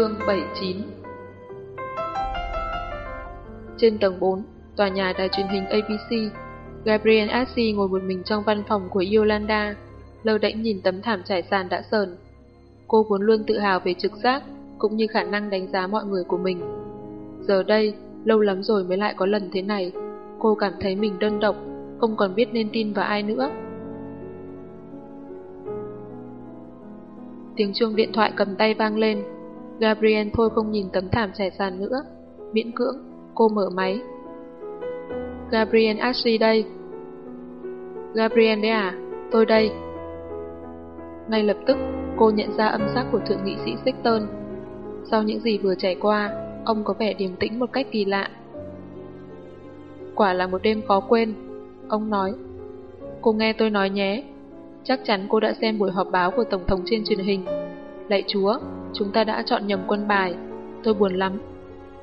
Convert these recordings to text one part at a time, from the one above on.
Chương 79 Trên tầng 4, tòa nhà đài truyền hình ABC, Gabriel Assi ngồi một mình trong văn phòng của Yolanda, lơ đễnh nhìn tấm thảm trải sàn đã sờn. Cô vốn luôn tự hào về trực giác, cũng như khả năng đánh giá mọi người của mình. Giờ đây, lâu lắm rồi mới lại có lần thế này, cô cảm thấy mình đơn độc, không còn biết nên tin vào ai nữa. Tiếng chuông điện thoại cầm tay vang lên. Gabriel thôi không nhìn tấm thảm trải sàn nữa. Miễn cưỡng, cô mở máy. Gabriel Ashley đây. Gabriel đấy à? Tôi đây. Ngay lập tức, cô nhận ra âm sắc của thượng nghị sĩ Sexton. Sau những gì vừa trải qua, ông có vẻ điềm tĩnh một cách kỳ lạ. Quả là một đêm khó quên, ông nói. Cô nghe tôi nói nhé, Chắc chắn cô đã xem buổi họp báo của Tổng thống trên truyền hình. Lạy Chúa, chúng ta đã chọn nhầm quân bài. Tôi buồn lắm.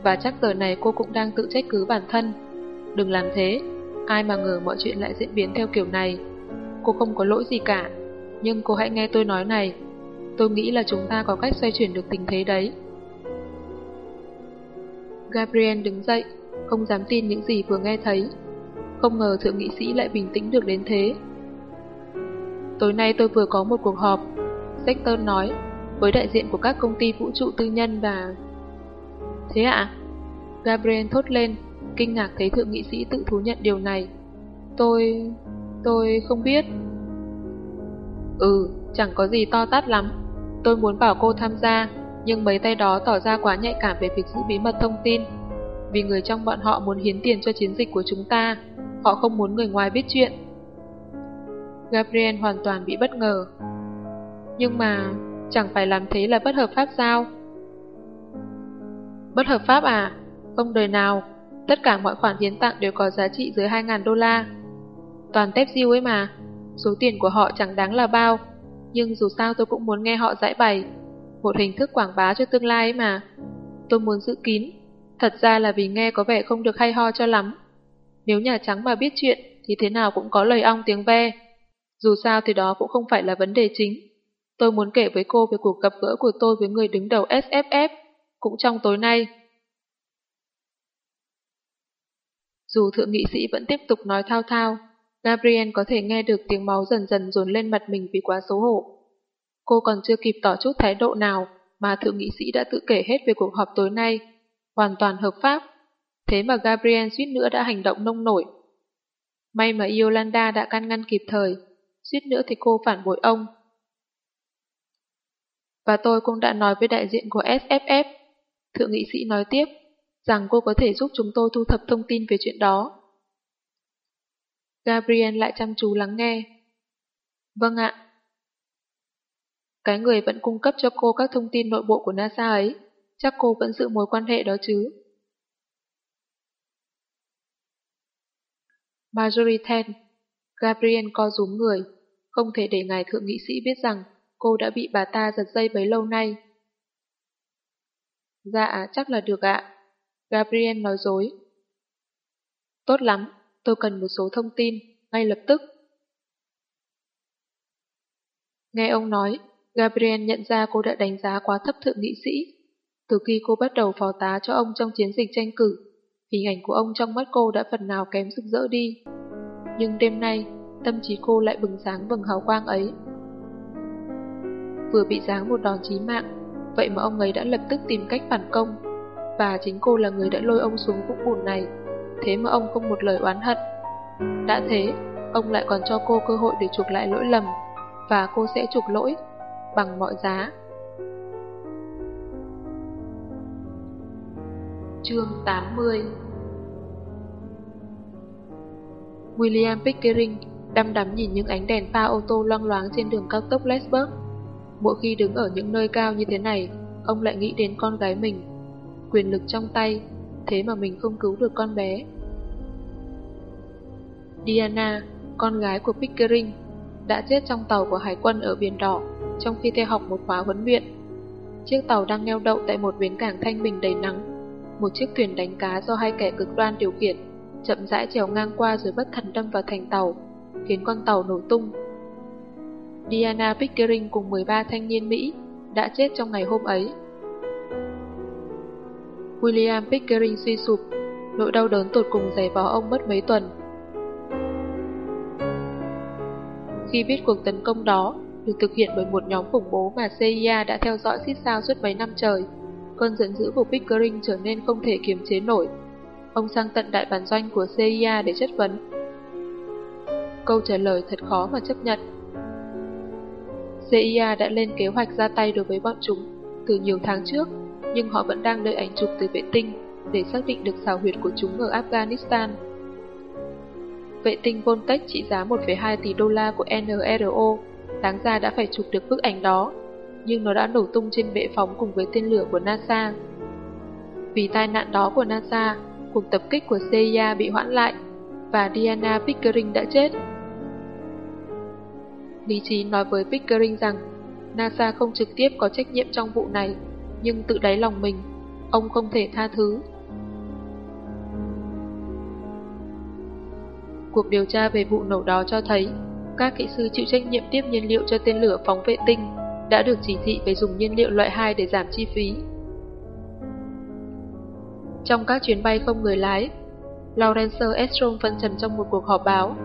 Và chắc giờ này cô cũng đang tự trách cứ bản thân. Đừng làm thế. Ai mà ngờ mọi chuyện lại diễn biến theo kiểu này. Cô không có lỗi gì cả. Nhưng cô hãy nghe tôi nói này. Tôi nghĩ là chúng ta có cách xoay chuyển được tình thế đấy. Gabriel đứng dậy, không dám tin những gì vừa nghe thấy. Không ngờ thượng nghị sĩ lại bình tĩnh được đến thế. Tối nay tôi vừa có một cuộc họp, Sexton nói, với đại diện của các công ty vũ trụ tư nhân và... Thế ạ? À? Gabriel thốt lên, kinh ngạc thấy thượng nghị sĩ tự thú nhận điều này. Tôi... tôi không biết. Ừ, chẳng có gì to tát lắm. Tôi muốn bảo cô tham gia, nhưng mấy tay đó tỏ ra quá nhạy cảm về việc giữ bí mật thông tin. Vì người trong bọn họ muốn hiến tiền cho chiến dịch của chúng ta, họ không muốn người ngoài biết chuyện. Gabriel hoàn toàn bị bất ngờ. Nhưng mà, chẳng phải làm thế là bất hợp pháp sao? Bất hợp pháp à? Không đời nào, tất cả mọi khoản hiến tặng đều có giá trị dưới 2.000 đô la. Toàn tép diêu ấy mà, số tiền của họ chẳng đáng là bao, nhưng dù sao tôi cũng muốn nghe họ giải bày. Một hình thức quảng bá cho tương lai ấy mà. Tôi muốn giữ kín, thật ra là vì nghe có vẻ không được hay ho cho lắm. Nếu Nhà Trắng mà biết chuyện thì thế nào cũng có lời ong tiếng ve. Dù sao thì đó cũng không phải là vấn đề chính. Tôi muốn kể với cô về cuộc gặp gỡ của tôi với người đứng đầu SFF, cũng trong tối nay. Dù thượng nghị sĩ vẫn tiếp tục nói thao thao, Gabriel có thể nghe được tiếng máu dần dần dồn lên mặt mình vì quá xấu hổ. Cô còn chưa kịp tỏ chút thái độ nào mà thượng nghị sĩ đã tự kể hết về cuộc họp tối nay, hoàn toàn hợp pháp. Thế mà Gabriel suýt nữa đã hành động nông nổi. May mà Yolanda đã can ngăn kịp thời, suýt nữa thì cô phản bội ông. Và tôi cũng đã nói với đại diện của SFF, thượng nghị sĩ nói tiếp, rằng cô có thể giúp chúng tôi thu thập thông tin về chuyện đó. Gabriel lại chăm chú lắng nghe. Vâng ạ. Cái người vẫn cung cấp cho cô các thông tin nội bộ của NASA ấy, chắc cô vẫn giữ mối quan hệ đó chứ. Marjorie Ten, Gabriel co rúm người, không thể để ngài thượng nghị sĩ biết rằng cô đã bị bà ta giật dây bấy lâu nay. Dạ, chắc là được ạ. Gabriel nói dối. Tốt lắm, tôi cần một số thông tin, ngay lập tức. Nghe ông nói, Gabriel nhận ra cô đã đánh giá quá thấp thượng nghị sĩ. Từ khi cô bắt đầu phó tá cho ông trong chiến dịch tranh cử, hình ảnh của ông trong mắt cô đã phần nào kém rực rỡ đi. Nhưng đêm nay, tâm trí cô lại bừng sáng bừng hào quang ấy. Vừa bị giáng một đòn chí mạng, vậy mà ông ấy đã lập tức tìm cách phản công, và chính cô là người đã lôi ông xuống vũng bùn này, thế mà ông không một lời oán hận. Đã thế, ông lại còn cho cô cơ hội để chuộc lại lỗi lầm, và cô sẽ chuộc lỗi, bằng mọi giá. Chương 80 William Pickering đăm đắm nhìn những ánh đèn pha ô tô loang loáng trên đường cao tốc Lesburg. Mỗi khi đứng ở những nơi cao như thế này, ông lại nghĩ đến con gái mình. Quyền lực trong tay, thế mà mình không cứu được con bé. Diana, con gái của Pickering, đã chết trong tàu của hải quân ở Biển Đỏ trong khi theo học một khóa huấn luyện. Chiếc tàu đang neo đậu tại một bến cảng thanh bình đầy nắng. Một chiếc thuyền đánh cá do hai kẻ cực đoan điều khiển, chậm rãi trèo ngang qua rồi bất thần đâm vào thành tàu khiến con tàu nổ tung. Diana Pickering cùng 13 thanh niên Mỹ đã chết trong ngày hôm ấy. William Pickering suy sụp, nỗi đau đớn tột cùng giày vò ông mất mấy tuần. Khi biết cuộc tấn công đó được thực hiện bởi một nhóm khủng bố mà CIA đã theo dõi xít sao suốt mấy năm trời, cơn giận dữ của Pickering trở nên không thể kiềm chế nổi. Ông sang tận đại bản doanh của CIA để chất vấn. Câu trả lời thật khó mà chấp nhận. CIA đã lên kế hoạch ra tay đối với bọn chúng từ nhiều tháng trước, nhưng họ vẫn đang đợi ảnh chụp từ vệ tinh để xác định được xào huyệt của chúng ở Afghanistan. Vệ tinh Voltec trị giá 1,2 tỷ đô la của NRO đáng ra đã phải chụp được bức ảnh đó, nhưng nó đã nổ tung trên bệ phóng cùng với tên lửa của NASA. Vì tai nạn đó của NASA, cuộc tập kích của CIA bị hoãn lại và Diana Pickering đã chết. Lý trí nói với Pickering rằng NASA không trực tiếp có trách nhiệm trong vụ này, nhưng tự đáy lòng mình, ông không thể tha thứ. Cuộc điều tra về vụ nổ đó cho thấy các kỹ sư chịu trách nhiệm tiếp nhiên liệu cho tên lửa phóng vệ tinh đã được chỉ thị về dùng nhiên liệu loại 2 để giảm chi phí. Trong các chuyến bay không người lái, Lawrence Estrom phân trần trong một cuộc họp báo.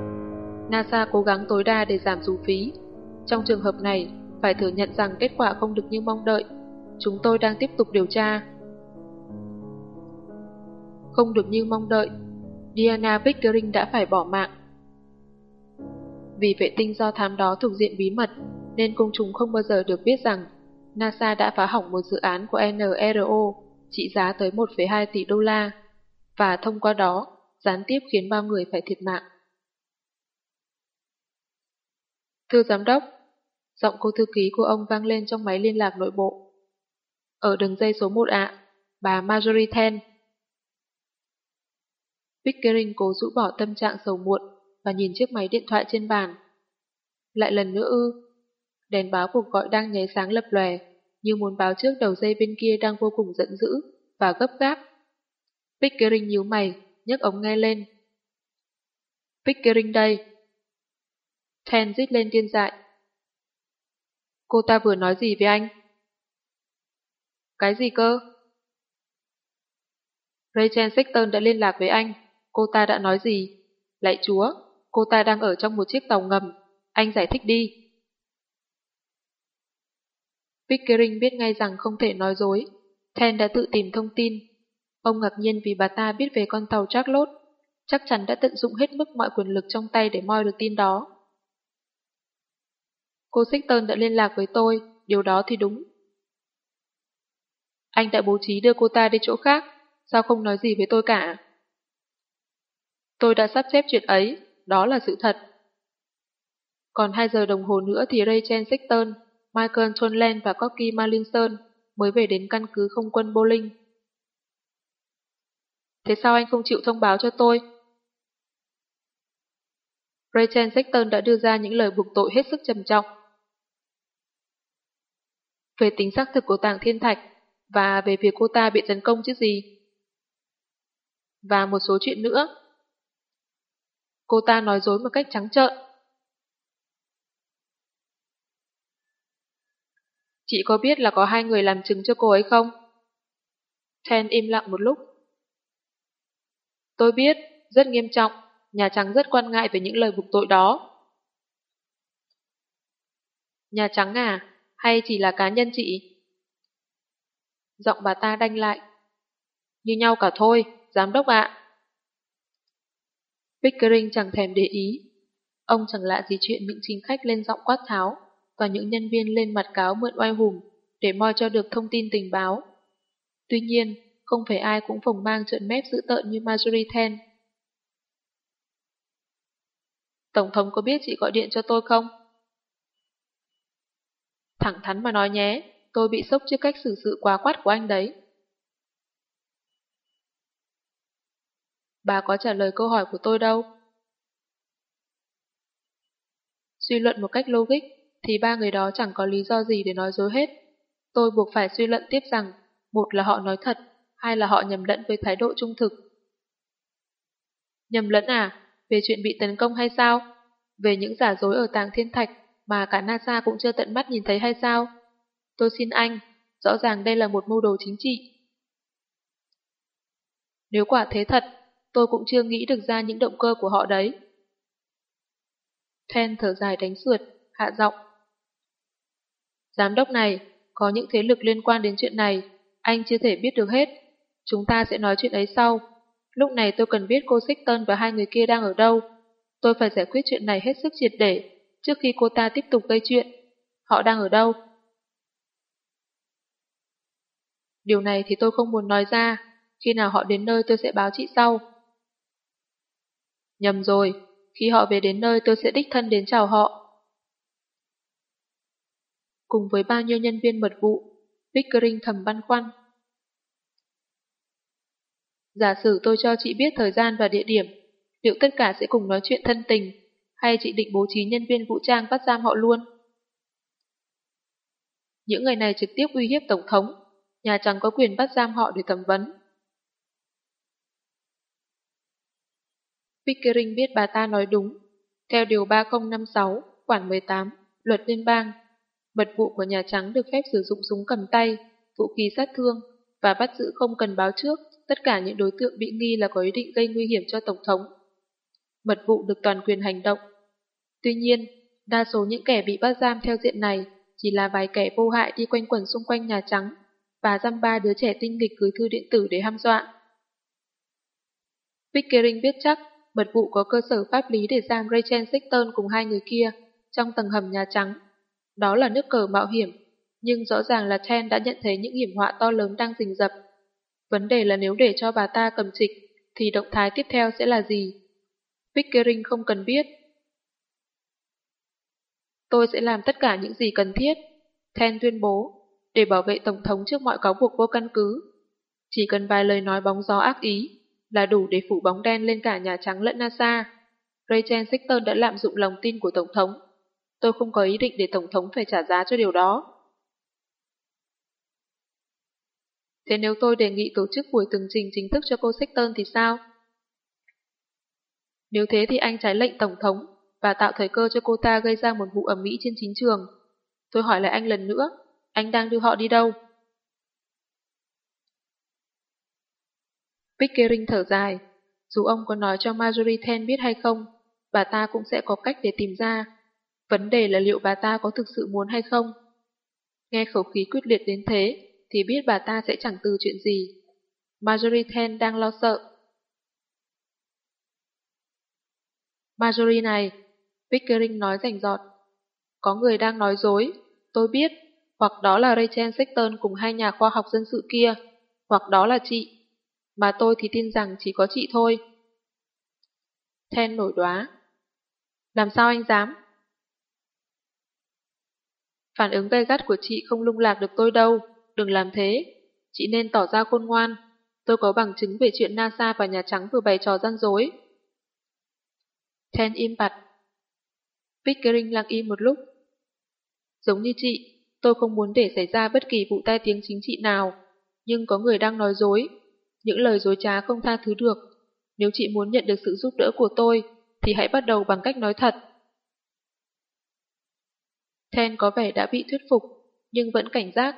NASA cố gắng tối đa để giảm dù phí. Trong trường hợp này, phải thừa nhận rằng kết quả không được như mong đợi. Chúng tôi đang tiếp tục điều tra. Không được như mong đợi, Diana Pickering đã phải bỏ mạng. Vì vệ tinh do thám đó thuộc diện bí mật, nên công chúng không bao giờ được biết rằng NASA đã phá hỏng một dự án của NRO trị giá tới 1,2 tỷ đô la, và thông qua đó gián tiếp khiến bao người phải thiệt mạng. Thưa Giám đốc, giọng cô thư ký của ông vang lên trong máy liên lạc nội bộ. Ở đường dây số 1 ạ, bà Marjorie Ten. Pickering cố rũ bỏ tâm trạng sầu muộn và nhìn chiếc máy điện thoại trên bàn. Lại lần nữa ư, đèn báo cuộc gọi đang nháy sáng lập lòe, như muốn báo trước đầu dây bên kia đang vô cùng giận dữ và gấp gáp. Pickering nhíu mày, nhấc ống nghe lên. Pickering đây. Ten rít lên điên dại. Cô ta vừa nói gì với anh? Cái gì cơ? Rachel Sexton đã liên lạc với anh. Cô ta đã nói gì? Lạy chúa, cô ta đang ở trong một chiếc tàu ngầm. Anh giải thích đi. Pickering biết ngay rằng không thể nói dối. Ten đã tự tìm thông tin. Ông ngạc nhiên vì bà ta biết về con tàu Charlotte. Chắc chắn đã tận dụng hết mức mọi quyền lực trong tay để moi được tin đó. Cô Sexton đã liên lạc với tôi, điều đó thì đúng. Anh đã bố trí đưa cô ta đi chỗ khác, sao không nói gì với tôi cả? Tôi đã sắp xếp chuyện ấy, đó là sự thật. Còn 2 giờ đồng hồ nữa thì Rachel Sexton, Michael Tonland và Corky Marlinson mới về đến căn cứ không quân Bowling. Thế sao anh không chịu thông báo cho tôi? Rachel Sexton đã đưa ra những lời buộc tội hết sức trầm trọng. Về tính xác thực của tàng thiên thạch và về việc cô ta bị tấn công chứ gì. Và một số chuyện nữa. Cô ta nói dối một cách trắng trợn. Chị có biết là có hai người làm chứng cho cô ấy không? Ten im lặng một lúc. Tôi biết, rất nghiêm trọng, Nhà Trắng rất quan ngại về những lời buộc tội đó. Nhà Trắng à, hay chỉ là cá nhân chị? Giọng bà ta đanh lại. Như nhau cả thôi, giám đốc ạ. Pickering chẳng thèm để ý. Ông chẳng lạ gì chuyện những chính khách lên giọng quát tháo và những nhân viên lên mặt cáo mượn oai hùng để moi cho được thông tin tình báo. Tuy nhiên, không phải ai cũng phồng mang trợn mép dữ tợn như Marjorie Ten. Tổng thống có biết chị gọi điện cho tôi không? Thẳng thắn mà nói nhé, tôi bị sốc trước cách xử sự quá quát của anh đấy. Bà có trả lời câu hỏi của tôi đâu. Suy luận một cách logic, thì ba người đó chẳng có lý do gì để nói dối hết. Tôi buộc phải suy luận tiếp rằng, một là họ nói thật, hai là họ nhầm lẫn với thái độ trung thực. Nhầm lẫn à? Về chuyện bị tấn công hay sao? Về những giả dối ở tàng thiên thạch mà cả NASA cũng chưa tận mắt nhìn thấy hay sao? Tôi xin anh, rõ ràng đây là một mưu đồ chính trị. Nếu quả thế thật, tôi cũng chưa nghĩ được ra những động cơ của họ đấy. Ten thở dài đánh sượt, hạ giọng. Giám đốc này, có những thế lực liên quan đến chuyện này, anh chưa thể biết được hết. Chúng ta sẽ nói chuyện ấy sau. Lúc này tôi cần biết cô Sexton và hai người kia đang ở đâu. Tôi phải giải quyết chuyện này hết sức triệt để, trước khi cô ta tiếp tục gây chuyện. Họ đang ở đâu? Điều này thì tôi không muốn nói ra. Khi nào họ đến nơi tôi sẽ báo chị sau. Nhầm rồi, khi họ về đến nơi tôi sẽ đích thân đến chào họ. Cùng với bao nhiêu nhân viên mật vụ, Pickering thầm băn khoăn. Giả sử tôi cho chị biết thời gian và địa điểm, liệu tất cả sẽ cùng nói chuyện thân tình, hay chị định bố trí nhân viên vũ trang bắt giam họ luôn? Những người này trực tiếp uy hiếp Tổng thống, Nhà Trắng có quyền bắt giam họ để thẩm vấn. Pickering biết bà ta nói đúng. Theo Điều 3056, khoản 18, Luật Liên bang, mật vụ của Nhà Trắng được phép sử dụng súng cầm tay, vũ khí sát thương và bắt giữ không cần báo trước tất cả những đối tượng bị nghi là có ý định gây nguy hiểm cho Tổng thống. Mật vụ được toàn quyền hành động. Tuy nhiên, đa số những kẻ bị bắt giam theo diện này chỉ là vài kẻ vô hại đi quanh quẩn xung quanh Nhà Trắng và dăm ba đứa trẻ tinh nghịch gửi thư điện tử để ham dọa. Pickering biết chắc mật vụ có cơ sở pháp lý để giam Rachel Sexton cùng hai người kia trong tầng hầm Nhà Trắng. Đó là nước cờ mạo hiểm, nhưng rõ ràng là Ten đã nhận thấy những hiểm họa to lớn đang rình rập. Vấn đề là nếu để cho bà ta cầm trịch, thì động thái tiếp theo sẽ là gì? Pickering không cần biết. Tôi sẽ làm tất cả những gì cần thiết, Ten tuyên bố, để bảo vệ Tổng thống trước mọi cáo buộc vô căn cứ. Chỉ cần vài lời nói bóng gió ác ý là đủ để phủ bóng đen lên cả Nhà Trắng lẫn NASA. Rachel Sexton đã lạm dụng lòng tin của Tổng thống. Tôi không có ý định để Tổng thống phải trả giá cho điều đó. Thế nếu tôi đề nghị tổ chức buổi tường trình chính thức cho cô Sexton thì sao? Nếu thế thì anh trái lệnh Tổng thống và tạo thời cơ cho cô ta gây ra một vụ ẩm mỹ trên chính trường. Tôi hỏi lại anh lần nữa, anh đang đưa họ đi đâu? Pickering thở dài. Dù ông có nói cho Marjorie Ten biết hay không, bà ta cũng sẽ có cách để tìm ra. Vấn đề là liệu bà ta có thực sự muốn hay không? Nghe khẩu khí quyết liệt đến thế, thì biết bà ta sẽ chẳng từ chuyện gì. Marjorie Ten đang lo sợ. Marjorie này, Pickering nói rành rọt. Có người đang nói dối, tôi biết, hoặc đó là Rachel Sexton cùng hai nhà khoa học dân sự kia, hoặc đó là chị mà tôi thì tin rằng chỉ có chị thôi. Then nổi đoá. Làm sao anh dám? Phản ứng gay gắt của chị không lung lạc được tôi đâu, đừng làm thế. Chị nên tỏ ra khôn ngoan. Tôi có bằng chứng về chuyện NASA và Nhà Trắng vừa bày trò gian dối. Ten im bặt. Pickering lặng im một lúc. Giống như chị, tôi không muốn để xảy ra bất kỳ vụ tai tiếng chính trị nào, nhưng có người đang nói dối, những lời dối trá không tha thứ được. Nếu chị muốn nhận được sự giúp đỡ của tôi, thì hãy bắt đầu bằng cách nói thật. Ten có vẻ đã bị thuyết phục, nhưng vẫn cảnh giác.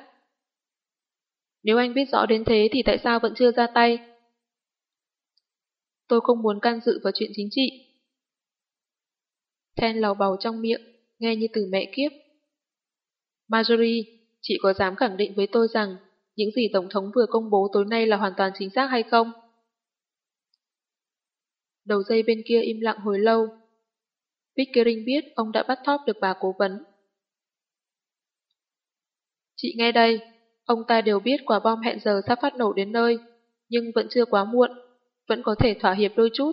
Nếu anh biết rõ đến thế thì tại sao vẫn chưa ra tay? Tôi không muốn can dự vào chuyện chính trị then lào bầu trong miệng, nghe như từ mẹ kiếp. Marjorie, chị có dám khẳng định với tôi rằng những gì Tổng thống vừa công bố tối nay là hoàn toàn chính xác hay không? Đầu dây bên kia im lặng hồi lâu. Pickering biết ông đã bắt thóp được bà cố vấn. Chị nghe đây, ông ta đều biết quả bom hẹn giờ sắp phát nổ đến nơi, nhưng vẫn chưa quá muộn, vẫn có thể thỏa hiệp đôi chút.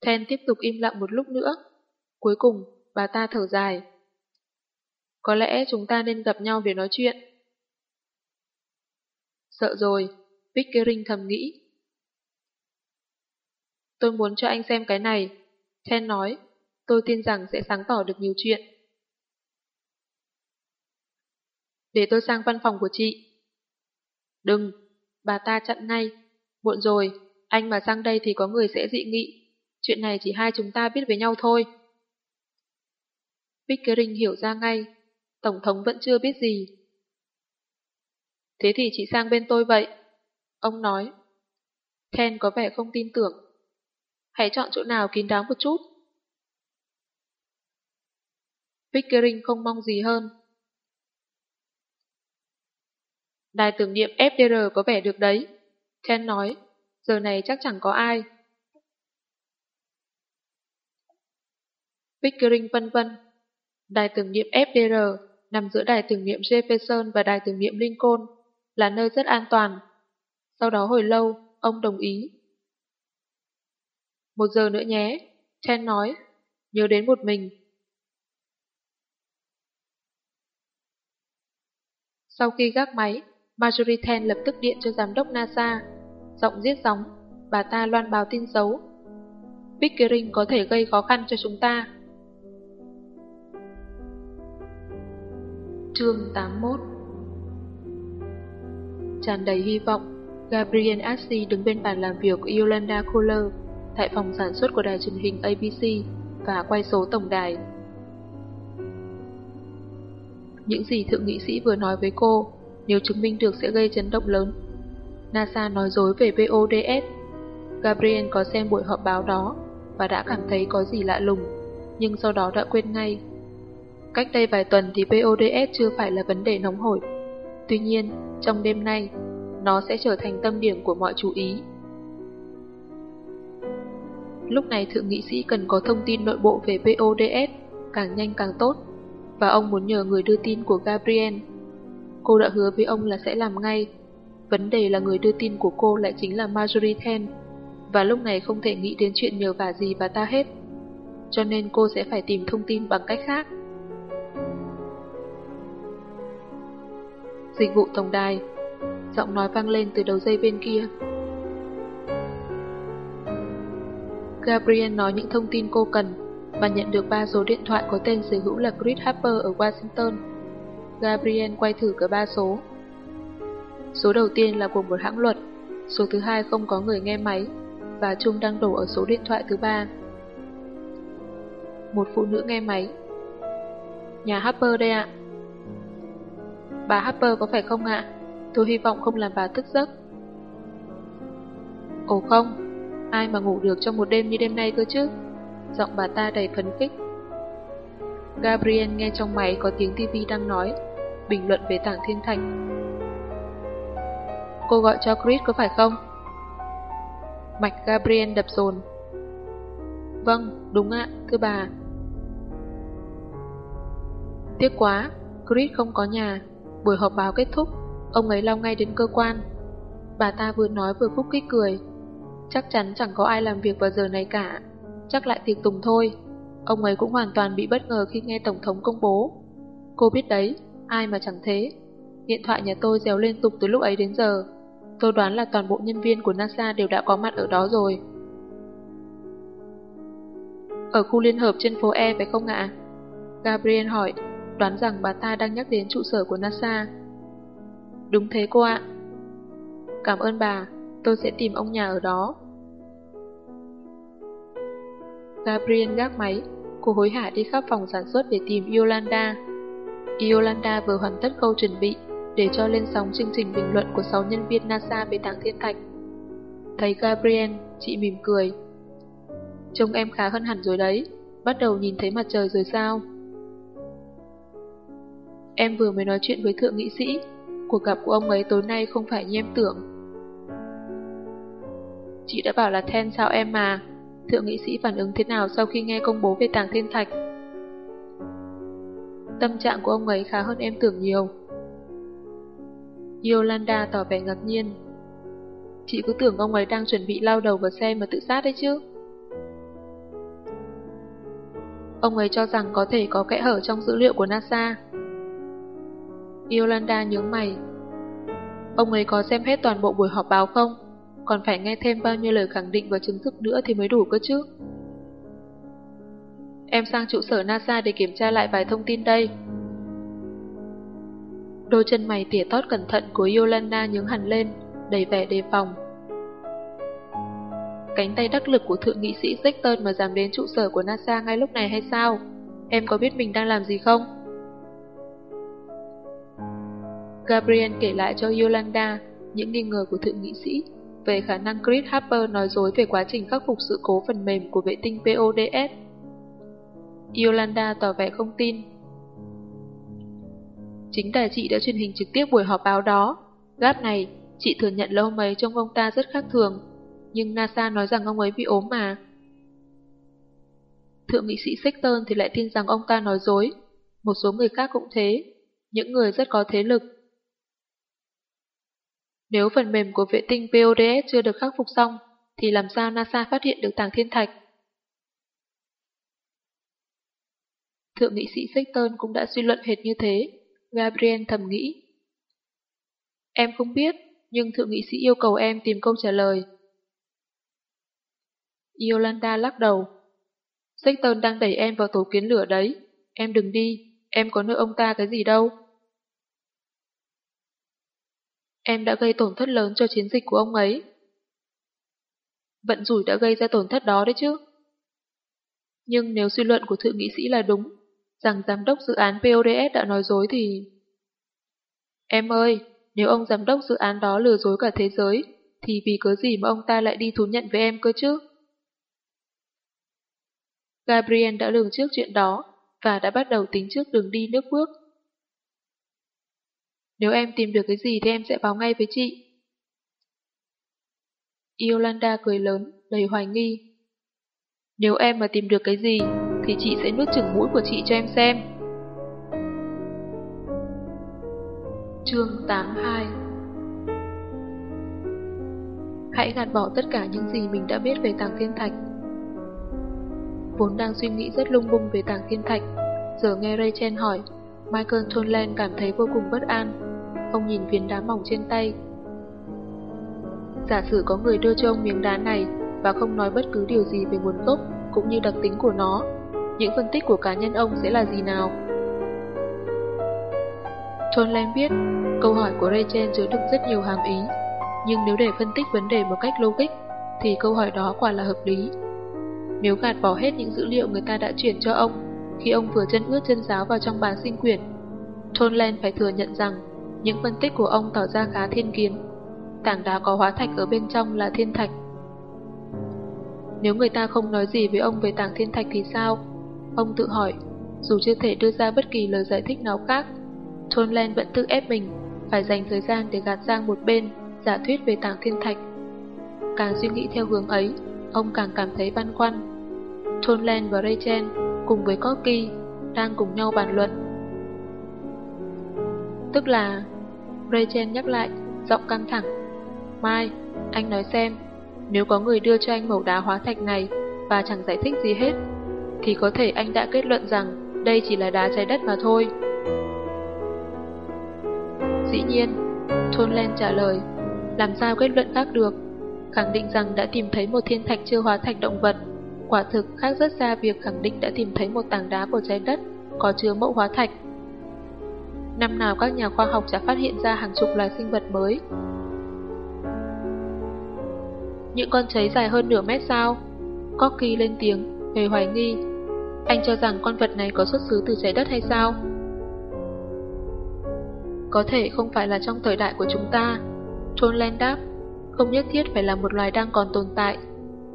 Then tiếp tục im lặng một lúc nữa. Cuối cùng, bà ta thở dài. Có lẽ chúng ta nên gặp nhau để nói chuyện. Sợ rồi, Pickering thầm nghĩ. Tôi muốn cho anh xem cái này. Ten nói, tôi tin rằng sẽ sáng tỏ được nhiều chuyện. Để tôi sang văn phòng của chị. Đừng, bà ta chặn ngay. Muộn rồi, anh mà sang đây thì có người sẽ dị nghị. Chuyện này chỉ hai chúng ta biết với nhau thôi. Pickering hiểu ra ngay, Tổng thống vẫn chưa biết gì. Thế thì chị sang bên tôi vậy. Ông nói. Ken có vẻ không tin tưởng. Hãy chọn chỗ nào kín đáo một chút. Pickering không mong gì hơn. Đài tưởng niệm FDR có vẻ được đấy. Ken nói, giờ này chắc chẳng có ai. Pickering vân vân. Đài tưởng niệm FDR nằm giữa đài tưởng niệm Jefferson và đài tưởng niệm Lincoln, là nơi rất an toàn. Sau đó hồi lâu, ông đồng ý. Một giờ nữa nhé, Chen nói, nhớ đến một mình. Sau khi gác máy, Marjorie Ten lập tức điện cho giám đốc NASA. Giọng giết gióng, bà ta loan báo tin xấu. Pickering có thể gây khó khăn cho chúng ta. Chương 81 Tràn đầy hy vọng, Gabriel Assi đứng bên bàn làm việc của Yolanda Kohler tại phòng sản xuất của đài truyền hình ABC và quay số tổng đài. Những gì thượng nghị sĩ vừa nói với cô, nếu chứng minh được sẽ gây chấn động lớn. NASA nói dối về PODS. Gabriel có xem buổi họp báo đó và đã cảm thấy có gì lạ lùng, nhưng sau đó đã quên ngay. Cách đây vài tuần thì PODS chưa phải là vấn đề nóng hổi. Tuy nhiên, trong đêm nay, nó sẽ trở thành tâm điểm của mọi chú ý. Lúc này thượng nghị sĩ cần có thông tin nội bộ về PODS, càng nhanh càng tốt, và ông muốn nhờ người đưa tin của Gabriel. Cô đã hứa với ông là sẽ làm ngay. Vấn đề là người đưa tin của cô lại chính là Marjorie Ten, và lúc này không thể nghĩ đến chuyện nhờ vả gì bà ta hết. Cho nên cô sẽ phải tìm thông tin bằng cách khác. Dịch vụ tổng đài Giọng nói vang lên từ đầu dây bên kia Gabriel nói những thông tin cô cần và nhận được ba số điện thoại có tên sở hữu là Chris Harper ở Washington. Gabriel quay thử cả ba số. Số đầu tiên là của một hãng luật, số thứ hai không có người nghe máy và chung đang đổ ở số điện thoại thứ ba. Một phụ nữ nghe máy. Nhà Harper đây ạ. Bà Harper có phải không ạ? Tôi hy vọng không làm bà thức giấc. Ồ không, ai mà ngủ được trong một đêm như đêm nay cơ chứ? Giọng bà ta đầy phấn khích. Gabriel nghe trong máy có tiếng tivi đang nói, bình luận về tảng thiên thạch. Cô gọi cho Chris có phải không? Mạch Gabriel đập dồn. Vâng, đúng ạ, thưa bà. Tiếc quá, Chris không có nhà. Buổi họp báo kết thúc, ông ấy lao ngay đến cơ quan. Bà ta vừa nói vừa phúc kích cười. Chắc chắn chẳng có ai làm việc vào giờ này cả. Chắc lại tiệc tùng thôi. Ông ấy cũng hoàn toàn bị bất ngờ khi nghe Tổng thống công bố. Cô biết đấy, ai mà chẳng thế. Điện thoại nhà tôi réo liên tục từ lúc ấy đến giờ. Tôi đoán là toàn bộ nhân viên của NASA đều đã có mặt ở đó rồi. Ở khu liên hợp trên phố E phải không ạ? Gabriel hỏi, đoán rằng bà ta đang nhắc đến trụ sở của NASA. Đúng thế cô ạ. Cảm ơn bà, tôi sẽ tìm ông nhà ở đó. Gabriel gác máy, cô hối hả đi khắp phòng sản xuất để tìm Yolanda. Yolanda vừa hoàn tất khâu chuẩn bị để cho lên sóng chương trình bình luận của 6 nhân viên NASA về tảng thiên thạch. Thấy Gabriel, chị mỉm cười. Trông em khá hơn hẳn rồi đấy, bắt đầu nhìn thấy mặt trời rồi sao? Em vừa mới nói chuyện với thượng nghị sĩ, cuộc gặp của ông ấy tối nay không phải như em tưởng. Chị đã bảo là then sao em mà, thượng nghị sĩ phản ứng thế nào sau khi nghe công bố về tàng thiên thạch? Tâm trạng của ông ấy khá hơn em tưởng nhiều. Yolanda tỏ vẻ ngạc nhiên. Chị cứ tưởng ông ấy đang chuẩn bị lao đầu vào xe mà tự sát đấy chứ. Ông ấy cho rằng có thể có kẽ hở trong dữ liệu của NASA. Yolanda nhướng mày. Ông ấy có xem hết toàn bộ buổi họp báo không? Còn phải nghe thêm bao nhiêu lời khẳng định và chứng thực nữa thì mới đủ cơ chứ. Em sang trụ sở NASA để kiểm tra lại vài thông tin đây. Đôi chân mày tỉa tót cẩn thận của Yolanda nhướng hẳn lên, đầy vẻ đề phòng. Cánh tay đắc lực của thượng nghị sĩ Sexton mà dám đến trụ sở của NASA ngay lúc này hay sao? Em có biết mình đang làm gì không? Gabriel kể lại cho Yolanda những nghi ngờ của thượng nghị sĩ về khả năng Chris Harper nói dối về quá trình khắc phục sự cố phần mềm của vệ tinh PODS. Yolanda tỏ vẻ không tin. Chính tài chị đã truyền hình trực tiếp buổi họp báo đó. Gáp này, chị thừa nhận là ông ấy trông ông ta rất khác thường, nhưng NASA nói rằng ông ấy bị ốm mà. Thượng nghị sĩ Sexton thì lại tin rằng ông ta nói dối. Một số người khác cũng thế, những người rất có thế lực. Nếu phần mềm của vệ tinh PODS chưa được khắc phục xong, thì làm sao NASA phát hiện được tàng thiên thạch? Thượng nghị sĩ Sexton cũng đã suy luận hệt như thế, Gabriel thầm nghĩ. Em không biết, nhưng thượng nghị sĩ yêu cầu em tìm câu trả lời. Yolanda lắc đầu. Sexton đang đẩy em vào tổ kiến lửa đấy. Em đừng đi, em có nợ ông ta cái gì đâu. Em đã gây tổn thất lớn cho chiến dịch của ông ấy. Vận rủi đã gây ra tổn thất đó đấy chứ. Nhưng nếu suy luận của thượng nghị sĩ là đúng, rằng giám đốc dự án PODS đã nói dối thì... Em ơi, nếu ông giám đốc dự án đó lừa dối cả thế giới, thì vì cớ gì mà ông ta lại đi thú nhận với em cơ chứ? Gabriel đã lường trước chuyện đó và đã bắt đầu tính trước đường đi nước bước. Nếu em tìm được cái gì thì em sẽ báo ngay với chị. Yolanda cười lớn, đầy hoài nghi. Nếu em mà tìm được cái gì, thì chị sẽ nuốt chửng mũi của chị cho em xem. Chương 82 Hãy gạt bỏ tất cả những gì mình đã biết về Tàng Thiên Thạch. Vốn đang suy nghĩ rất lung bung về Tàng Thiên Thạch, giờ nghe Rachel hỏi, Michael Tonland cảm thấy vô cùng bất an. Ông nhìn viên đá mỏng trên tay. Giả sử có người đưa cho ông miếng đá này và không nói bất cứ điều gì về nguồn gốc cũng như đặc tính của nó, những phân tích của cá nhân ông sẽ là gì nào? John Lang biết, câu hỏi của Rachel chứa đựng rất nhiều hàm ý, nhưng nếu để phân tích vấn đề một cách logic, thì câu hỏi đó quả là hợp lý. Nếu gạt bỏ hết những dữ liệu người ta đã chuyển cho ông, khi ông vừa chân ướt chân giáo vào trong bàn sinh quyển, John Len phải thừa nhận rằng những phân tích của ông tỏ ra khá thiên kiến. Tảng đá có hóa thạch ở bên trong là thiên thạch. Nếu người ta không nói gì với ông về tảng thiên thạch thì sao? Ông tự hỏi, dù chưa thể đưa ra bất kỳ lời giải thích nào khác, Thôn Len vẫn tự ép mình, phải dành thời gian để gạt sang một bên, giả thuyết về tảng thiên thạch. Càng suy nghĩ theo hướng ấy, ông càng cảm thấy băn khoăn. Thôn Len và Rachel cùng với Corky đang cùng nhau bàn luận. Tức là... Rachel nhắc lại, giọng căng thẳng. Mai, anh nói xem, nếu có người đưa cho anh mẩu đá hóa thạch này và chẳng giải thích gì hết, thì có thể anh đã kết luận rằng đây chỉ là đá trái đất mà thôi. Dĩ nhiên, Thôn Len trả lời, làm sao kết luận khác được, khẳng định rằng đã tìm thấy một thiên thạch chưa hóa thạch động vật, quả thực khác rất xa việc khẳng định đã tìm thấy một tảng đá của trái đất có chứa mẫu hóa thạch. Năm nào các nhà khoa học sẽ phát hiện ra hàng chục loài sinh vật mới. Những con cháy dài hơn nửa mét sao? Corky lên tiếng, hề hoài nghi. Anh cho rằng con vật này có xuất xứ từ trái đất hay sao? Có thể không phải là trong thời đại của chúng ta. John Land đáp, không nhất thiết phải là một loài đang còn tồn tại.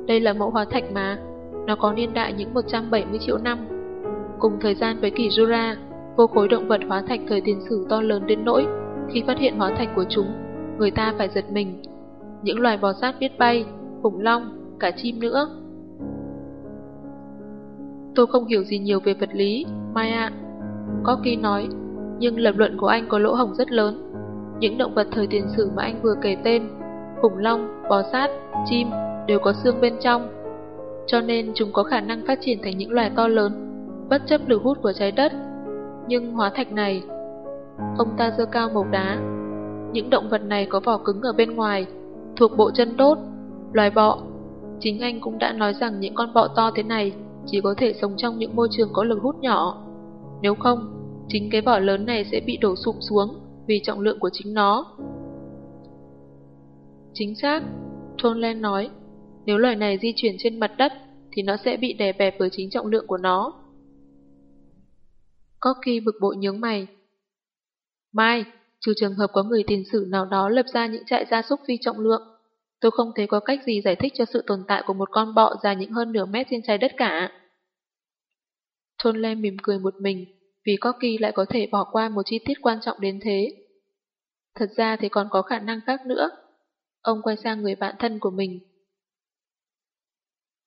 Đây là mẫu hóa thạch mà, nó có niên đại những 170 triệu năm. Cùng thời gian với kỷ Jura, vô khối động vật hóa thạch thời tiền sử to lớn đến nỗi, khi phát hiện hóa thạch của chúng, người ta phải giật mình. Những loài bò sát biết bay, khủng long, cả chim nữa. Tôi không hiểu gì nhiều về vật lý, Mai ạ. Corky nói, nhưng lập luận của anh có lỗ hổng rất lớn. Những động vật thời tiền sử mà anh vừa kể tên, khủng long, bò sát, chim, đều có xương bên trong. Cho nên chúng có khả năng phát triển thành những loài to lớn, bất chấp lực hút của trái đất. Nhưng hóa thạch này, ông ta dơ cao màu đá. Những động vật này có vỏ cứng ở bên ngoài, thuộc bộ chân đốt, loài bọ. Chính anh cũng đã nói rằng những con bọ to thế này chỉ có thể sống trong những môi trường có lực hút nhỏ. Nếu không, chính cái vỏ lớn này sẽ bị đổ sụp xuống vì trọng lượng của chính nó. Chính xác, Tonlen nói, nếu loài này di chuyển trên mặt đất thì nó sẽ bị đè bẹp với chính trọng lượng của nó. Có khi bực bội nhướng mày. Mai, Trừ trường hợp có người tiền sử nào đó lập ra những trại gia súc phi trọng lượng, tôi không thấy có cách gì giải thích cho sự tồn tại của một con bọ dài những hơn nửa mét trên trái đất cả. Thôn Lem mỉm cười một mình, vì Corky lại có thể bỏ qua một chi tiết quan trọng đến thế. Thật ra thì còn có khả năng khác nữa. Ông quay sang người bạn thân của mình.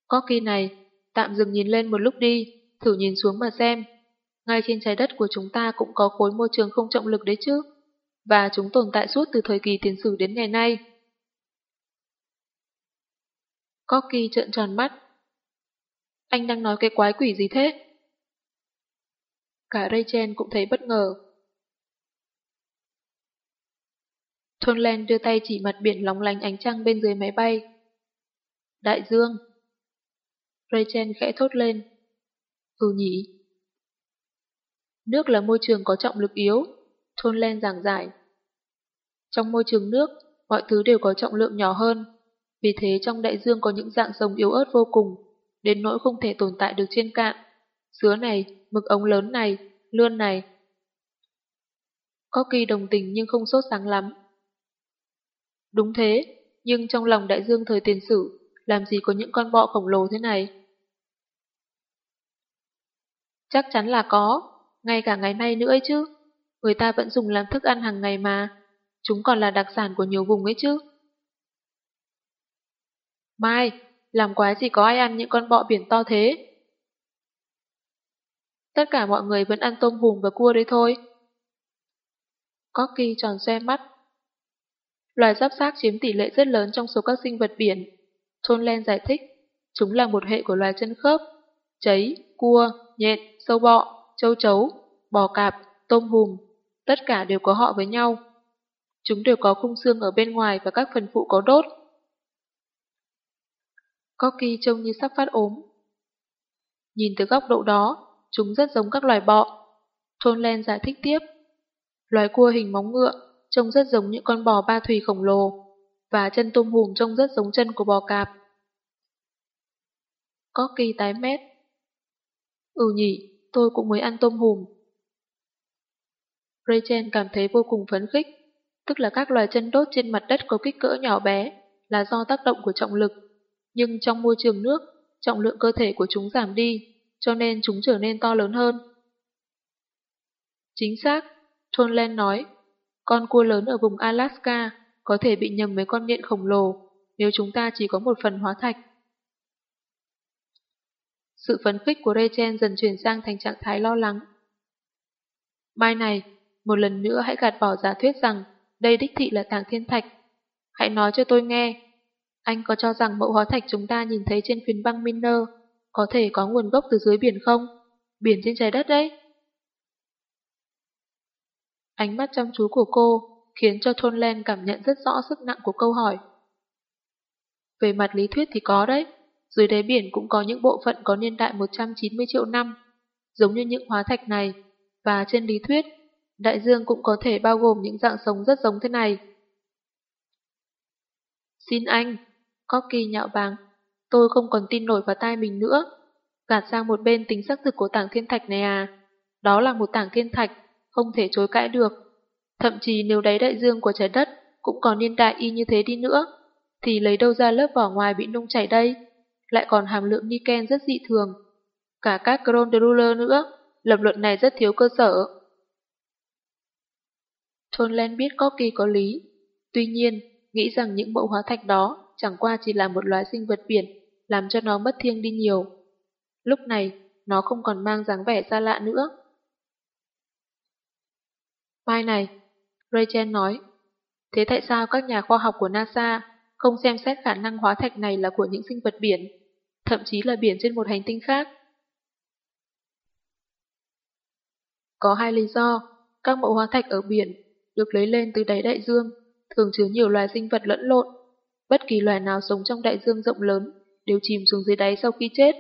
Corky này, tạm dừng nhìn lên một lúc đi, thử nhìn xuống mà xem. Ngay trên trái đất của chúng ta cũng có khối môi trường không trọng lực đấy chứ. Và chúng tồn tại suốt từ thời kỳ tiền sử đến ngày nay. Corky trợn tròn mắt. Anh đang nói cái quái quỷ gì thế? Cả Rachel cũng thấy bất ngờ. Thôn Len đưa tay chỉ mặt biển lóng lánh ánh trăng bên dưới máy bay. Đại dương. Rachel khẽ thốt lên. Ừ nhỉ. Nước là môi trường có trọng lực yếu, Thôn Len giảng giải. Trong môi trường nước, mọi thứ đều có trọng lượng nhỏ hơn. Vì thế trong đại dương có những dạng sống yếu ớt vô cùng, đến nỗi không thể tồn tại được trên cạn. Sứa này, mực ống lớn này, lươn này. Có kỳ đồng tình nhưng không sốt sáng lắm. Đúng thế, nhưng trong lòng đại dương thời tiền sử, làm gì có những con bọ khổng lồ thế này? Chắc chắn là có, ngay cả ngày nay nữa ấy chứ. Người ta vẫn dùng làm thức ăn hàng ngày mà. Chúng còn là đặc sản của nhiều vùng ấy chứ. Mai, làm quái gì có ai ăn những con bọ biển to thế? Tất cả mọi người vẫn ăn tôm hùm và cua đấy thôi. Corky tròn xe mắt. Loài giáp xác chiếm tỷ lệ rất lớn trong số các sinh vật biển. Thôn Len giải thích, chúng là một hệ của loài chân khớp, cháy, cua, nhện, sâu bọ, châu chấu, bò cạp, tôm hùm, tất cả đều có họ với nhau. Chúng đều có khung xương ở bên ngoài và các phần phụ có đốt. Corky trông như sắp phát ốm. Nhìn từ góc độ đó, chúng rất giống các loài bọ. Thôn Len giải thích tiếp. Loài cua hình móng ngựa trông rất giống những con bò ba thùy khổng lồ, và chân tôm hùm trông rất giống chân của bò cạp. Corky tái mét. Ừ nhỉ, tôi cũng mới ăn tôm hùm. Rachel cảm thấy vô cùng phấn khích, tức là các loài chân đốt trên mặt đất có kích cỡ nhỏ bé là do tác động của trọng lực. Nhưng trong môi trường nước, trọng lượng cơ thể của chúng giảm đi, cho nên chúng trở nên to lớn hơn. Chính xác, Thôn Len nói, con cua lớn ở vùng Alaska có thể bị nhầm với con nhện khổng lồ nếu chúng ta chỉ có một phần hóa thạch. Sự phấn khích của Rachel dần chuyển sang thành trạng thái lo lắng. Mai này, một lần nữa hãy gạt bỏ giả thuyết rằng đây đích thị là tảng thiên thạch. Hãy nói cho tôi nghe, anh có cho rằng mẫu hóa thạch chúng ta nhìn thấy trên phiến băng Miner có thể có nguồn gốc từ dưới biển không? Biển trên trái đất đấy. Ánh mắt chăm chú của cô khiến cho Thôn Len cảm nhận rất rõ sức nặng của câu hỏi. Về mặt lý thuyết thì có đấy, dưới đáy biển cũng có những bộ phận có niên đại 190 triệu năm, giống như những hóa thạch này, và trên lý thuyết, đại dương cũng có thể bao gồm những dạng sống rất giống thế này. Xin anh, Corky nhạo báng, tôi không còn tin nổi vào tai mình nữa. Gạt sang một bên tính xác thực của tảng thiên thạch này à, đó là một tảng thiên thạch, không thể chối cãi được. Thậm chí nếu đáy đại dương của trái đất cũng còn niên đại y như thế đi nữa, thì lấy đâu ra lớp vỏ ngoài bị nung chảy đây, lại còn hàm lượng niken rất dị thường. Cả các Grondruller nữa, lập luận này rất thiếu cơ sở. Thôn Len biết có kỳ có lý, tuy nhiên, nghĩ rằng những mẫu hóa thạch đó chẳng qua chỉ là một loài sinh vật biển, làm cho nó mất thiêng đi nhiều. Lúc này, nó không còn mang dáng vẻ xa lạ nữa. Mai này, Rachel nói, thế tại sao các nhà khoa học của NASA không xem xét khả năng hóa thạch này là của những sinh vật biển, thậm chí là biển trên một hành tinh khác? Có hai lý do, các mẫu hóa thạch ở biển được lấy lên từ đáy đại dương, thường chứa nhiều loài sinh vật lẫn lộn. Bất kỳ loài nào sống trong đại dương rộng lớn đều chìm xuống dưới đáy sau khi chết.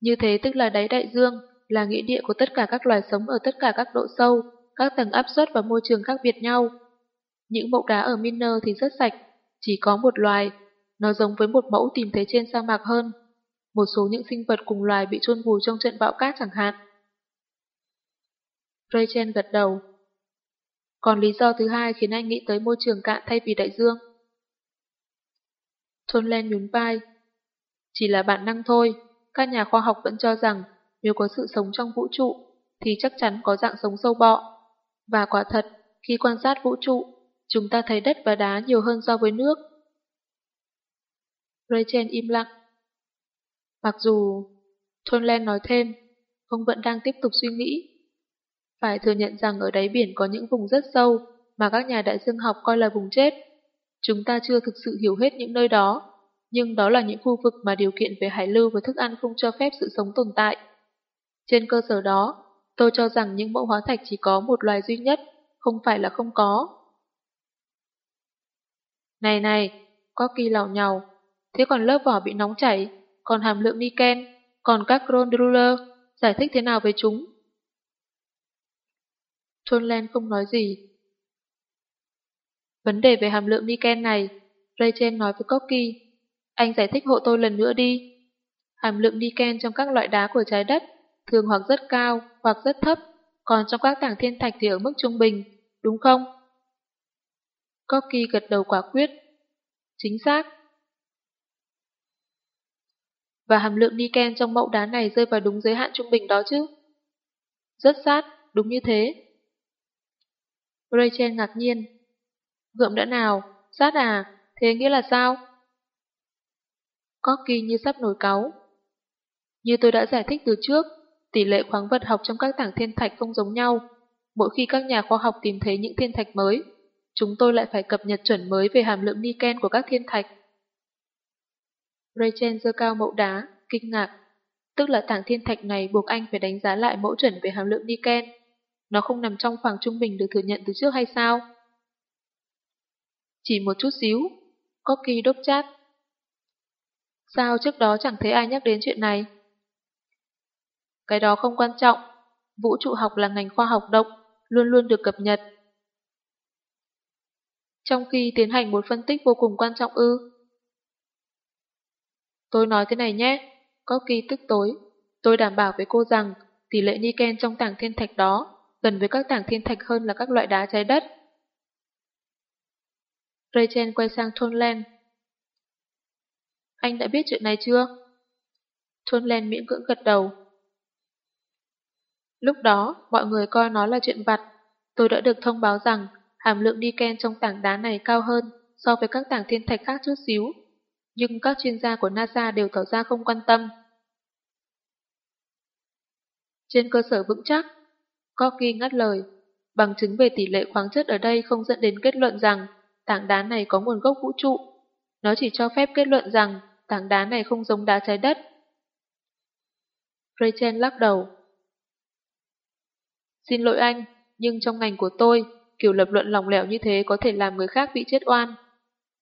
Như thế tức là đáy đại dương là nghĩa địa của tất cả các loài sống ở tất cả các độ sâu, các tầng áp suất và môi trường khác biệt nhau. Những mẫu đá ở Miner thì rất sạch, chỉ có một loài, nó giống với một mẫu tìm thấy trên sa mạc hơn. Một số những sinh vật cùng loài bị chôn vùi trong trận bão cát chẳng hạn. Rachel gật đầu. Còn lý do thứ hai khiến anh nghĩ tới môi trường cạn thay vì đại dương. Thôn Len nhún vai. Chỉ là bản năng thôi, các nhà khoa học vẫn cho rằng nếu có sự sống trong vũ trụ thì chắc chắn có dạng sống sâu bọ. Và quả thật, khi quan sát vũ trụ, chúng ta thấy đất và đá nhiều hơn so với nước. Rachel im lặng. Mặc dù, Thôn Len nói thêm, ông vẫn đang tiếp tục suy nghĩ. Phải thừa nhận rằng ở đáy biển có những vùng rất sâu mà các nhà đại dương học coi là vùng chết. Chúng ta chưa thực sự hiểu hết những nơi đó, nhưng đó là những khu vực mà điều kiện về hải lưu và thức ăn không cho phép sự sống tồn tại. Trên cơ sở đó, tôi cho rằng những mẫu hóa thạch chỉ có một loài duy nhất, không phải là không có. Này này, có kỳ lào nhào, thế còn lớp vỏ bị nóng chảy, còn hàm lượng niken, còn các Grondruller, giải thích thế nào về chúng? Thôn Len không nói gì. Vấn đề về hàm lượng niken này, Rachel nói với Corky, anh giải thích hộ tôi lần nữa đi. Hàm lượng niken trong các loại đá của trái đất thường hoặc rất cao hoặc rất thấp, còn trong các tảng thiên thạch thì ở mức trung bình, đúng không? Corky gật đầu quả quyết. Chính xác. Và hàm lượng niken trong mẫu đá này rơi vào đúng giới hạn trung bình đó chứ? Rất sát, đúng như thế. Rachel ngạc nhiên. Gượm đã nào, sát à, thế nghĩa là sao? Corky như sắp nổi cáu. Như tôi đã giải thích từ trước, tỷ lệ khoáng vật học trong các tảng thiên thạch không giống nhau. Mỗi khi các nhà khoa học tìm thấy những thiên thạch mới, chúng tôi lại phải cập nhật chuẩn mới về hàm lượng niken của các thiên thạch. Rachel dơ cao mẫu đá, kinh ngạc. Tức là tảng thiên thạch này buộc anh phải đánh giá lại mẫu chuẩn về hàm lượng niken. Nó không nằm trong khoảng trung bình được thừa nhận từ trước hay sao? Chỉ một chút xíu. có kỳ đốc chát. Sao trước đó chẳng thấy ai nhắc đến chuyện này? Cái đó không quan trọng. Vũ trụ học là ngành khoa học động, luôn luôn được cập nhật. Trong khi tiến hành một phân tích vô cùng quan trọng ư. Tôi nói thế này nhé, có kỳ tức tối. Tôi đảm bảo với cô rằng tỷ lệ niken trong tảng thiên thạch đó gần với các tảng thiên thạch hơn là các loại đá trái đất. Rachel quay sang Thôn Anh đã biết chuyện này chưa? Thôn miễn cưỡng gật đầu. Lúc đó, mọi người coi nó là chuyện vặt. Tôi đã được thông báo rằng hàm lượng niken trong tảng đá này cao hơn so với các tảng thiên thạch khác chút xíu nhưng các chuyên gia của NASA đều tỏ ra không quan tâm. Trên cơ sở vững chắc, Corky ngắt lời, bằng chứng về tỷ lệ khoáng chất ở đây không dẫn đến kết luận rằng tảng đá này có nguồn gốc vũ trụ. Nó chỉ cho phép kết luận rằng tảng đá này không giống đá trái đất. Rachel lắc đầu. Xin lỗi anh, nhưng trong ngành của tôi, kiểu lập luận lòng lẻo như thế có thể làm người khác bị chết oan.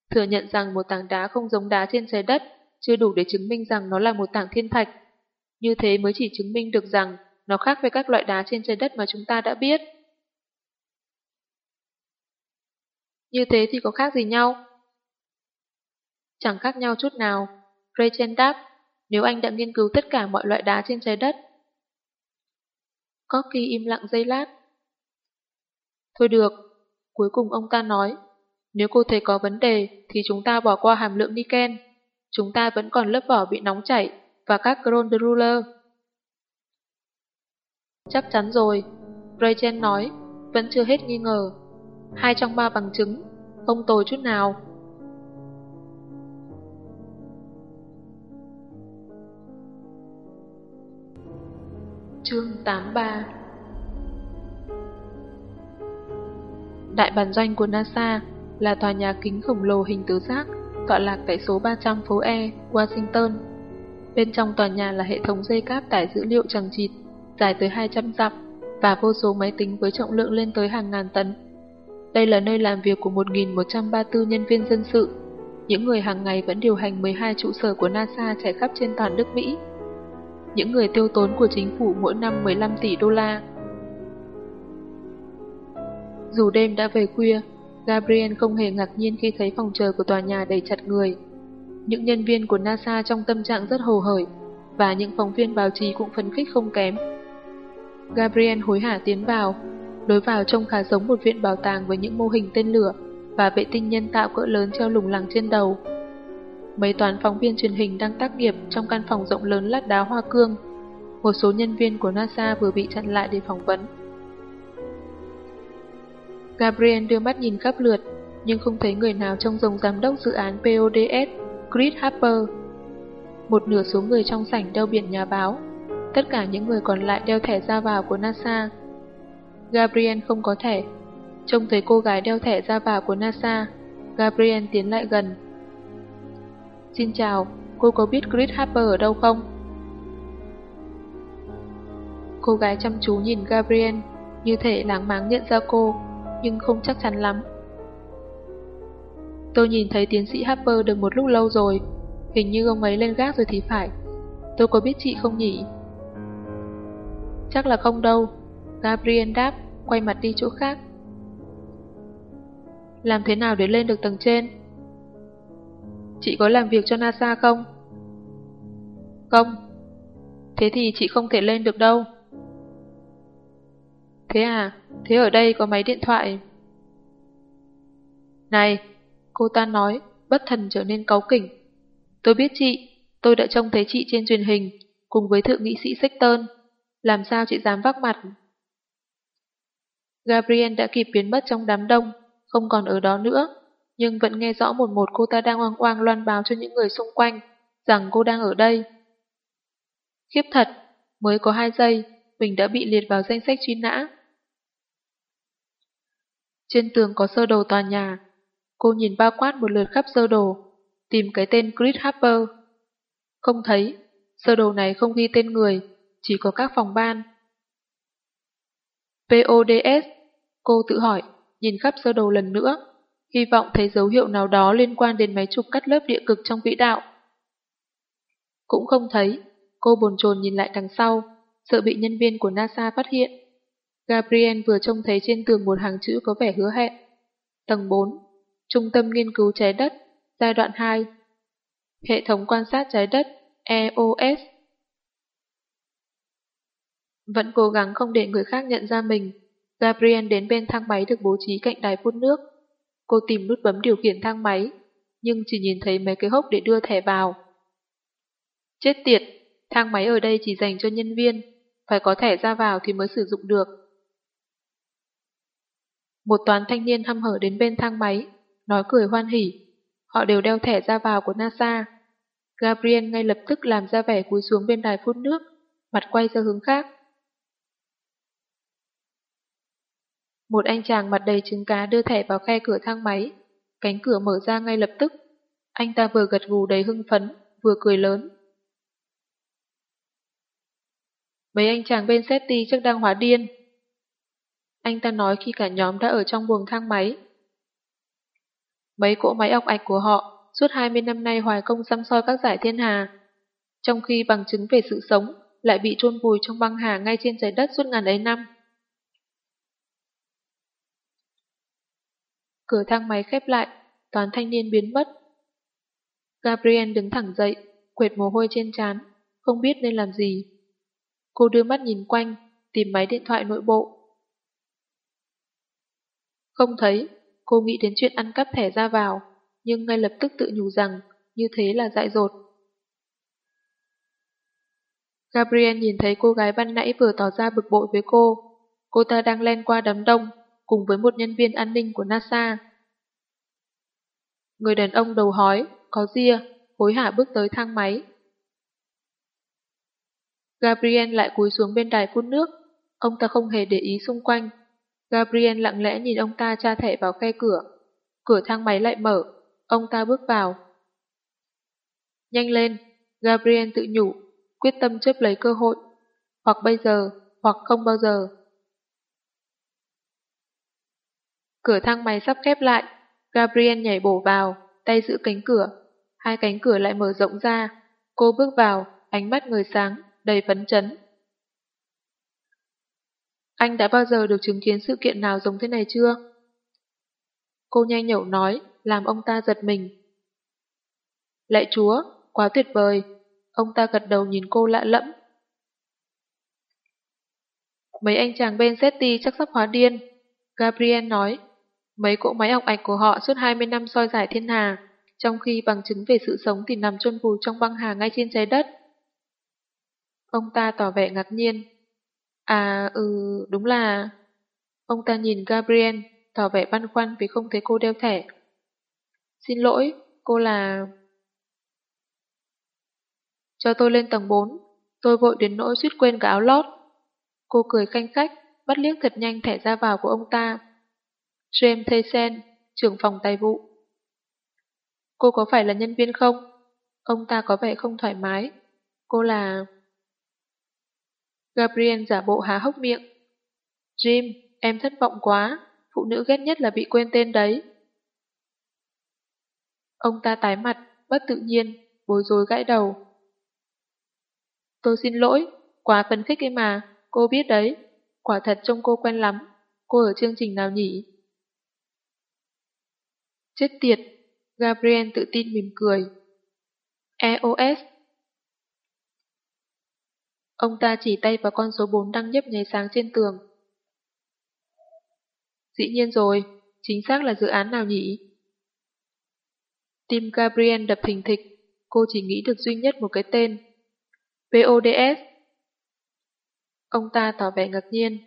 Thừa nhận rằng một tảng đá không giống đá trên trái đất chưa đủ để chứng minh rằng nó là một tảng thiên thạch. Như thế mới chỉ chứng minh được rằng nó khác với các loại đá trên trái đất mà chúng ta đã biết. Như thế thì có khác gì nhau? Chẳng khác nhau chút nào. Rachel đáp, nếu anh đã nghiên cứu tất cả mọi loại đá trên trái đất. Corky im lặng giây lát. Thôi được, cuối cùng ông ta nói, nếu cô thấy có vấn đề thì chúng ta bỏ qua hàm lượng niken. Chúng ta vẫn còn lớp vỏ bị nóng chảy và các Grondruller. Chắc chắn rồi, Rachel nói, vẫn chưa hết nghi ngờ. Hai trong ba bằng chứng, không tồi chút nào. Chương 83 Đại bản doanh của NASA là tòa nhà kính khổng lồ hình tứ giác, tọa lạc tại số 300 phố E, Washington. Bên trong tòa nhà là hệ thống dây cáp tải dữ liệu chẳng chịt, dài tới 200 dặm và vô số máy tính với trọng lượng lên tới hàng ngàn tấn. Đây là nơi làm việc của 1.134 nhân viên dân sự, những người hàng ngày vẫn điều hành 12 trụ sở của NASA trải khắp trên toàn nước Mỹ. Những người tiêu tốn của chính phủ mỗi năm 15 tỷ đô la. Dù đêm đã về khuya, Gabriel không hề ngạc nhiên khi thấy phòng chờ của tòa nhà đầy chặt người. Những nhân viên của NASA trong tâm trạng rất hồ hởi, và những phóng viên báo chí cũng phấn khích không kém. Gabriel hối hả tiến vào, Lối vào trông khá giống một viện bảo tàng với những mô hình tên lửa và vệ tinh nhân tạo cỡ lớn treo lủng lẳng trên đầu. Mấy toán phóng viên truyền hình đang tác nghiệp trong căn phòng rộng lớn lát đá hoa cương. Một số nhân viên của NASA vừa bị chặn lại để phỏng vấn. Gabriel đưa mắt nhìn khắp lượt, nhưng không thấy người nào trong dòng giám đốc dự án PODS, Chris Harper. Một nửa số người trong sảnh đeo biển nhà báo, tất cả những người còn lại đeo thẻ ra vào của NASA. Gabriel không có thẻ. Trông thấy cô gái đeo thẻ ra vào của NASA, Gabriel tiến lại gần. Xin chào, cô có biết Chris Harper ở đâu không? Cô gái chăm chú nhìn Gabriel, như thể láng máng nhận ra cô, nhưng không chắc chắn lắm. Tôi nhìn thấy tiến sĩ Harper được một lúc lâu rồi, hình như ông ấy lên gác rồi thì phải. Tôi có biết chị không nhỉ? Chắc là không đâu, Gabriel đáp, quay mặt đi chỗ khác. Làm thế nào để lên được tầng trên? Chị có làm việc cho NASA không? Không. Thế thì chị không thể lên được đâu. Thế à, thế ở đây có máy điện thoại. Này, cô ta nói, bất thần trở nên cáu kỉnh. Tôi biết chị, tôi đã trông thấy chị trên truyền hình, cùng với thượng nghị sĩ Sexton. Làm sao chị dám vác mặt? Gabriel đã kịp biến mất trong đám đông, không còn ở đó nữa, nhưng vẫn nghe rõ một một cô ta đang oang oang loan báo cho những người xung quanh rằng cô đang ở đây. Khiếp thật, mới có hai giây, mình đã bị liệt vào danh sách truy nã. Trên tường có sơ đồ tòa nhà. Cô nhìn bao quát một lượt khắp sơ đồ, tìm cái tên Chris Harper. Không thấy, sơ đồ này không ghi tên người, chỉ có các phòng ban. PODS, cô tự hỏi, nhìn khắp sơ đồ lần nữa, hy vọng thấy dấu hiệu nào đó liên quan đến máy chụp cắt lớp địa cực trong vĩ đạo. Cũng không thấy, cô bồn chồn nhìn lại đằng sau, sợ bị nhân viên của NASA phát hiện. Gabriel vừa trông thấy trên tường một hàng chữ có vẻ hứa hẹn. Tầng 4, Trung tâm Nghiên cứu Trái Đất, giai đoạn 2. Hệ thống quan sát trái đất, EOS. Vẫn cố gắng không để người khác nhận ra mình, Gabriel đến bên thang máy được bố trí cạnh đài phun nước. Cô tìm nút bấm điều khiển thang máy, nhưng chỉ nhìn thấy mấy cái hốc để đưa thẻ vào. Chết tiệt, thang máy ở đây chỉ dành cho nhân viên, phải có thẻ ra vào thì mới sử dụng được. Một toán thanh niên hăm hở đến bên thang máy, nói cười hoan hỉ. Họ đều đeo thẻ ra vào của NASA. Gabriel ngay lập tức làm ra vẻ cúi xuống bên đài phun nước, mặt quay ra hướng khác. Một anh chàng mặt đầy trứng cá đưa thẻ vào khe cửa thang máy. Cánh cửa mở ra ngay lập tức. Anh ta vừa gật gù đầy hưng phấn, vừa cười lớn. Mấy anh chàng bên SETI chắc đang hóa điên. Anh ta nói khi cả nhóm đã ở trong buồng thang máy. Mấy cỗ máy ọc ạch của họ suốt 20 năm nay hoài công xăm soi các giải thiên hà, trong khi bằng chứng về sự sống lại bị chôn vùi trong băng hà ngay trên trái đất suốt ngàn ấy năm. Cửa thang máy khép lại, toán thanh niên biến mất. Gabriel đứng thẳng dậy, quệt mồ hôi trên trán, không biết nên làm gì. Cô đưa mắt nhìn quanh, tìm máy điện thoại nội bộ. Không thấy, cô nghĩ đến chuyện ăn cắp thẻ ra vào, nhưng ngay lập tức tự nhủ rằng như thế là dại dột. Gabriel nhìn thấy cô gái ban nãy vừa tỏ ra bực bội với cô. Cô ta đang len qua đám đông, cùng với một nhân viên an ninh của NASA. Người đàn ông đầu hói, có ria, hối hả bước tới thang máy. Gabriel lại cúi xuống bên đài phun nước. Ông ta không hề để ý xung quanh. Gabriel lặng lẽ nhìn ông ta tra thẻ vào khe cửa. Cửa thang máy lại mở. Ông ta bước vào. Nhanh lên, Gabriel tự nhủ, quyết tâm chấp lấy cơ hội. Hoặc bây giờ, hoặc không bao giờ. Cửa thang máy sắp khép lại, Gabriel nhảy bổ vào, tay giữ cánh cửa. Hai cánh cửa lại mở rộng ra. Cô bước vào, ánh mắt người sáng, đầy phấn chấn. Anh đã bao giờ được chứng kiến sự kiện nào giống thế này chưa? Cô nhanh nhẩu nói, làm ông ta giật mình. Lạy chúa, quá tuyệt vời. Ông ta gật đầu nhìn cô lạ lẫm. mấy anh chàng bên Zeti chắc sắp hóa điên. Gabriel nói, mấy cỗ máy học ảnh của họ suốt 20 năm soi giải thiên hà, trong khi bằng chứng về sự sống thì nằm chôn vùi trong băng hà ngay trên trái đất. Ông ta tỏ vẻ ngạc nhiên. À, ừ, đúng là... Ông ta nhìn Gabriel, tỏ vẻ băn khoăn vì không thấy cô đeo thẻ. Xin lỗi, cô là... Cho tôi lên tầng 4, tôi vội đến nỗi suýt quên cả áo lót. Cô cười khanh khách, bắt liếc thật nhanh thẻ ra vào của ông ta. James Thaysen, trưởng phòng tài vụ. Cô có phải là nhân viên không? Ông ta có vẻ không thoải mái. Cô là... Gabriel giả bộ há hốc miệng. Jim, em thất vọng quá, phụ nữ ghét nhất là bị quên tên đấy. Ông ta tái mặt, bất tự nhiên, bối rối gãi đầu. Tôi xin lỗi, quá phấn khích ấy mà, cô biết đấy. Quả thật trông cô quen lắm, cô ở chương trình nào nhỉ? Chết tiệt, Gabriel tự tin mỉm cười. EOS Ông ta chỉ tay vào con số 4 đang nhấp nháy sáng trên tường. Dĩ nhiên rồi, chính xác là dự án nào nhỉ? Tim Gabriel đập thình thịch, cô chỉ nghĩ được duy nhất một cái tên. PODS. Ông ta tỏ vẻ ngạc nhiên.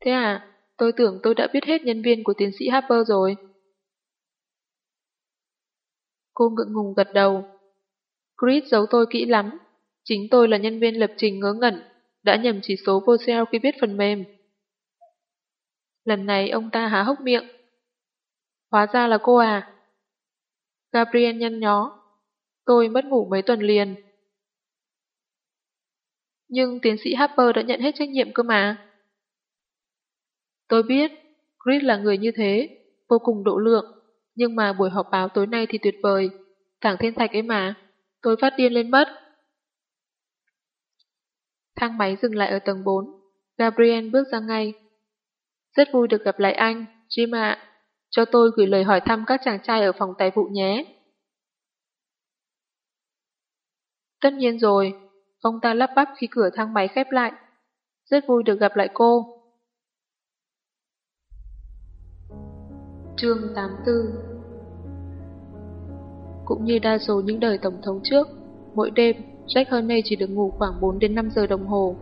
Thế à, tôi tưởng tôi đã biết hết nhân viên của tiến sĩ Harper rồi. Cô ngượng ngùng gật đầu. Chris giấu tôi kỹ lắm. Chính tôi là nhân viên lập trình ngớ ngẩn, đã nhầm chỉ số vô sale khi viết phần mềm. Lần này ông ta há hốc miệng. Hóa ra là cô à? Gabriel nhăn nhó. Tôi mất ngủ mấy tuần liền. Nhưng tiến sĩ Harper đã nhận hết trách nhiệm cơ mà. Tôi biết, Chris là người như thế, vô cùng độ lượng, nhưng mà buổi họp báo tối nay thì tuyệt vời. Thẳng thiên thạch ấy mà, tôi phát điên lên mất. Thang máy dừng lại ở tầng 4. Gabriel bước ra ngay. Rất vui được gặp lại anh, Jim ạ. Cho tôi gửi lời hỏi thăm các chàng trai ở phòng tài vụ nhé. Tất nhiên rồi, ông ta lắp bắp khi cửa thang máy khép lại. Rất vui được gặp lại cô. Chương 84 Cũng như đa số những đời tổng thống trước, mỗi đêm Jack Herney chỉ được ngủ khoảng 4 đến 5 giờ đồng hồ.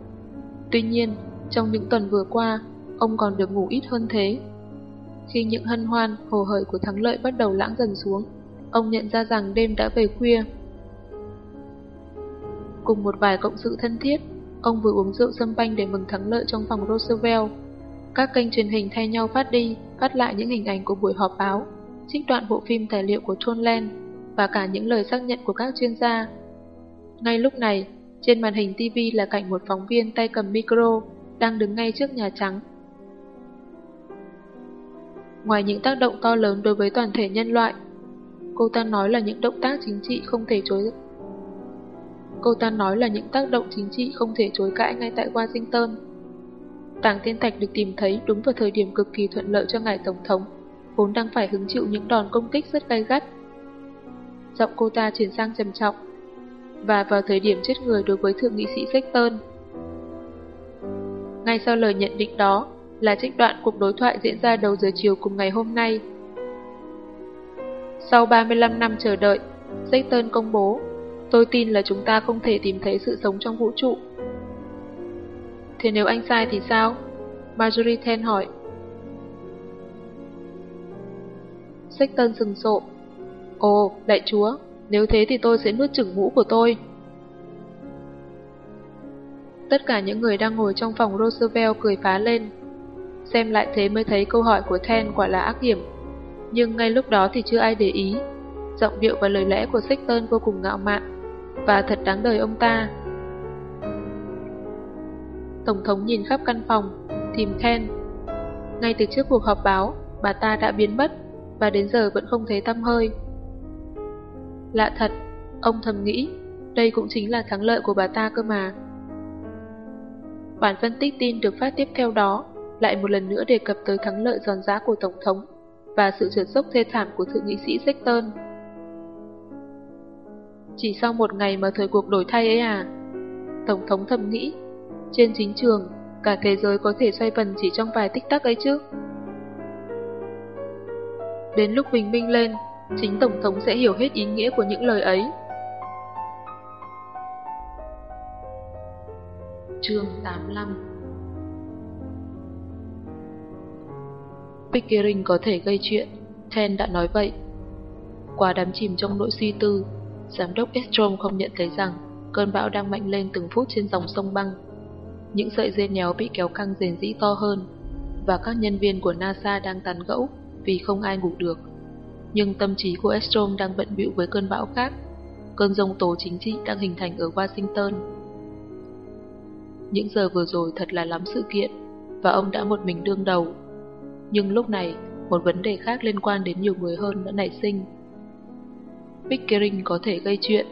Tuy nhiên, trong những tuần vừa qua, ông còn được ngủ ít hơn thế. Khi những hân hoan, hồ hởi của thắng lợi bắt đầu lãng dần xuống, ông nhận ra rằng đêm đã về khuya. Cùng một vài cộng sự thân thiết, ông vừa uống rượu sâm banh để mừng thắng lợi trong phòng Roosevelt. Các kênh truyền hình thay nhau phát đi, phát lại những hình ảnh của buổi họp báo, trích đoạn bộ phim tài liệu của John Land và cả những lời xác nhận của các chuyên gia. Ngay lúc này, trên màn hình TV là cảnh một phóng viên tay cầm micro đang đứng ngay trước Nhà Trắng. Ngoài những tác động to lớn đối với toàn thể nhân loại, cô ta nói là những động tác chính trị không thể chối Cô ta nói là những tác động chính trị không thể chối cãi ngay tại Washington. Tảng Thiên Thạch được tìm thấy đúng vào thời điểm cực kỳ thuận lợi cho ngài Tổng thống, vốn đang phải hứng chịu những đòn công kích rất gay gắt. Giọng cô ta chuyển sang trầm trọng, và vào thời điểm chết người đối với Thượng nghị sĩ Sexton. Ngay sau lời nhận định đó là trích đoạn cuộc đối thoại diễn ra đầu giờ chiều cùng ngày hôm nay. Sau 35 năm chờ đợi, Sexton công bố, tôi tin là chúng ta không thể tìm thấy sự sống trong vũ trụ. Thế nếu anh sai thì sao? Marjorie Ten hỏi. Sexton sừng sộ. Ồ, đại chúa, nếu thế thì tôi sẽ nuốt chửng mũ của tôi. Tất cả những người đang ngồi trong phòng Roosevelt cười phá lên. Xem lại thế mới thấy câu hỏi của Ten quả là ác hiểm. Nhưng ngay lúc đó thì chưa ai để ý. Giọng điệu và lời lẽ của Sexton vô cùng ngạo mạn. Và thật đáng đời ông ta. Tổng thống nhìn khắp căn phòng, tìm Ten. Ngay từ trước cuộc họp báo, bà ta đã biến mất và đến giờ vẫn không thấy tăm hơi. Lạ thật, ông thầm nghĩ, đây cũng chính là thắng lợi của bà ta cơ mà. Bản phân tích tin được phát tiếp theo đó lại một lần nữa đề cập tới thắng lợi giòn giã của Tổng thống và sự trượt dốc thê thảm của Thượng nghị sĩ Sexton. Chỉ sau một ngày mà thời cuộc đổi thay ấy à? Tổng thống thầm nghĩ, trên chính trường, Cả thế giới có thể xoay vần chỉ trong vài tích tắc ấy chứ. Đến lúc bình minh lên, chính Tổng thống sẽ hiểu hết ý nghĩa của những lời ấy. Chương 85 Pickering có thể gây chuyện, Ten đã nói vậy. Qua đám chìm trong nỗi suy tư, giám đốc Estrom không nhận thấy rằng cơn bão đang mạnh lên từng phút trên dòng sông băng. Những sợi dây nhéo bị kéo căng rền rĩ to hơn, và các nhân viên của NASA đang tàn gẫu vì không ai ngủ được. Nhưng tâm trí của Estrom đang bận bịu với cơn bão khác, cơn rông tố chính trị đang hình thành ở Washington. Những giờ vừa rồi thật là lắm sự kiện, và ông đã một mình đương đầu. Nhưng lúc này, một vấn đề khác liên quan đến nhiều người hơn đã nảy sinh. Pickering có thể gây chuyện.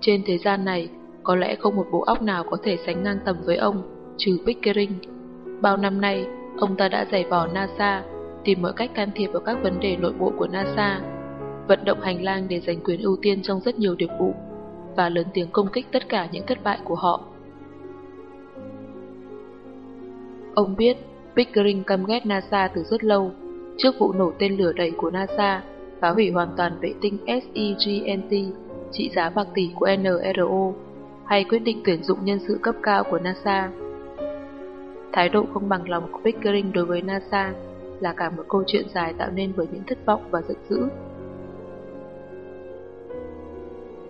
Trên thế gian này, có lẽ không một bộ óc nào có thể sánh ngang tầm với ông, trừ Pickering. Bao năm nay, ông ta đã giải vò NASA, tìm mọi cách can thiệp vào các vấn đề nội bộ của NASA, vận động hành lang để giành quyền ưu tiên trong rất nhiều điệp vụ, và lớn tiếng công kích tất cả những thất bại của họ. Ông biết Pickering căm ghét NASA từ rất lâu, trước vụ nổ tên lửa đẩy của NASA, phá hủy hoàn toàn vệ tinh SEGNT trị giá bạc tỷ của NRO, hay quyết định tuyển dụng nhân sự cấp cao của NASA. Thái độ không bằng lòng của Pickering đối với NASA là cả một câu chuyện dài tạo nên bởi những thất vọng và giận dữ.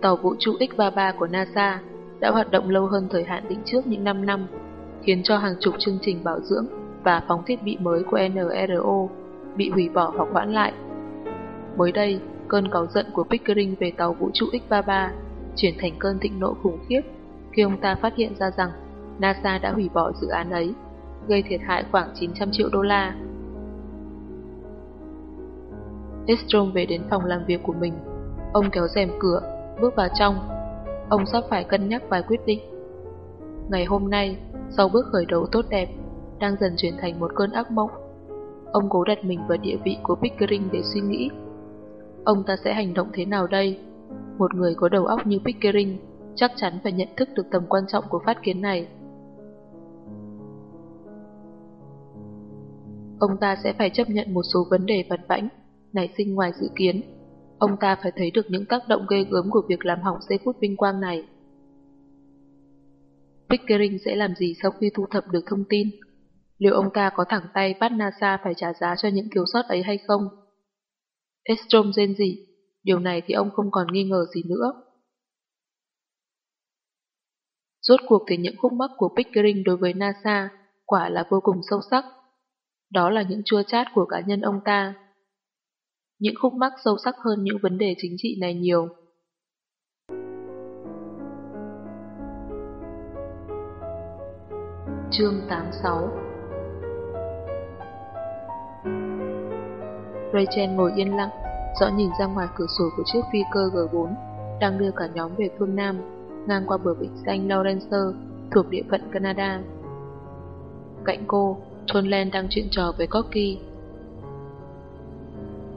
Tàu vũ trụ X-33 của NASA đã hoạt động lâu hơn thời hạn định trước những 5 năm, khiến cho hàng chục chương trình bảo dưỡng và phóng thiết bị mới của NRO bị hủy bỏ hoặc hoãn lại. Mới đây, cơn cáu giận của Pickering về tàu vũ trụ X-33 chuyển thành cơn thịnh nộ khủng khiếp khi ông ta phát hiện ra rằng NASA đã hủy bỏ dự án ấy, gây thiệt hại khoảng 900 triệu đô la. Estrom về đến phòng làm việc của mình. Ông kéo rèm cửa, bước vào trong. Ông sắp phải cân nhắc vài quyết định. Ngày hôm nay, sau bước khởi đầu tốt đẹp, đang dần chuyển thành một cơn ác mộng. Ông cố đặt mình vào địa vị của Pickering để suy nghĩ. Ông ta sẽ hành động thế nào đây? Một người có đầu óc như Pickering chắc chắn phải nhận thức được tầm quan trọng của phát kiến này. Ông ta sẽ phải chấp nhận một số vấn đề vặt vãnh, nảy sinh ngoài dự kiến. Ông ta phải thấy được những tác động ghê gớm của việc làm hỏng giây phút vinh quang này. Pickering sẽ làm gì sau khi thu thập được thông tin? Liệu ông ta có thẳng tay bắt NASA phải trả giá cho những thiếu sót ấy hay không? Estrom rên gì? Điều này thì ông không còn nghi ngờ gì nữa. Rốt cuộc thì những khúc mắc của Pickering đối với NASA quả là vô cùng sâu sắc. Đó là những chua chát của cá nhân ông ta. Những khúc mắc sâu sắc hơn những vấn đề chính trị này nhiều. Chương 86 Rachel ngồi yên lặng, rõ nhìn ra ngoài cửa sổ của chiếc phi cơ G4 đang đưa cả nhóm về phương Nam, ngang qua bờ vịnh xanh Lawrence thuộc địa phận Canada. Cạnh cô, thôn Len đang chuyện trò với Corky.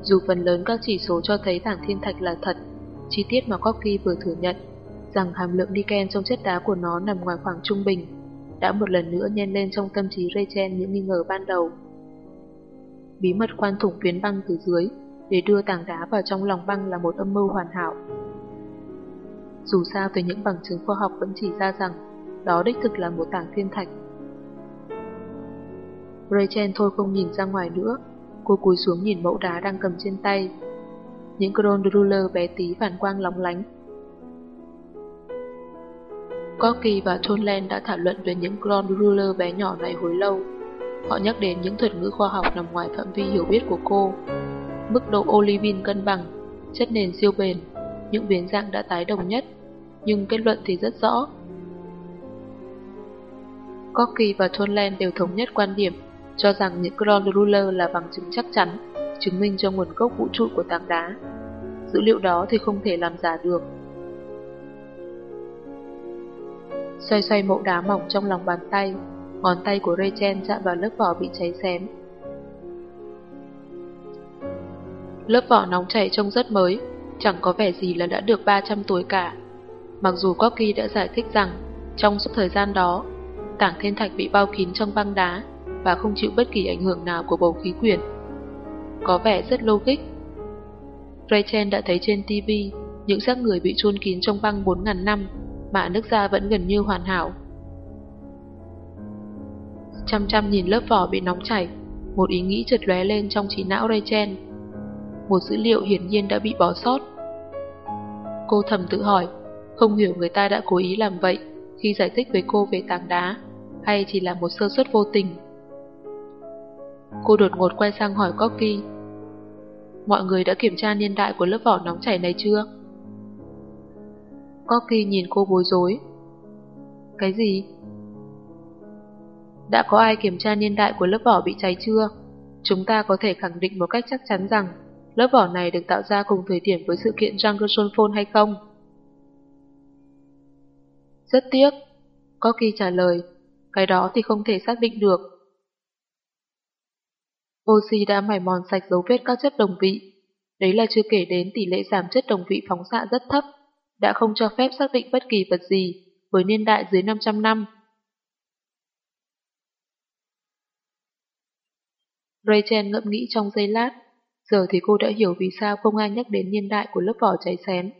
Dù phần lớn các chỉ số cho thấy tảng thiên thạch là thật, chi tiết mà Corky vừa thừa nhận rằng hàm lượng niken trong chất đá của nó nằm ngoài khoảng trung bình đã một lần nữa nhen lên trong tâm trí Rachel những nghi ngờ ban đầu. Bí mật khoan thủng phiến băng từ dưới để đưa tảng đá vào trong lòng băng là một âm mưu hoàn hảo. Dù sao từ những bằng chứng khoa học vẫn chỉ ra rằng đó đích thực là một tảng thiên thạch. Rachel thôi không nhìn ra ngoài nữa, cô cúi xuống nhìn mẫu đá đang cầm trên tay. Những cron ruler bé tí phản quang lóng lánh. Corky và Tonland đã thảo luận về những cron ruler bé nhỏ này hồi lâu. Họ nhắc đến những thuật ngữ khoa học nằm ngoài phạm vi hiểu biết của cô. Mức độ olivin cân bằng, chất nền siêu bền, những biến dạng đã tái đồng nhất, nhưng kết luận thì rất rõ. Corky và Tonland đều thống nhất quan điểm cho rằng những Grand Ruler là bằng chứng chắc chắn, chứng minh cho nguồn gốc vũ trụ của tảng đá. Dữ liệu đó thì không thể làm giả được. Xoay xoay mẫu đá mỏng trong lòng bàn tay, ngón tay của Rachel chạm vào lớp vỏ bị cháy xém. Lớp vỏ nóng chảy trông rất mới, chẳng có vẻ gì là đã được 300 tuổi cả. Mặc dù Corky đã giải thích rằng Trong suốt thời gian đó, tảng thiên thạch bị bao kín trong băng đá và không chịu bất kỳ ảnh hưởng nào của bầu khí quyển. Có vẻ rất logic. Rachel đã thấy trên TV những xác người bị chôn kín trong băng 4.000 năm mà nước da vẫn gần như hoàn hảo. Chăm chăm nhìn lớp vỏ bị nóng chảy, một ý nghĩ chợt lóe lên trong trí não Rachel. Một dữ liệu hiển nhiên đã bị bỏ sót. Cô thầm tự hỏi, không hiểu người ta đã cố ý làm vậy khi giải thích với cô về tảng đá, hay chỉ là một sơ suất vô tình. Cô đột ngột quay sang hỏi Corky. Mọi người đã kiểm tra niên đại của lớp vỏ nóng chảy này chưa? Corky nhìn cô bối rối. Cái gì? Đã có ai kiểm tra niên đại của lớp vỏ bị cháy chưa? Chúng ta có thể khẳng định một cách chắc chắn rằng lớp vỏ này được tạo ra cùng thời điểm với sự kiện Jungle Phone hay không? Rất tiếc. Corky trả lời, cái đó thì không thể xác định được. Oxy đã mài mòn sạch dấu vết các chất đồng vị. Đấy là chưa kể đến tỷ lệ giảm chất đồng vị phóng xạ rất thấp, đã không cho phép xác định bất kỳ vật gì với niên đại dưới 500 năm. Rachel ngẫm nghĩ trong giây lát, giờ thì cô đã hiểu vì sao không ai nhắc đến niên đại của lớp vỏ cháy xém.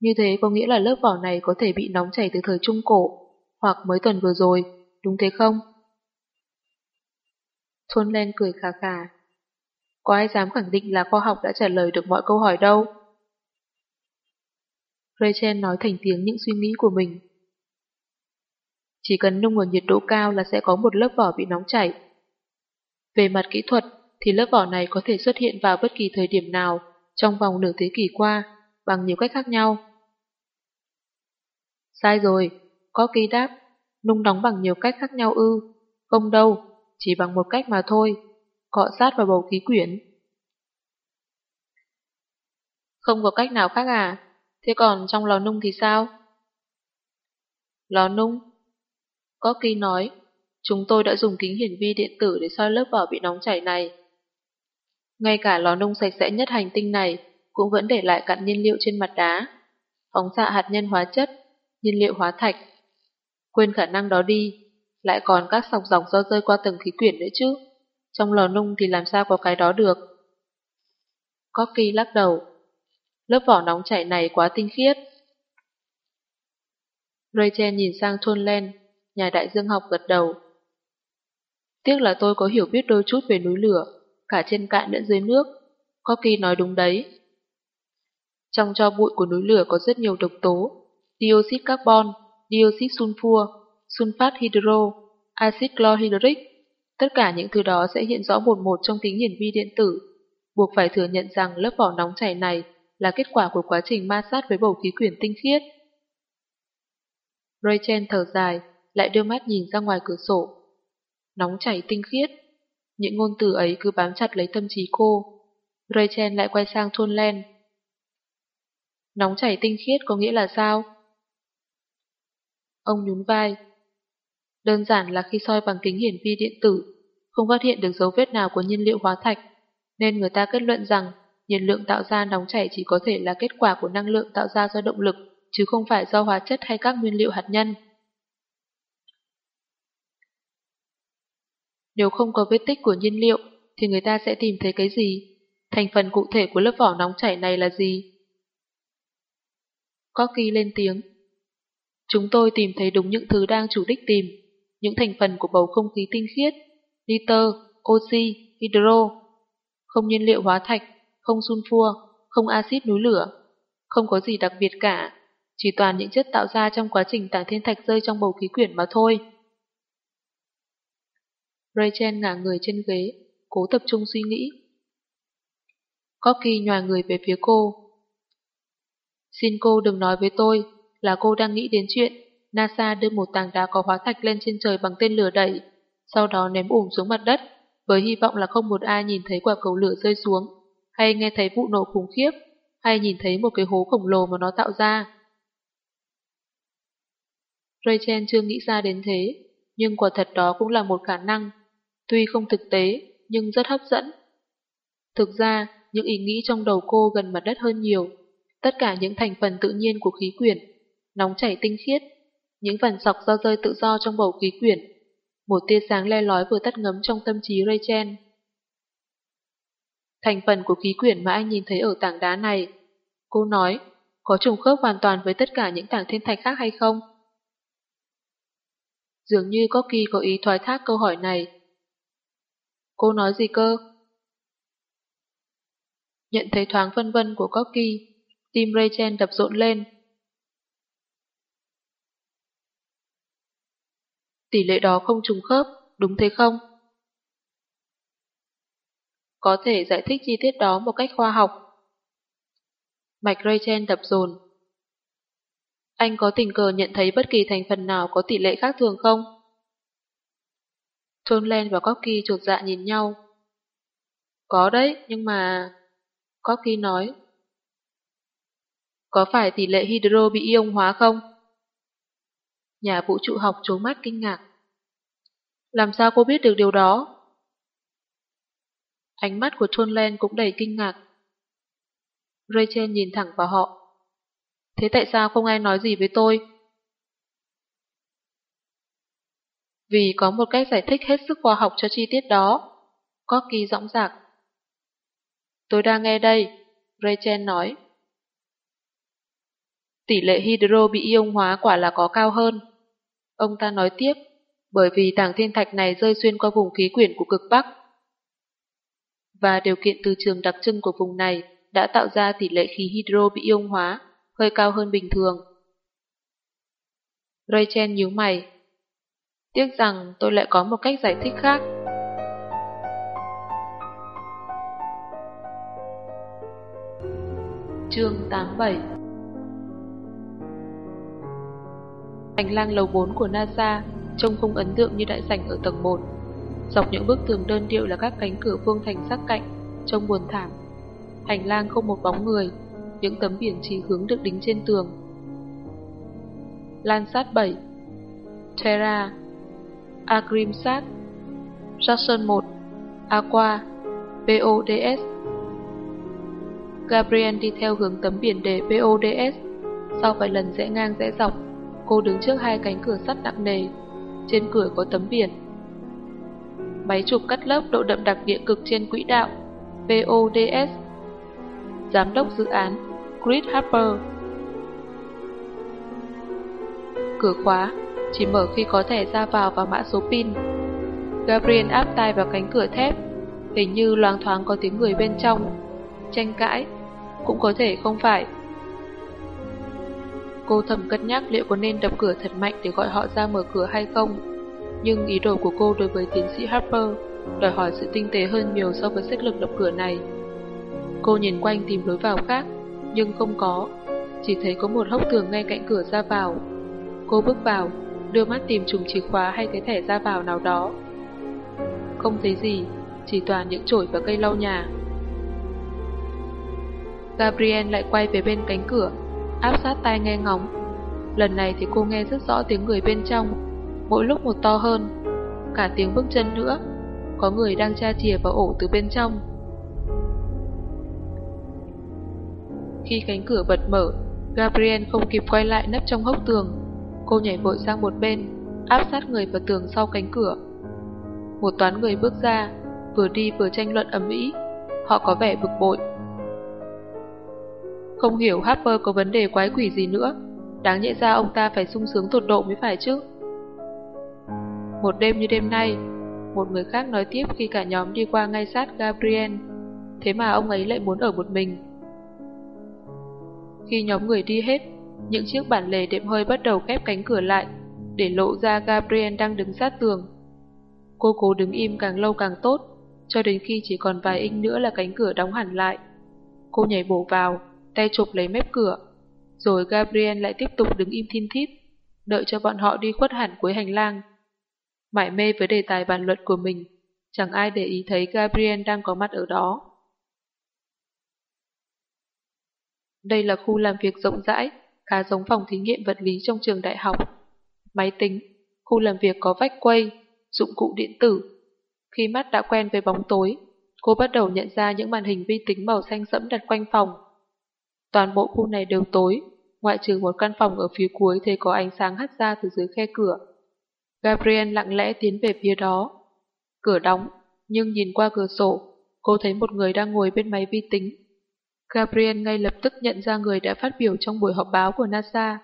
Như thế có nghĩa là lớp vỏ này có thể bị nóng chảy từ thời Trung Cổ, hoặc mới tuần vừa rồi, đúng thế không? Thôn Len cười khà khà. Có ai dám khẳng định là khoa học đã trả lời được mọi câu hỏi đâu? Rachel nói thành tiếng những suy nghĩ của mình. Chỉ cần nung ở nhiệt độ cao là sẽ có một lớp vỏ bị nóng chảy. Về mặt kỹ thuật thì lớp vỏ này có thể xuất hiện vào bất kỳ thời điểm nào trong vòng nửa thế kỷ qua bằng nhiều cách khác nhau. Sai rồi, có ký đáp, nung nóng bằng nhiều cách khác nhau ư, không đâu, chỉ bằng một cách mà thôi, cọ sát vào bầu khí quyển. Không có cách nào khác à? Thế còn trong lò nung thì sao? Lò nung? Có kỳ nói, chúng tôi đã dùng kính hiển vi điện tử để soi lớp vỏ bị nóng chảy này. Ngay cả lò nung sạch sẽ nhất hành tinh này cũng vẫn để lại cặn nhiên liệu trên mặt đá, phóng xạ hạt nhân hóa chất, nhiên liệu hóa thạch. Quên khả năng đó đi, lại còn các sọc dọc do rơi qua tầng khí quyển nữa chứ. Trong lò nung thì làm sao có cái đó được. Corky lắc đầu. Lớp vỏ nóng chảy này quá tinh khiết. Rachel nhìn sang Thôn Len, nhà đại dương học gật đầu. Tiếc là tôi có hiểu biết đôi chút về núi lửa, cả trên cạn lẫn dưới nước. Corky nói đúng đấy. Trong cho bụi của núi lửa có rất nhiều độc tố, dioxide carbon, dioxide sunfua sunfat hydro, axit chlorhydric. Tất cả những thứ đó sẽ hiện rõ một một trong kính hiển vi điện tử, buộc phải thừa nhận rằng lớp vỏ nóng chảy này là kết quả của quá trình ma sát với bầu khí quyển tinh khiết. Rachel thở dài, lại đưa mắt nhìn ra ngoài cửa sổ. Nóng chảy tinh khiết. Những ngôn từ ấy cứ bám chặt lấy tâm trí cô. Rachel lại quay sang Thôn Len. Nóng chảy tinh khiết có nghĩa là sao? Ông nhún vai. Đơn giản là khi soi bằng kính hiển vi điện tử, không phát hiện được dấu vết nào của nhiên liệu hóa thạch, nên người ta kết luận rằng nhiệt lượng tạo ra nóng chảy chỉ có thể là kết quả của năng lượng tạo ra do động lực, chứ không phải do hóa chất hay các nguyên liệu hạt nhân. Nếu không có vết tích của nhiên liệu, thì người ta sẽ tìm thấy cái gì? Thành phần cụ thể của lớp vỏ nóng chảy này là gì? Corky lên tiếng. Chúng tôi tìm thấy đúng những thứ đang chủ đích tìm, những thành phần của bầu không khí tinh khiết, nitơ, oxy, hydro, không nhiên liệu hóa thạch, không sunfua, không axit núi lửa, không có gì đặc biệt cả, chỉ toàn những chất tạo ra trong quá trình tảng thiên thạch rơi trong bầu khí quyển mà thôi. Rachel ngả người trên ghế, cố tập trung suy nghĩ. Corky nhòa người về phía cô. Xin cô đừng nói với tôi là cô đang nghĩ đến chuyện NASA đưa một tảng đá có hóa thạch lên trên trời bằng tên lửa đẩy, sau đó ném ủm xuống mặt đất, với hy vọng là không một ai nhìn thấy quả cầu lửa rơi xuống, hay nghe thấy vụ nổ khủng khiếp, hay nhìn thấy một cái hố khổng lồ mà nó tạo ra. Rachel chưa nghĩ ra đến thế, nhưng quả thật đó cũng là một khả năng, tuy không thực tế, nhưng rất hấp dẫn. Thực ra, những ý nghĩ trong đầu cô gần mặt đất hơn nhiều, tất cả những thành phần tự nhiên của khí quyển nóng chảy tinh khiết, những vần sọc do rơi tự do trong bầu khí quyển. Một tia sáng le lói vừa tắt ngấm trong tâm trí Rachel. Thành phần của khí quyển mà anh nhìn thấy ở tảng đá này. Cô nói, có trùng khớp hoàn toàn với tất cả những tảng thiên thạch khác hay không? Dường như có kỳ có ý thoái thác câu hỏi này. Cô nói gì cơ? Nhận thấy thoáng vân vân của Corky, tim Rachel đập rộn lên. Tỷ lệ đó không trùng khớp, đúng thế không? Có thể giải thích chi tiết đó một cách khoa học. Mạch Rachel đập dồn. Anh có tình cờ nhận thấy bất kỳ thành phần nào có tỷ lệ khác thường không? Len và Corky chuột dạ nhìn nhau. Có đấy, nhưng mà... Corky nói. Có phải tỷ lệ hydro bị ion hóa không? Nhà vũ trụ học trố mắt kinh ngạc. Làm sao cô biết được điều đó? Ánh mắt của Len cũng đầy kinh ngạc. Rachel nhìn thẳng vào họ. Thế tại sao không ai nói gì với tôi? Vì có một cách giải thích hết sức khoa học cho chi tiết đó. Corky rõng rạc. Tôi đang nghe đây, Rachel nói. Tỷ lệ hydro bị ion hóa quả là có cao hơn. Ông ta nói tiếp, bởi vì tảng thiên thạch này rơi xuyên qua vùng khí quyển của cực Bắc. Và điều kiện từ trường đặc trưng của vùng này đã tạo ra tỷ lệ khí hydro bị ion hóa hơi cao hơn bình thường. Rachel nhíu mày. Tiếc rằng tôi lại có một cách giải thích khác. Chương 87 Hành lang lầu 4 của NASA trông không ấn tượng như đại sảnh ở tầng 1. Dọc những bức tường đơn điệu là các cánh cửa vuông thành sắc cạnh, trông buồn thảm. Hành lang không một bóng người, những tấm biển chỉ hướng được đính trên tường. Lan sát 7 Terra Agrimsat Jackson 1 Aqua PODS Gabriel đi theo hướng tấm biển đề PODS. Sau vài lần rẽ ngang rẽ dọc, cô đứng trước hai cánh cửa sắt nặng nề. Trên cửa có tấm biển. Máy chụp cắt lớp độ đậm đặc địa cực trên quỹ đạo PODS Giám đốc dự án, Chris Harper. Cửa khóa Chỉ mở khi có thẻ ra vào và mã số pin. Gabriel áp tay vào cánh cửa thép, Hình như loáng thoáng có tiếng người bên trong. Tranh cãi, Cũng có thể không phải. Cô thầm cân nhắc liệu có nên đập cửa thật mạnh để gọi họ ra mở cửa hay không Nhưng ý đồ của cô đối với tiến sĩ Harper đòi hỏi sự tinh tế hơn nhiều so với sức lực đập cửa này Cô nhìn quanh tìm lối vào khác, nhưng không có. Chỉ thấy có một hốc tường ngay cạnh cửa ra vào. Cô bước vào, đưa mắt tìm chùm chìa khóa hay cái thẻ ra vào nào đó. Không thấy gì, chỉ toàn những chổi và cây lau nhà. Gabriel lại quay về bên cánh cửa, áp sát tai nghe ngóng. Lần này thì cô nghe rất rõ tiếng người bên trong, mỗi lúc một to hơn. Cả tiếng bước chân nữa, có người đang tra chìa vào ổ từ bên trong. Khi cánh cửa bật mở, Gabriel không kịp quay lại nấp trong hốc tường. Cô nhảy vội sang một bên, áp sát người vào tường sau cánh cửa. Một toán người bước ra, vừa đi vừa tranh luận ầm ĩ. Họ có vẻ bực bội. Không hiểu Harper có vấn đề quái quỷ gì nữa. Đáng nhẽ ra ông ta phải sung sướng tột độ mới phải chứ. Một đêm như đêm nay, một người khác nói tiếp khi cả nhóm đi qua ngay sát Gabriel. Thế mà ông ấy lại muốn ở một mình. Khi nhóm người đi hết, những chiếc bản lề đệm hơi bắt đầu khép cánh cửa lại, để lộ ra Gabriel đang đứng sát tường. Cô cố đứng im càng lâu càng tốt, cho đến khi chỉ còn vài inch nữa là cánh cửa đóng hẳn lại. Cô nhảy bổ vào, tay chụp lấy mép cửa, rồi Gabriel lại tiếp tục đứng im thiên thít, đợi cho bọn họ đi khuất hẳn cuối hành lang. Mải mê với đề tài bàn luận của mình, chẳng ai để ý thấy Gabriel đang có mặt ở đó. Đây là khu làm việc rộng rãi, khá giống phòng thí nghiệm vật lý trong trường đại học. Máy tính, khu làm việc có vách quay, dụng cụ điện tử. Khi mắt đã quen với bóng tối, cô bắt đầu nhận ra những màn hình vi tính màu xanh sẫm đặt quanh phòng. Toàn bộ khu này đều tối, ngoại trừ một căn phòng ở phía cuối thấy có ánh sáng hắt ra từ dưới khe cửa. Gabriel lặng lẽ tiến về phía đó. Cửa đóng, nhưng nhìn qua cửa sổ, cô thấy một người đang ngồi bên máy vi tính. Gabriel ngay lập tức nhận ra người đã phát biểu trong buổi họp báo của NASA.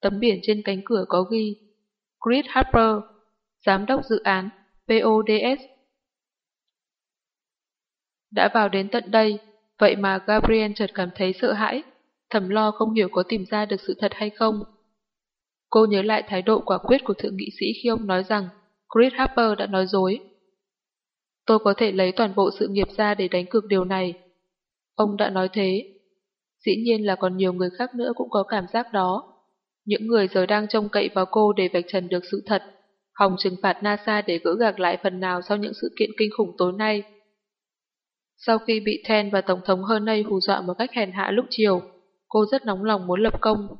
Tấm biển trên cánh cửa có ghi Chris Harper, Giám đốc dự án PODS. Đã vào đến tận đây, vậy mà Gabriel chợt cảm thấy sợ hãi, thầm lo không hiểu có tìm ra được sự thật hay không. Cô nhớ lại thái độ quả quyết của thượng nghị sĩ khi ông nói rằng Chris Harper đã nói dối. Tôi có thể lấy toàn bộ sự nghiệp ra để đánh cược điều này. Ông đã nói thế. Dĩ nhiên là còn nhiều người khác nữa cũng có cảm giác đó. Những người giờ đang trông cậy vào cô để vạch trần được sự thật, hòng trừng phạt NASA để gỡ gạc lại phần nào sau những sự kiện kinh khủng tối nay. Sau khi bị Ten và Tổng thống Hernay hù dọa một cách hèn hạ lúc chiều, cô rất nóng lòng muốn lập công.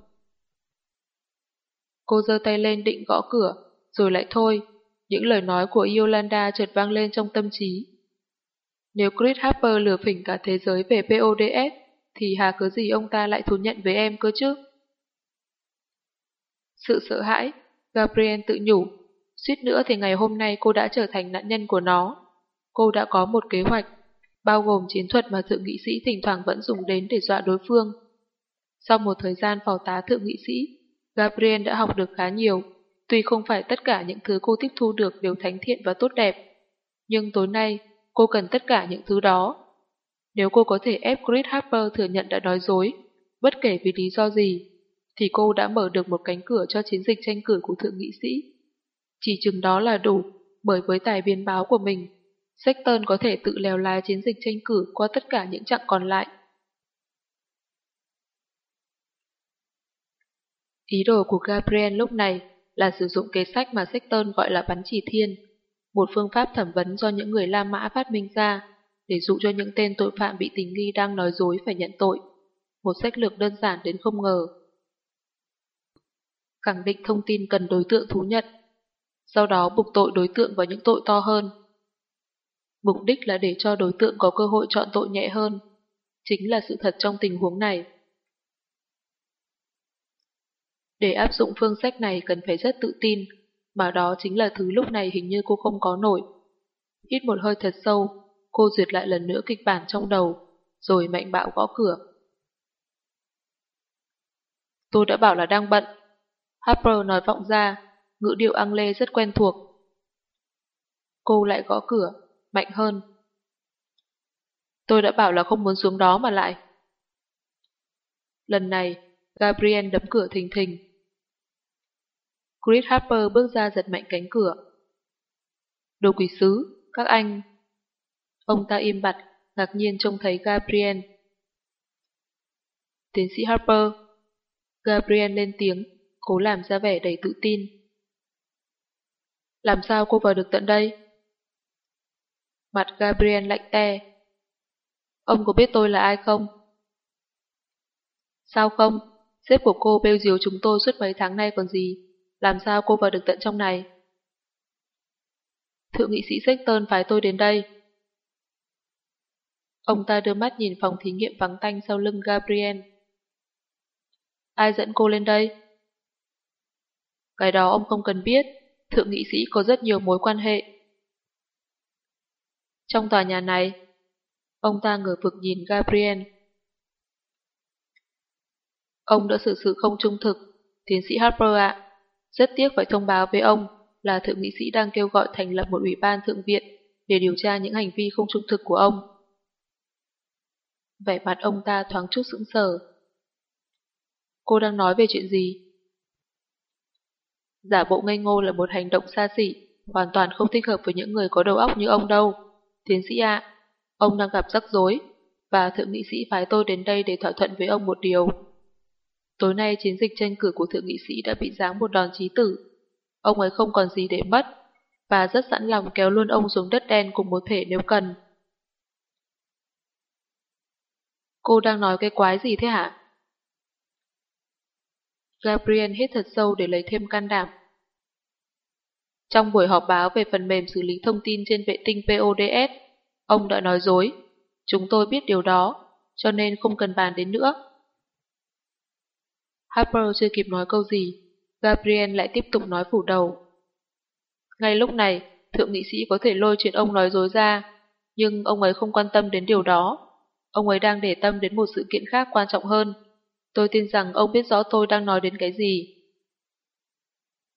Cô giơ tay lên định gõ cửa, rồi lại thôi. Những lời nói của Yolanda chợt vang lên trong tâm trí. Nếu Chris Harper lừa phỉnh cả thế giới về PODS, thì hà cớ gì ông ta lại thú nhận với em cơ chứ? Sự sợ hãi, Gabriel tự nhủ, suýt nữa thì ngày hôm nay cô đã trở thành nạn nhân của nó. Cô đã có một kế hoạch, bao gồm chiến thuật mà thượng nghị sĩ thỉnh thoảng vẫn dùng đến để dọa đối phương. Sau một thời gian phò tá thượng nghị sĩ, Gabriel đã học được khá nhiều, tuy không phải tất cả những thứ cô tiếp thu được đều thánh thiện và tốt đẹp. Nhưng tối nay, cô cần tất cả những thứ đó. Nếu cô có thể ép Chris Harper thừa nhận đã nói dối, bất kể vì lý do gì, thì cô đã mở được một cánh cửa cho chiến dịch tranh cử của thượng nghị sĩ. Chỉ chừng đó là đủ, bởi với tài biến báo của mình, Sexton có thể tự lèo lái chiến dịch tranh cử qua tất cả những chặng còn lại. Ý đồ của Gabriel lúc này là sử dụng kế sách mà Sexton gọi là bắn chỉ thiên, một phương pháp thẩm vấn do những người La Mã phát minh ra để dụ cho những tên tội phạm bị tình nghi đang nói dối phải nhận tội. Một sách lược đơn giản đến không ngờ. Khẳng định thông tin cần đối tượng thú nhận, sau đó buộc tội đối tượng vào những tội to hơn. Mục đích là để cho đối tượng có cơ hội chọn tội nhẹ hơn. Chính là sự thật trong tình huống này. Để áp dụng phương sách này cần phải rất tự tin, mà đó chính là thứ lúc này hình như cô không có nổi. Hít một hơi thật sâu, cô duyệt lại lần nữa kịch bản trong đầu, rồi mạnh bạo gõ cửa. Tôi đã bảo là đang bận. Harper nói vọng ra, ngữ điệu ăn lê rất quen thuộc. Cô lại gõ cửa, mạnh hơn. Tôi đã bảo là không muốn xuống đó mà lại. Lần này, Gabriel đấm cửa thình thình. Chris Harper bước ra giật mạnh cánh cửa. Đồ quỷ sứ, các anh. Ông ta im bặt, ngạc nhiên trông thấy Gabriel. Tiến sĩ Harper. Gabriel lên tiếng, cố làm ra vẻ đầy tự tin. Làm sao cô vào được tận đây? Mặt Gabriel lạnh te. Ông có biết tôi là ai không? Sao không? Sếp của cô bêu diếu chúng tôi suốt mấy tháng nay còn gì? Làm sao cô vào được tận trong này? Thượng nghị sĩ Sexton phái tôi đến đây. Ông ta đưa mắt nhìn phòng thí nghiệm vắng tanh sau lưng Gabriel. Ai dẫn cô lên đây? Cái đó ông không cần biết, thượng nghị sĩ có rất nhiều mối quan hệ. Trong tòa nhà này, ông ta ngửa vực nhìn Gabriel. Ông đã xử sự không trung thực, tiến sĩ Harper ạ. Rất tiếc phải thông báo với ông là thượng nghị sĩ đang kêu gọi thành lập một ủy ban thượng viện để điều tra những hành vi không trung thực của ông. Vẻ mặt ông ta thoáng chút sững sờ. Cô đang nói về chuyện gì? Giả bộ ngây ngô là một hành động xa xỉ, hoàn toàn không thích hợp với những người có đầu óc như ông đâu. Tiến sĩ ạ, ông đang gặp rắc rối, và thượng nghị sĩ phái tôi đến đây để thỏa thuận với ông một điều. Tối nay chiến dịch tranh cử của thượng nghị sĩ đã bị giáng một đòn chí tử. Ông ấy không còn gì để mất, và rất sẵn lòng kéo luôn ông xuống đất đen cùng một thể nếu cần. Cô đang nói cái quái gì thế hả? Gabriel hít thật sâu để lấy thêm can đảm. Trong buổi họp báo về phần mềm xử lý thông tin trên vệ tinh PODS, ông đã nói dối. Chúng tôi biết điều đó, cho nên không cần bàn đến nữa. Harper chưa kịp nói câu gì, Gabriel lại tiếp tục nói phủ đầu. Ngay lúc này, thượng nghị sĩ có thể lôi chuyện ông nói dối ra, nhưng ông ấy không quan tâm đến điều đó. Ông ấy đang để tâm đến một sự kiện khác quan trọng hơn. Tôi tin rằng ông biết rõ tôi đang nói đến cái gì.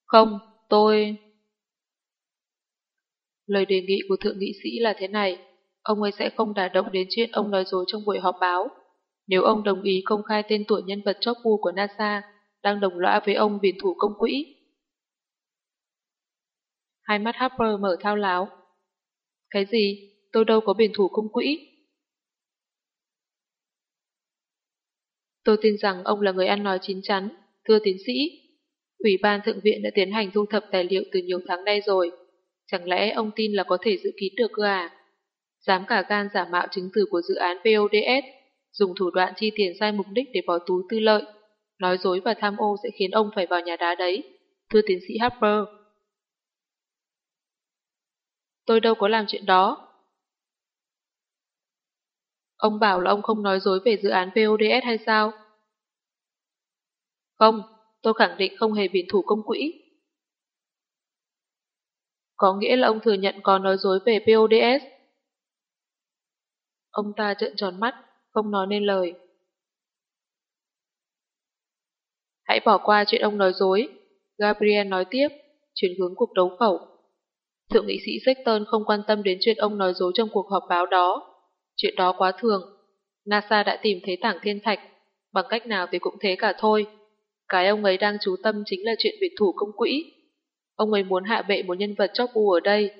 Không, tôi... Lời đề nghị của thượng nghị sĩ là thế này, ông ấy sẽ không đả động đến chuyện ông nói dối trong buổi họp báo. Nếu ông đồng ý công khai tên tuổi nhân vật chóp bu của NASA, đang đồng lõa với ông biển thủ công quỹ. Hai mắt Harper mở thao láo. Cái gì? Tôi đâu có biển thủ công quỹ. Tôi tin rằng ông là người ăn nói chín chắn, thưa tiến sĩ. Ủy ban Thượng viện đã tiến hành thu thập tài liệu từ nhiều tháng nay rồi. Chẳng lẽ ông tin là có thể giữ kín được cơ à? Dám cả gan giả mạo chứng từ của dự án PODS, dùng thủ đoạn chi tiền sai mục đích để bỏ túi tư lợi. Nói dối và tham ô sẽ khiến ông phải vào nhà đá đấy. Thưa tiến sĩ Harper. Tôi đâu có làm chuyện đó. Ông bảo là ông không nói dối về dự án PODS hay sao? Không, tôi khẳng định không hề biển thủ công quỹ. Có nghĩa là ông thừa nhận có nói dối về PODS. Ông ta trợn tròn mắt, không nói nên lời. Hãy bỏ qua chuyện ông nói dối, Gabriel nói tiếp, chuyển hướng cuộc đấu khẩu. Thượng nghị sĩ Sexton không quan tâm đến chuyện ông nói dối trong cuộc họp báo đó. Chuyện đó quá thường. NASA đã tìm thấy tảng thiên thạch, bằng cách nào thì cũng thế cả thôi. Cái ông ấy đang chú tâm chính là chuyện biệt thủ công quỹ. Ông ấy muốn hạ bệ một nhân vật chóp bu ở đây.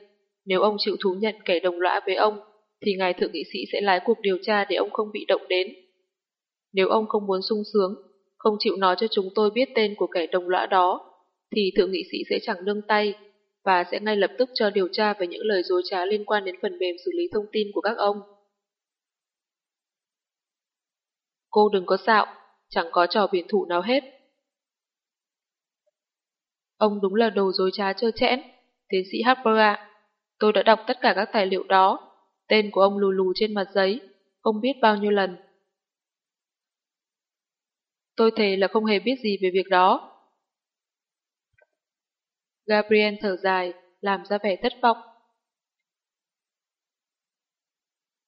Nếu ông chịu thú nhận kẻ đồng lõa với ông, thì ngài thượng nghị sĩ sẽ lái cuộc điều tra để ông không bị động đến. Nếu ông không muốn sung sướng, không chịu nói cho chúng tôi biết tên của kẻ đồng lõa đó, thì thượng nghị sĩ sẽ chẳng nương tay và sẽ ngay lập tức cho điều tra về những lời dối trá liên quan đến phần mềm xử lý thông tin của các ông. Cô đừng có xạo, chẳng có trò biển thủ nào hết. Ông đúng là đồ dối trá trơ chẽn, tiến sĩ Harper ạ. Tôi đã đọc tất cả các tài liệu đó, tên của ông lù lù trên mặt giấy, không biết bao nhiêu lần. Tôi thề là không hề biết gì về việc đó. Gabriel thở dài, làm ra vẻ thất vọng.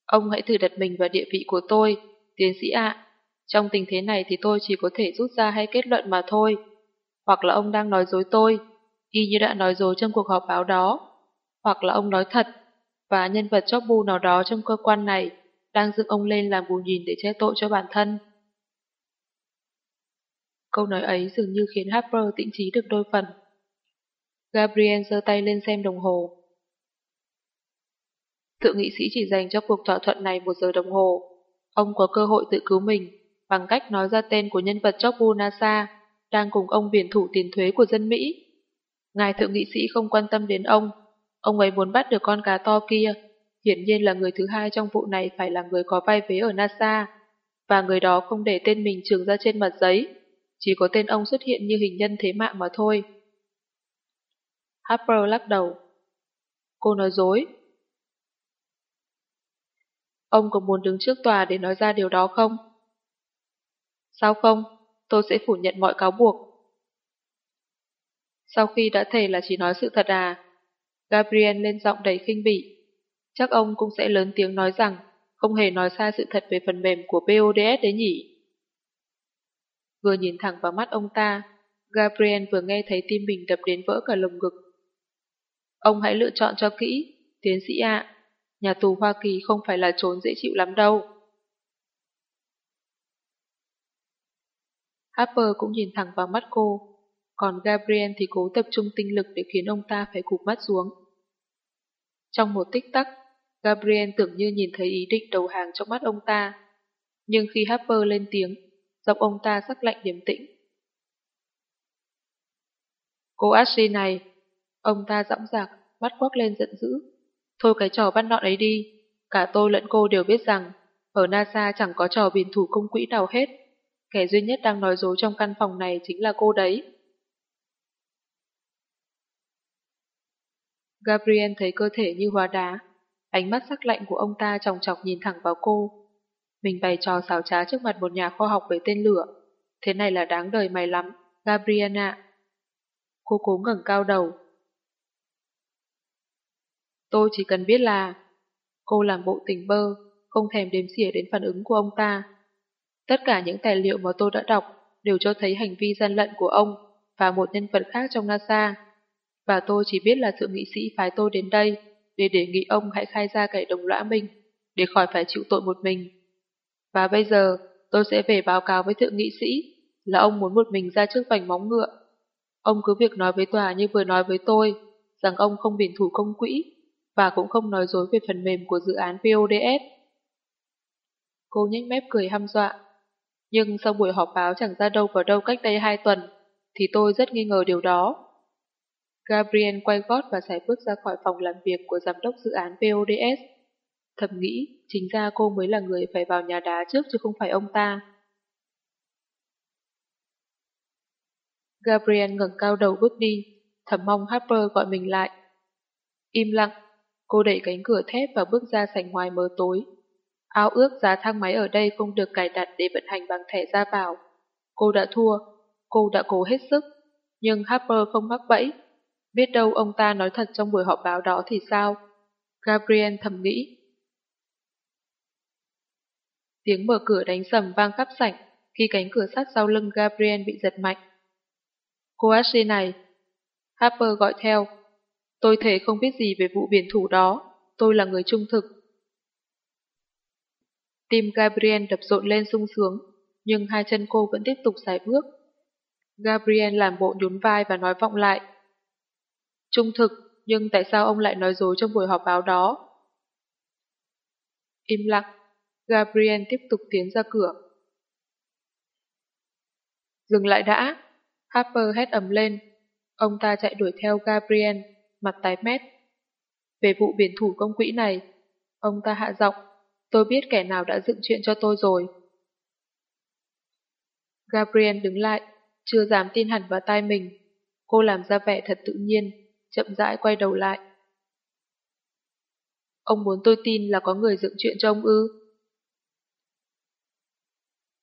Ông hãy thử đặt mình vào địa vị của tôi, tiến sĩ ạ. Trong tình thế này thì tôi chỉ có thể rút ra hay kết luận mà thôi. Hoặc là ông đang nói dối tôi, y như đã nói dối trong cuộc họp báo đó. Hoặc là ông nói thật, và nhân vật chóp bu nào đó trong cơ quan này đang dựng ông lên làm bù nhìn để che tội cho bản thân. Câu nói ấy dường như khiến Harper tĩnh trí được đôi phần. Gabriel giơ tay lên xem đồng hồ. Thượng nghị sĩ chỉ dành cho cuộc thỏa thuận này một giờ đồng hồ. Ông có cơ hội tự cứu mình bằng cách nói ra tên của nhân vật Jobu NASA đang cùng ông biển thủ tiền thuế của dân Mỹ. Ngài thượng nghị sĩ không quan tâm đến ông. Ông ấy muốn bắt được con cá to kia. Hiển nhiên là người thứ hai trong vụ này phải là người có vai vế ở NASA. Và người đó không để tên mình trường ra trên mặt giấy. Chỉ có tên ông xuất hiện như hình nhân thế mạng mà thôi. Harper lắc đầu. Cô nói dối. Ông có muốn đứng trước tòa để nói ra điều đó không? Sao không? Tôi sẽ phủ nhận mọi cáo buộc. Sau khi đã thề là chỉ nói sự thật à? Gabriel lên giọng đầy khinh bỉ. Chắc ông cũng sẽ lớn tiếng nói rằng không hề nói sai sự thật về phần mềm của PODS đấy nhỉ? Vừa nhìn thẳng vào mắt ông ta, Gabriel vừa nghe thấy tim mình đập đến vỡ cả lồng ngực. Ông hãy lựa chọn cho kỹ, tiến sĩ ạ. Nhà tù Hoa Kỳ không phải là trốn dễ chịu lắm đâu. Harper cũng nhìn thẳng vào mắt cô, còn Gabriel thì cố tập trung tinh lực để khiến ông ta phải cụp mắt xuống. Trong một tích tắc, Gabriel tưởng như nhìn thấy ý định đầu hàng trong mắt ông ta. Nhưng khi Harper lên tiếng, giọng ông ta sắc lạnh điềm tĩnh. Cô Ashley này, ông ta dõng dạc, mắt quắc lên giận dữ. Thôi cái trò bắt nọn ấy đi, cả tôi lẫn cô đều biết rằng ở NASA chẳng có trò biển thủ công quỹ nào hết. Kẻ duy nhất đang nói dối trong căn phòng này chính là cô đấy. Gabriel thấy cơ thể như hóa đá, ánh mắt sắc lạnh của ông ta tròng chọc nhìn thẳng vào cô. Mình bày trò xảo trá trước mặt một nhà khoa học với tên lửa, Thế này là đáng đời mày lắm, Gabriela. Cô cố ngẩng cao đầu. Tôi chỉ cần biết là cô làm bộ tình bơ, không thèm đếm xỉa đến phản ứng của ông ta. Tất cả những tài liệu mà tôi đã đọc đều cho thấy hành vi gian lận của ông và một nhân vật khác trong NASA. Và tôi chỉ biết là thượng nghị sĩ phái tôi đến đây để đề nghị ông hãy khai ra kẻ đồng lõa mình, để khỏi phải chịu tội một mình. Và bây giờ, tôi sẽ về báo cáo với thượng nghị sĩ là ông muốn một mình ra trước vành móng ngựa. Ông cứ việc nói với tòa như vừa nói với tôi, rằng ông không biển thủ công quỹ, và cũng không nói dối về phần mềm của dự án PODS Cô nhếch mép cười hăm dọa. Nhưng sau buổi họp báo chẳng ra đâu vào đâu cách đây hai tuần, thì tôi rất nghi ngờ điều đó. Gabriel quay gót và sải bước ra khỏi phòng làm việc của giám đốc dự án VODS. Thầm nghĩ, chính ra cô mới là người phải vào nhà đá trước chứ không phải ông ta. Gabriel ngẩng cao đầu bước đi, thầm mong Harper gọi mình lại. Im lặng, cô đẩy cánh cửa thép và bước ra sảnh ngoài mờ tối. Áo ước giá thang máy ở đây không được cài đặt để vận hành bằng thẻ ra vào. Cô đã thua, cô đã cố hết sức, nhưng Harper không mắc bẫy. Biết đâu ông ta nói thật trong buổi họp báo đó thì sao? Gabriel thầm nghĩ. Tiếng mở cửa đánh sầm vang khắp sảnh khi cánh cửa sắt sau lưng Gabriel bị giật mạnh. Cô Ashley này. Harper gọi theo. Tôi thể không biết gì về vụ biển thủ đó. Tôi là người trung thực. Tim Gabriel đập rộn lên sung sướng, nhưng hai chân cô vẫn tiếp tục xài bước. Gabriel làm bộ nhún vai và nói vọng lại. Trung thực, nhưng tại sao ông lại nói dối trong buổi họp báo đó? Im lặng, Gabriel tiếp tục tiến ra cửa. Dừng lại đã, Harper hét ầm lên. Ông ta chạy đuổi theo Gabriel, mặt tái mét. Về vụ biển thủ công quỹ này, ông ta hạ giọng, tôi biết kẻ nào đã dựng chuyện cho tôi rồi. Gabriel đứng lại, chưa dám tin hẳn vào tai mình. Cô làm ra vẻ thật tự nhiên, chậm rãi quay đầu lại. Ông muốn tôi tin là có người dựng chuyện cho ông ư?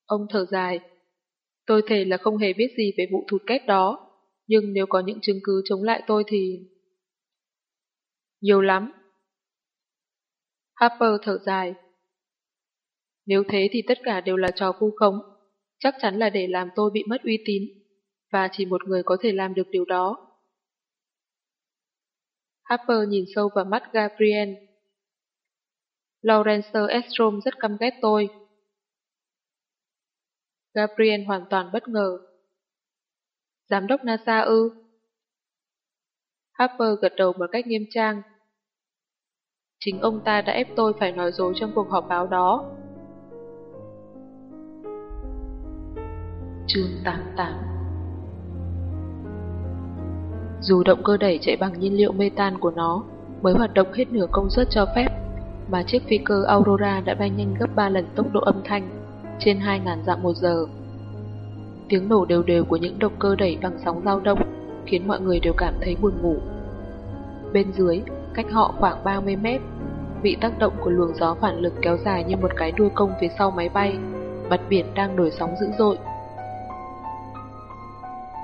Ông thở dài, Tôi thề là không hề biết gì về vụ thụt kết đó, nhưng nếu có những chứng cứ chống lại tôi thì... Nhiều lắm. Harper thở dài. Nếu thế thì tất cả đều là trò vu khống, chắc chắn là để làm tôi bị mất uy tín, và chỉ một người có thể làm được điều đó. Harper nhìn sâu vào mắt Gabriel. Lawrence Estrom rất căm ghét tôi, Gabriel hoàn toàn bất ngờ. Giám đốc NASA ư? Harper gật đầu một cách nghiêm trang. Chính ông ta đã ép tôi phải nói dối trong cuộc họp báo đó. Chương 88 Dù động cơ đẩy chạy bằng nhiên liệu metan của nó mới hoạt động hết nửa công suất cho phép, mà chiếc phi cơ Aurora đã bay nhanh gấp 3 lần tốc độ âm thanh trên 2.000 dặm một giờ. Tiếng nổ đều đều của những động cơ đẩy bằng sóng dao động khiến mọi người đều cảm thấy buồn ngủ. Bên dưới, cách họ khoảng 30 mét, bị tác động của luồng gió phản lực kéo dài như một cái đuôi công phía sau máy bay, mặt biển đang nổi sóng dữ dội.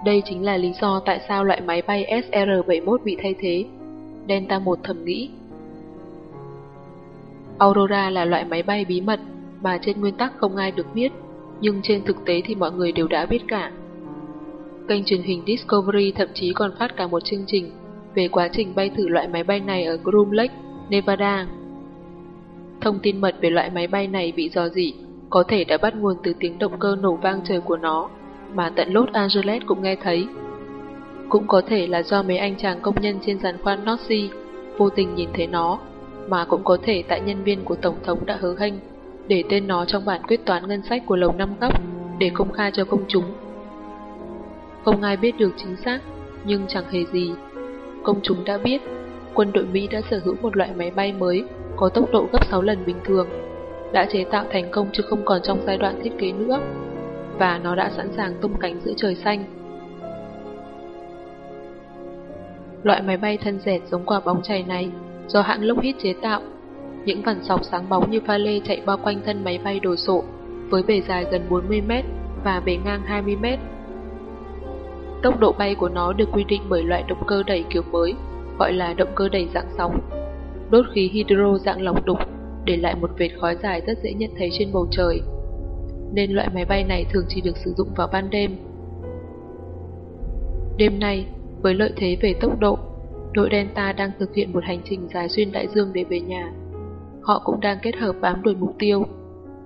Đây chính là lý do tại sao loại máy bay SR-71 bị thay thế. Delta 1 thầm nghĩ. Aurora là loại máy bay bí mật mà trên nguyên tắc không ai được biết, nhưng trên thực tế thì mọi người đều đã biết cả. Kênh truyền hình Discovery thậm chí còn phát cả một chương trình về quá trình bay thử loại máy bay này ở Groom Lake, Nevada. Thông tin mật về loại máy bay này bị dò dỉ có thể đã bắt nguồn từ tiếng động cơ nổ vang trời của nó mà tận Los Angeles cũng nghe thấy. Cũng có thể là do mấy anh chàng công nhân trên giàn khoan Nazi vô tình nhìn thấy nó, mà cũng có thể tại nhân viên của Tổng thống đã hứa hênh để tên nó trong bản quyết toán ngân sách của Lầu Năm Góc để công khai cho công chúng. Không ai biết được chính xác, nhưng chẳng hề gì. Công chúng đã biết, quân đội Mỹ đã sở hữu một loại máy bay mới có tốc độ gấp 6 lần bình thường, đã chế tạo thành công chứ không còn trong giai đoạn thiết kế nữa, và nó đã sẵn sàng tung cánh giữa trời xanh. Loại máy bay thân dẹt giống quả bóng chày này do hãng Lockheed chế tạo những vằn sọc sáng bóng như pha lê chạy bao quanh thân máy bay đồ sộ, với bề dài gần 40 mét và bề ngang 20 mét. Tốc độ bay của nó được quy định bởi loại động cơ đẩy kiểu mới, gọi là động cơ đẩy dạng sóng. Đốt khí hydro dạng lọc đục để lại một vệt khói dài rất dễ nhận thấy trên bầu trời. Nên loại máy bay này thường chỉ được sử dụng vào ban đêm. Đêm nay, với lợi thế về tốc độ, đội Delta đang thực hiện một hành trình dài xuyên đại dương để về nhà. Họ cũng đang kết hợp bám đuổi mục tiêu.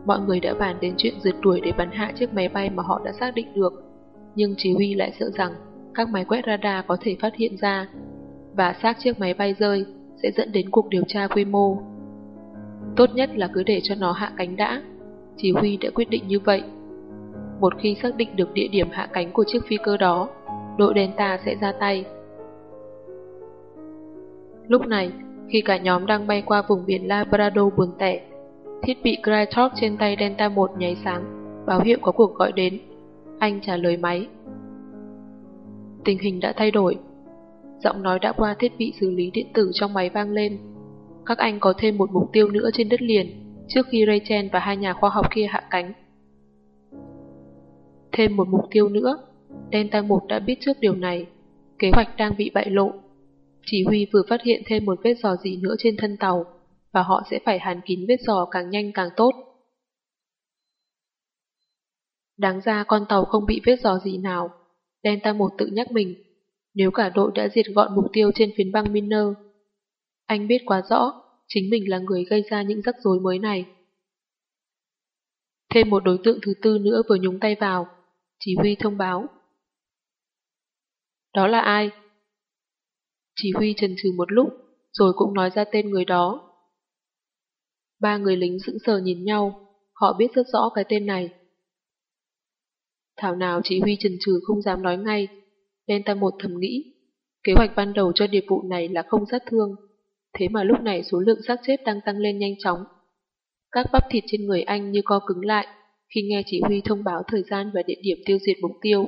Mọi người đã bàn đến chuyện rượt đuổi để bắn hạ chiếc máy bay mà họ đã xác định được. Nhưng chỉ huy lại sợ rằng các máy quét radar có thể phát hiện ra và xác chiếc máy bay rơi sẽ dẫn đến cuộc điều tra quy mô. Tốt nhất là cứ để cho nó hạ cánh đã. Chỉ huy đã quyết định như vậy. Một khi xác định được địa điểm hạ cánh của chiếc phi cơ đó, đội Delta sẽ ra tay. Lúc này, khi cả nhóm đang bay qua vùng biển Labrador buồn tẻ, thiết bị Crytalk trên tay Delta 1 nháy sáng, báo hiệu có cuộc gọi đến. Anh trả lời máy. Tình hình đã thay đổi. Giọng nói đã qua thiết bị xử lý điện tử trong máy vang lên. Các anh có thêm một mục tiêu nữa trên đất liền trước khi Rachel và hai nhà khoa học kia hạ cánh. Thêm một mục tiêu nữa, Delta 1 đã biết trước điều này. Kế hoạch đang bị bại lộ. Chỉ huy vừa phát hiện thêm một vết giò gì nữa trên thân tàu, và họ sẽ phải hàn kín vết giò càng nhanh càng tốt. Đáng ra con tàu không bị vết giò gì nào. Delta 1 tự nhắc mình, nếu cả đội đã diệt gọn mục tiêu trên phiến băng Miner. Anh biết quá rõ, chính mình là người gây ra những rắc rối mới này. Thêm một đối tượng thứ tư nữa vừa nhúng tay vào, chỉ huy thông báo. Đó là ai? Chỉ huy chần chừ một lúc, rồi cũng nói ra tên người đó. Ba người lính sững sờ nhìn nhau, họ biết rất rõ cái tên này. Thảo nào chỉ huy chần chừ không dám nói ngay, nên ta một thầm nghĩ, kế hoạch ban đầu cho điệp vụ này là không sát thương, thế mà lúc này số lượng xác chết đang tăng lên nhanh chóng. Các bắp thịt trên người anh như co cứng lại khi nghe chỉ huy thông báo thời gian và địa điểm tiêu diệt mục tiêu.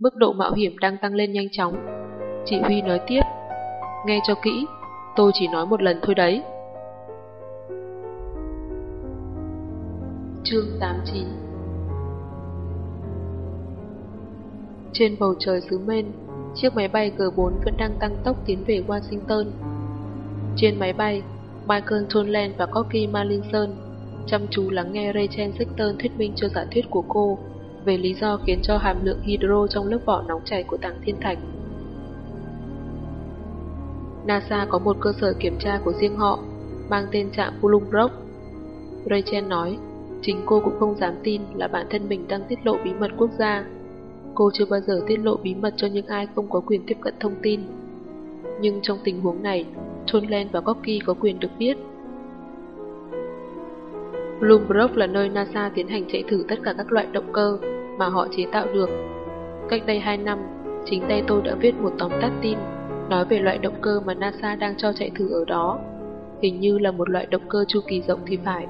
Mức độ mạo hiểm đang tăng lên nhanh chóng. Chỉ huy nói tiếp, nghe cho kỹ, tôi chỉ nói một lần thôi đấy. Chương 89 Trên bầu trời xứ Men chiếc máy bay G4 vẫn đang tăng tốc tiến về Washington. Trên máy bay, Michael Tonland và Corky Marlinson chăm chú lắng nghe Rachel Sexton thuyết minh cho giả thuyết của cô về lý do khiến cho hàm lượng hydro trong lớp vỏ nóng chảy của tảng thiên thạch. NASA có một cơ sở kiểm tra của riêng họ, mang tên trạm Bloomberg. Rachel nói, chính cô cũng không dám tin là bản thân mình đang tiết lộ bí mật quốc gia. Cô chưa bao giờ tiết lộ bí mật cho những ai không có quyền tiếp cận thông tin. Nhưng trong tình huống này, Tonland và Corky có quyền được biết. Bloombrook là nơi NASA tiến hành chạy thử tất cả các loại động cơ mà họ chế tạo được. Cách đây 2 năm, chính tay tôi đã viết một tóm tắt tin nói về loại động cơ mà NASA đang cho chạy thử ở đó. Hình như là một loại động cơ chu kỳ rộng thì phải.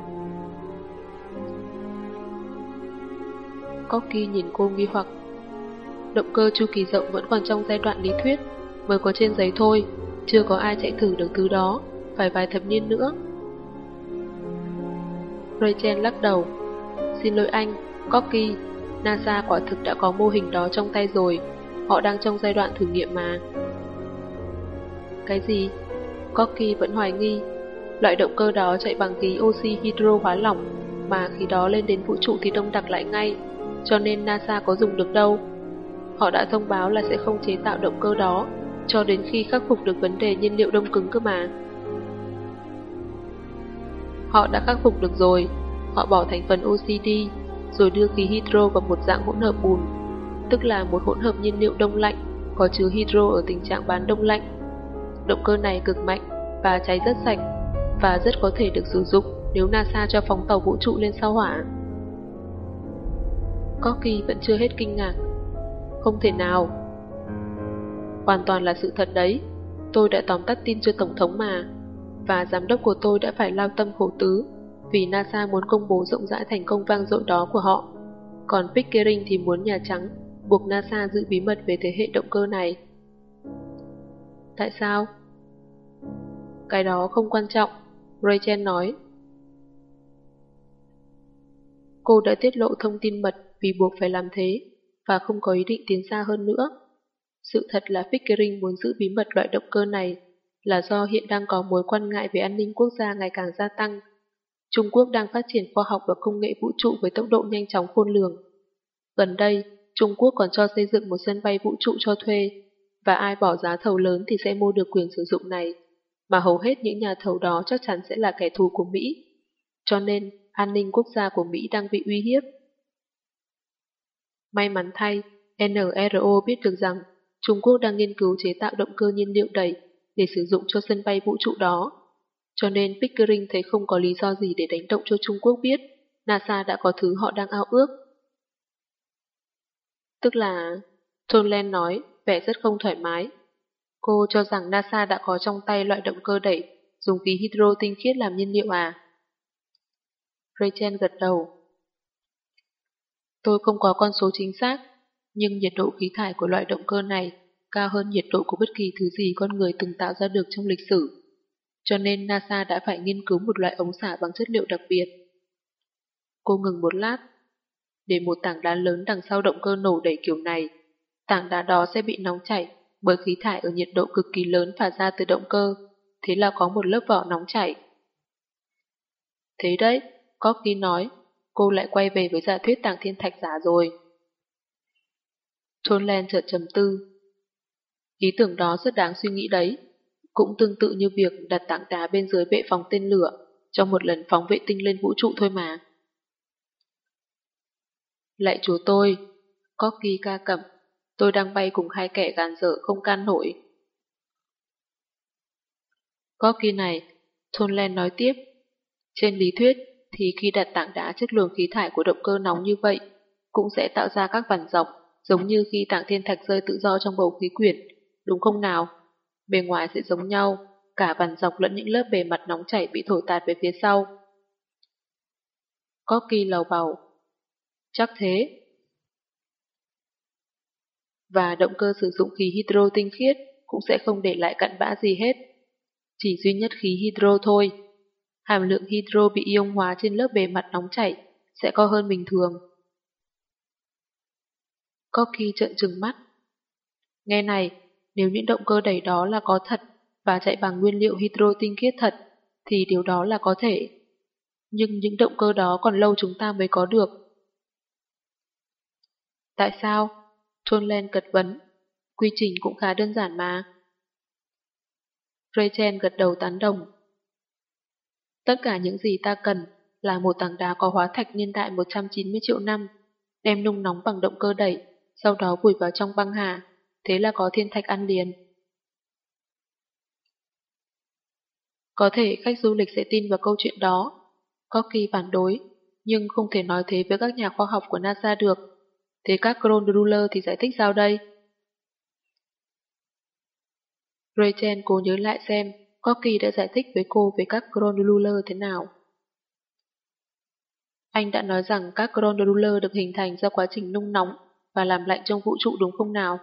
Corky nhìn cô nghi hoặc. Động cơ chu kỳ rộng vẫn còn trong giai đoạn lý thuyết, mới có trên giấy thôi, chưa có ai chạy thử được thứ đó, phải vài thập niên nữa. Rachel lắc đầu. Xin lỗi anh, Corky, NASA quả thực đã có mô hình đó trong tay rồi, họ đang trong giai đoạn thử nghiệm mà. Cái gì? Corky vẫn hoài nghi. Loại động cơ đó chạy bằng khí oxy hydro hóa lỏng, mà khi đó lên đến vũ trụ thì đông đặc lại ngay, cho nên NASA có dùng được đâu. Họ đã thông báo là sẽ không chế tạo động cơ đó, cho đến khi khắc phục được vấn đề nhiên liệu đông cứng cơ mà. Họ đã khắc phục được rồi, họ bỏ thành phần oxy đi, rồi đưa khí hydro vào một dạng hỗn hợp bùn, tức là một hỗn hợp nhiên liệu đông lạnh, có chứa hydro ở tình trạng bán đông lạnh. Động cơ này cực mạnh và cháy rất sạch, và rất có thể được sử dụng nếu NASA cho phóng tàu vũ trụ lên sao hỏa. Corky vẫn chưa hết kinh ngạc. Không thể nào. Hoàn toàn là sự thật đấy. Tôi đã tóm tắt tin cho Tổng thống mà và giám đốc của tôi đã phải lao tâm khổ tứ vì NASA muốn công bố rộng rãi thành công vang dội đó của họ. Còn Pickering thì muốn Nhà Trắng buộc NASA giữ bí mật về thế hệ động cơ này. Tại sao? Cái đó không quan trọng, Rachel nói. cô đã tiết lộ thông tin mật vì buộc phải làm thế, và không có ý định tiến xa hơn nữa. Sự thật là Pickering muốn giữ bí mật loại động cơ này là do hiện đang có mối quan ngại về an ninh quốc gia ngày càng gia tăng. Trung Quốc đang phát triển khoa học và công nghệ vũ trụ với tốc độ nhanh chóng khôn lường. Gần đây, Trung Quốc còn cho xây dựng một sân bay vũ trụ cho thuê, và ai bỏ giá thầu lớn thì sẽ mua được quyền sử dụng này, mà hầu hết những nhà thầu đó chắc chắn sẽ là kẻ thù của Mỹ. Cho nên, an ninh quốc gia của Mỹ đang bị uy hiếp. May mắn thay, NRO biết được rằng Trung Quốc đang nghiên cứu chế tạo động cơ nhiên liệu đẩy để sử dụng cho sân bay vũ trụ đó. Cho nên Pickering thấy không có lý do gì để đánh động cho Trung Quốc biết NASA đã có thứ họ đang ao ước. Tức là, Tonlen nói, vẻ rất không thoải mái. Cô cho rằng NASA đã có trong tay loại động cơ đẩy, dùng khí hydro tinh khiết làm nhiên liệu à? Rachel gật đầu. Tôi không có con số chính xác, nhưng nhiệt độ khí thải của loại động cơ này cao hơn nhiệt độ của bất kỳ thứ gì con người từng tạo ra được trong lịch sử. Cho nên NASA đã phải nghiên cứu một loại ống xả bằng chất liệu đặc biệt. Cô ngừng một lát. Để một tảng đá lớn đằng sau động cơ nổ đẩy kiểu này, tảng đá đó sẽ bị nóng chảy bởi khí thải ở nhiệt độ cực kỳ lớn phả ra từ động cơ, thế là có một lớp vỏ nóng chảy. Thế đấy, Corky nói, cô lại quay về với giả thuyết tàng thiên thạch giả rồi. Trôn Len chợt trầm tư. Ý tưởng đó rất đáng suy nghĩ đấy, cũng tương tự như việc đặt tảng đá bên dưới bệ phóng tên lửa trong một lần phóng vệ tinh lên vũ trụ thôi mà. Lại chúa tôi, Corky ca cẩm, tôi đang bay cùng hai kẻ gàn dở không can nổi. Corky này, Thôn Len nói tiếp, trên lý thuyết thì khi đặt tảng đá trước luồng khí thải của động cơ nóng như vậy, cũng sẽ tạo ra các vằn dọc, giống như khi tảng thiên thạch rơi tự do trong bầu khí quyển, đúng không nào? Bề ngoài sẽ giống nhau, cả vằn dọc lẫn những lớp bề mặt nóng chảy bị thổi tạt về phía sau. Có kỳ lầu bầu. Chắc thế. Và động cơ sử dụng khí hydro tinh khiết cũng sẽ không để lại cặn bã gì hết. Chỉ duy nhất khí hydro thôi hàm lượng hydro bị ion hóa trên lớp bề mặt nóng chảy sẽ cao hơn bình thường. Corky trợn trừng mắt. Nghe này, nếu những động cơ đẩy đó là có thật và chạy bằng nguyên liệu hydro tinh khiết thật, thì điều đó là có thể. Nhưng những động cơ đó còn lâu chúng ta mới có được. Tại sao? John Len cật vấn. Quy trình cũng khá đơn giản mà. Rachel gật đầu tán đồng. Tất cả những gì ta cần là một tảng đá có hóa thạch niên đại 190 triệu năm, đem nung nóng bằng động cơ đẩy, sau đó vùi vào trong băng hà, thế là có thiên thạch ăn liền. Có thể khách du lịch sẽ tin vào câu chuyện đó. Có khi phản đối, nhưng không thể nói thế với các nhà khoa học của NASA được. Thế các Kronruler thì giải thích sao đây? Rachel cố nhớ lại xem Corky đã giải thích với cô về các chronoruler thế nào. Anh đã nói rằng các chronoruler được hình thành do quá trình nung nóng và làm lạnh trong vũ trụ đúng không nào?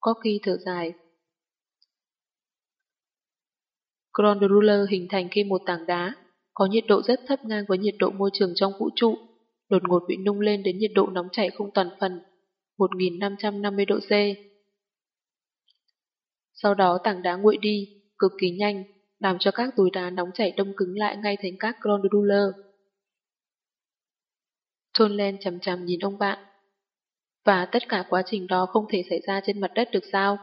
Corky thở dài. Chronoruler hình thành khi một tảng đá có nhiệt độ rất thấp ngang với nhiệt độ môi trường trong vũ trụ, đột ngột bị nung lên đến nhiệt độ nóng chảy không toàn phần, 1550 độ C. Sau đó tảng đá nguội đi, cực kỳ nhanh, làm cho các túi đá nóng chảy đông cứng lại ngay thành các groundruller. John Len chầm chầm nhìn ông bạn. Và tất cả quá trình đó không thể xảy ra trên mặt đất được sao?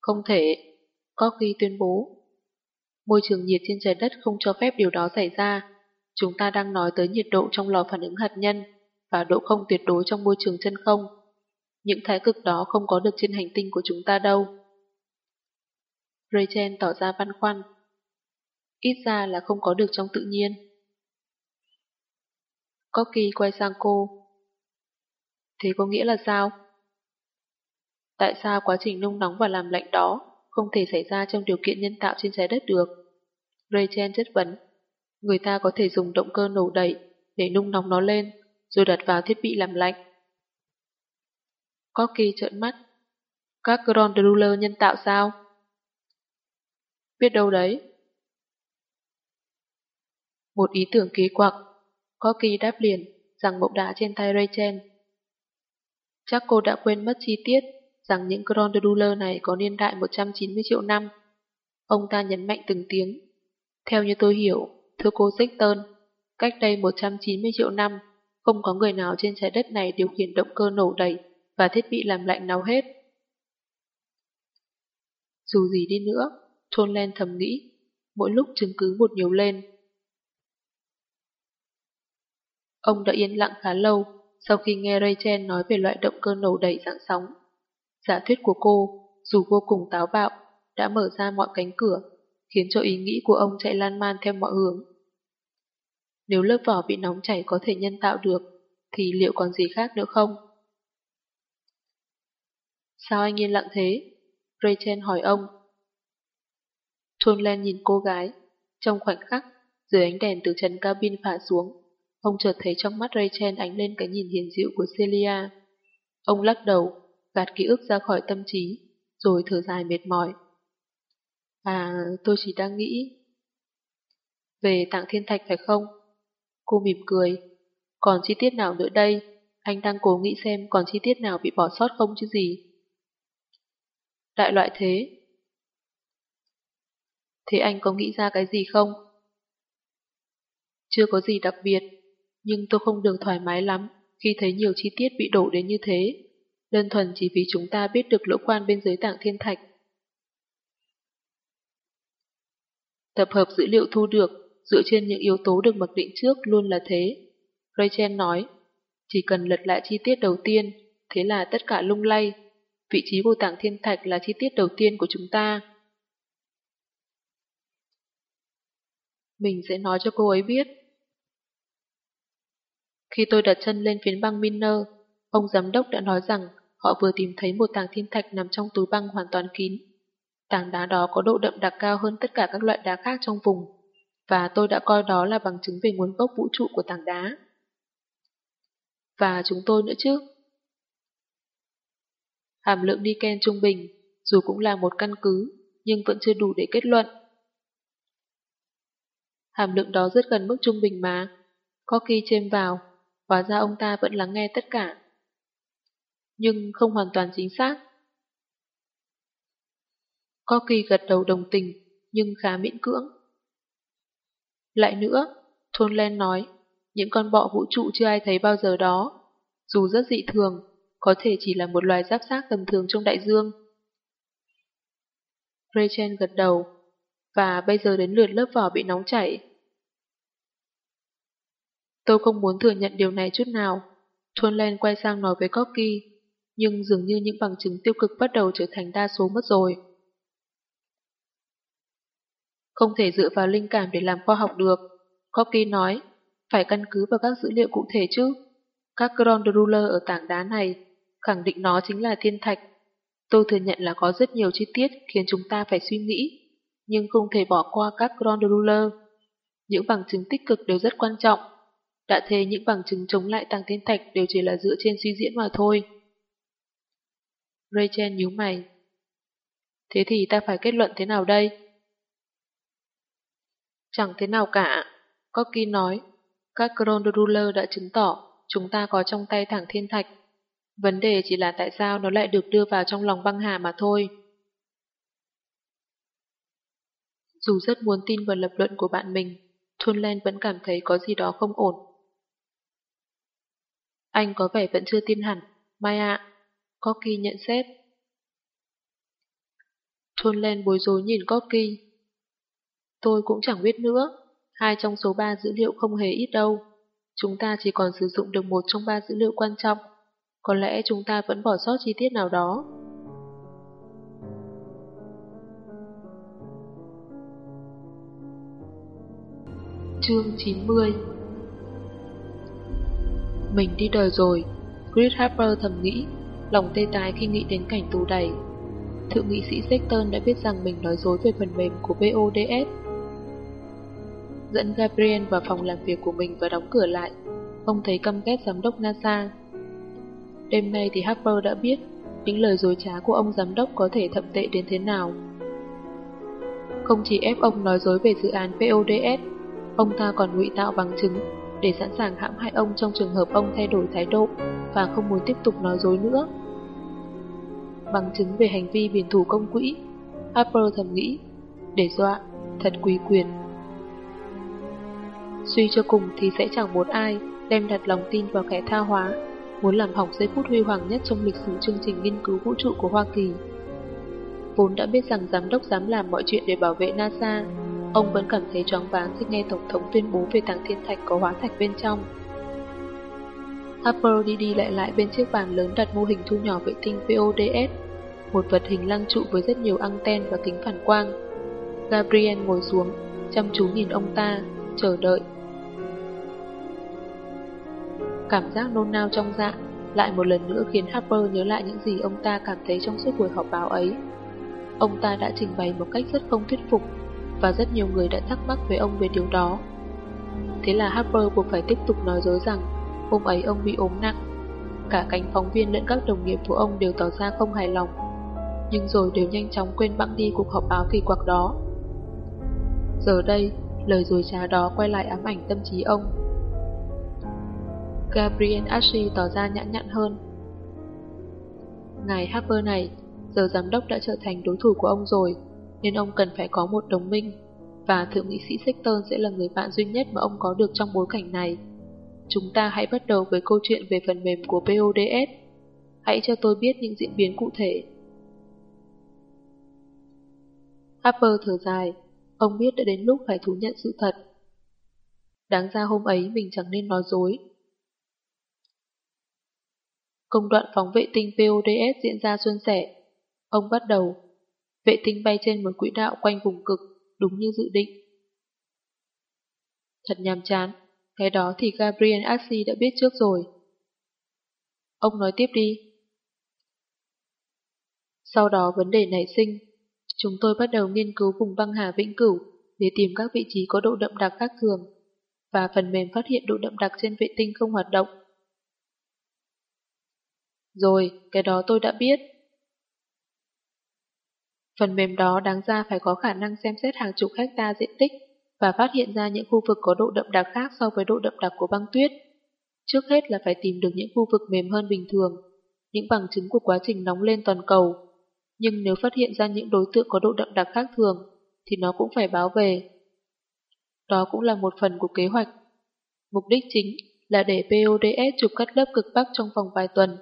Không thể, Corky tuyên bố. Môi trường nhiệt trên trái đất không cho phép điều đó xảy ra. Chúng ta đang nói tới nhiệt độ trong lò phản ứng hạt nhân và độ không tuyệt đối trong môi trường chân không. Những thái cực đó không có được trên hành tinh của chúng ta đâu. Rachel tỏ ra văn khoăn. Ít ra là không có được trong tự nhiên. Corky quay sang cô. Thế có nghĩa là sao? Tại sao quá trình nung nóng và làm lạnh đó không thể xảy ra trong điều kiện nhân tạo trên trái đất được? Rachel chất vấn. Người ta có thể dùng động cơ nổ đẩy để nung nóng nó lên, rồi đặt vào thiết bị làm lạnh. Corky trợn mắt. Các Grand Ruler nhân tạo sao? Biết đâu đấy. Một ý tưởng kỳ quặc, Có kỳ đáp liền rằng mộng đá trên tay Rachel. Chắc cô đã quên mất chi tiết rằng những Gronderuler này có niên đại 190 triệu năm. Ông ta nhấn mạnh từng tiếng. Theo như tôi hiểu, thưa cô Sexton, cách đây 190 triệu năm, không có người nào trên trái đất này điều khiển động cơ nổ đẩy và thiết bị làm lạnh nào hết. Dù gì đi nữa, Thôn Len thầm nghĩ, mỗi lúc chứng cứ một nhiều lên. Ông đã yên lặng khá lâu sau khi nghe Rachel nói về loại động cơ nổ đẩy dạng sóng. Giả thuyết của cô, dù vô cùng táo bạo, đã mở ra mọi cánh cửa, khiến cho ý nghĩ của ông chạy lan man theo mọi hướng. Nếu lớp vỏ bị nóng chảy có thể nhân tạo được, thì liệu còn gì khác nữa không? Sao anh yên lặng thế? Rachel hỏi ông. Trôn lên nhìn cô gái. Trong khoảnh khắc, dưới ánh đèn từ trần cabin phả xuống, ông chợt thấy trong mắt Rachel ánh lên cái nhìn hiền dịu của Celia. Ông lắc đầu, gạt ký ức ra khỏi tâm trí, rồi thở dài mệt mỏi. À, tôi chỉ đang nghĩ. Về tặng thiên thạch phải không? Cô mỉm cười. Còn chi tiết nào nữa đây? Anh đang cố nghĩ xem còn chi tiết nào bị bỏ sót không chứ gì. Đại loại thế. Thế anh có nghĩ ra cái gì không? Chưa có gì đặc biệt, nhưng tôi không được thoải mái lắm khi thấy nhiều chi tiết bị đổ đến như thế. Đơn thuần chỉ vì chúng ta biết được lỗ quan bên dưới tảng thiên thạch. Tập hợp dữ liệu thu được dựa trên những yếu tố được mặc định trước luôn là thế. Rachel nói, chỉ cần lật lại chi tiết đầu tiên, thế là tất cả lung lay. Vị trí của tảng thiên thạch là chi tiết đầu tiên của chúng ta. Mình sẽ nói cho cô ấy biết. Khi tôi đặt chân lên phiến băng Miner, ông giám đốc đã nói rằng họ vừa tìm thấy một tảng thiên thạch nằm trong túi băng hoàn toàn kín. Tảng đá đó có độ đậm đặc cao hơn tất cả các loại đá khác trong vùng, và tôi đã coi đó là bằng chứng về nguồn gốc vũ trụ của tảng đá. Và chúng tôi nữa chứ. Hàm lượng Niken trung bình, dù cũng là một căn cứ, nhưng vẫn chưa đủ để kết luận. Hàm lượng đó rất gần mức trung bình mà. Có khi chêm vào, hóa ra ông ta vẫn lắng nghe tất cả. Nhưng không hoàn toàn chính xác. Có gật đầu đồng tình, nhưng khá miễn cưỡng. Lại nữa, Thôn Len nói, những con bọ vũ trụ chưa ai thấy bao giờ đó. Dù rất dị thường, có thể chỉ là một loài giáp xác tầm thường trong đại dương. Rachel gật đầu, và bây giờ đến lượt lớp vỏ bị nóng chảy. Tôi không muốn thừa nhận điều này chút nào. Thôn Len quay sang nói với Corky, nhưng dường như những bằng chứng tiêu cực bắt đầu trở thành đa số mất rồi. Không thể dựa vào linh cảm để làm khoa học được. Corky nói, phải căn cứ vào các dữ liệu cụ thể chứ. Các Grand Ruler ở tảng đá này khẳng định nó chính là thiên thạch. Tôi thừa nhận là có rất nhiều chi tiết khiến chúng ta phải suy nghĩ, nhưng không thể bỏ qua các Grand Ruler. Những bằng chứng tích cực đều rất quan trọng. Đã thế những bằng chứng chống lại tăng thiên thạch đều chỉ là dựa trên suy diễn mà thôi. Rachel nhíu mày. Thế thì ta phải kết luận thế nào đây? Chẳng thế nào cả. Corky nói, các Grand Ruler đã chứng tỏ chúng ta có trong tay thẳng thiên thạch. Vấn đề chỉ là tại sao nó lại được đưa vào trong lòng băng hà mà thôi. Dù rất muốn tin vào lập luận của bạn mình, Thunlen vẫn cảm thấy có gì đó không ổn. Anh có vẻ vẫn chưa tin hẳn, Mai ạ. Corky nhận xét. Thôn Len bối rối nhìn Corky. Tôi cũng chẳng biết nữa, hai trong số ba dữ liệu không hề ít đâu. Chúng ta chỉ còn sử dụng được một trong ba dữ liệu quan trọng. Có lẽ chúng ta vẫn bỏ sót chi tiết nào đó. Chương 90 mình đi đời rồi, Chris Harper thầm nghĩ, lòng tê tái khi nghĩ đến cảnh tù đầy. Thượng nghị sĩ Sexton đã biết rằng mình nói dối về phần mềm của BODS. Dẫn Gabriel vào phòng làm việc của mình và đóng cửa lại. Ông thấy căm ghét giám đốc NASA. Đêm nay thì Harper đã biết những lời dối trá của ông giám đốc có thể thậm tệ đến thế nào. Không chỉ ép ông nói dối về dự án PODS, ông ta còn ngụy tạo bằng chứng để sẵn sàng hãm hại ông trong trường hợp ông thay đổi thái độ và không muốn tiếp tục nói dối nữa. Bằng chứng về hành vi biển thủ công quỹ, Harper thầm nghĩ, để dọa, thật quý quyền. Suy cho cùng thì sẽ chẳng một ai đem đặt lòng tin vào kẻ tha hóa, muốn làm hỏng giây phút huy hoàng nhất trong lịch sử chương trình nghiên cứu vũ trụ của Hoa Kỳ. Vốn đã biết rằng giám đốc dám làm mọi chuyện để bảo vệ NASA, ông vẫn cảm thấy choáng váng khi nghe Tổng thống tuyên bố về tảng thiên thạch có hóa thạch bên trong. Harper đi đi lại lại bên chiếc bàn lớn đặt mô hình thu nhỏ vệ tinh PODS, một vật hình lăng trụ với rất nhiều anten và kính phản quang. Gabriel ngồi xuống, chăm chú nhìn ông ta, chờ đợi. Cảm giác nôn nao trong dạ lại một lần nữa khiến Harper nhớ lại những gì ông ta cảm thấy trong suốt buổi họp báo ấy. Ông ta đã trình bày một cách rất không thuyết phục và rất nhiều người đã thắc mắc với ông về điều đó. Thế là Harper buộc phải tiếp tục nói dối rằng hôm ấy ông bị ốm nặng. Cả cánh phóng viên lẫn các đồng nghiệp của ông đều tỏ ra không hài lòng, nhưng rồi đều nhanh chóng quên bẵng đi cuộc họp báo kỳ quặc đó. Giờ đây, lời dối trá đó quay lại ám ảnh tâm trí ông. Gabriel Ashley tỏ ra nhã nhặn hơn. Ngài Harper này, giờ giám đốc đã trở thành đối thủ của ông rồi, nên ông cần phải có một đồng minh, và thượng nghị sĩ Sexton sẽ là người bạn duy nhất mà ông có được trong bối cảnh này. Chúng ta hãy bắt đầu với câu chuyện về phần mềm của PODS. Hãy cho tôi biết những diễn biến cụ thể. Harper thở dài, ông biết đã đến lúc phải thú nhận sự thật. Đáng ra hôm ấy mình chẳng nên nói dối. Công đoạn phóng vệ tinh PODS diễn ra suôn sẻ. Ông bắt đầu. Vệ tinh bay trên một quỹ đạo quanh vùng cực, đúng như dự định. Thật nhàm chán, cái đó thì Gabriel Axi đã biết trước rồi. Ông nói tiếp đi. Sau đó vấn đề nảy sinh, chúng tôi bắt đầu nghiên cứu vùng băng hà vĩnh cửu để tìm các vị trí có độ đậm đặc khác thường, và phần mềm phát hiện độ đậm đặc trên vệ tinh không hoạt động. Rồi, cái đó tôi đã biết. Phần mềm đó đáng ra phải có khả năng xem xét hàng chục hecta diện tích và phát hiện ra những khu vực có độ đậm đặc khác so với độ đậm đặc của băng tuyết. Trước hết là phải tìm được những khu vực mềm hơn bình thường, những bằng chứng của quá trình nóng lên toàn cầu. Nhưng nếu phát hiện ra những đối tượng có độ đậm đặc khác thường, thì nó cũng phải báo về. Đó cũng là một phần của kế hoạch. Mục đích chính là để PODS chụp cắt lớp cực bắc trong vòng vài tuần,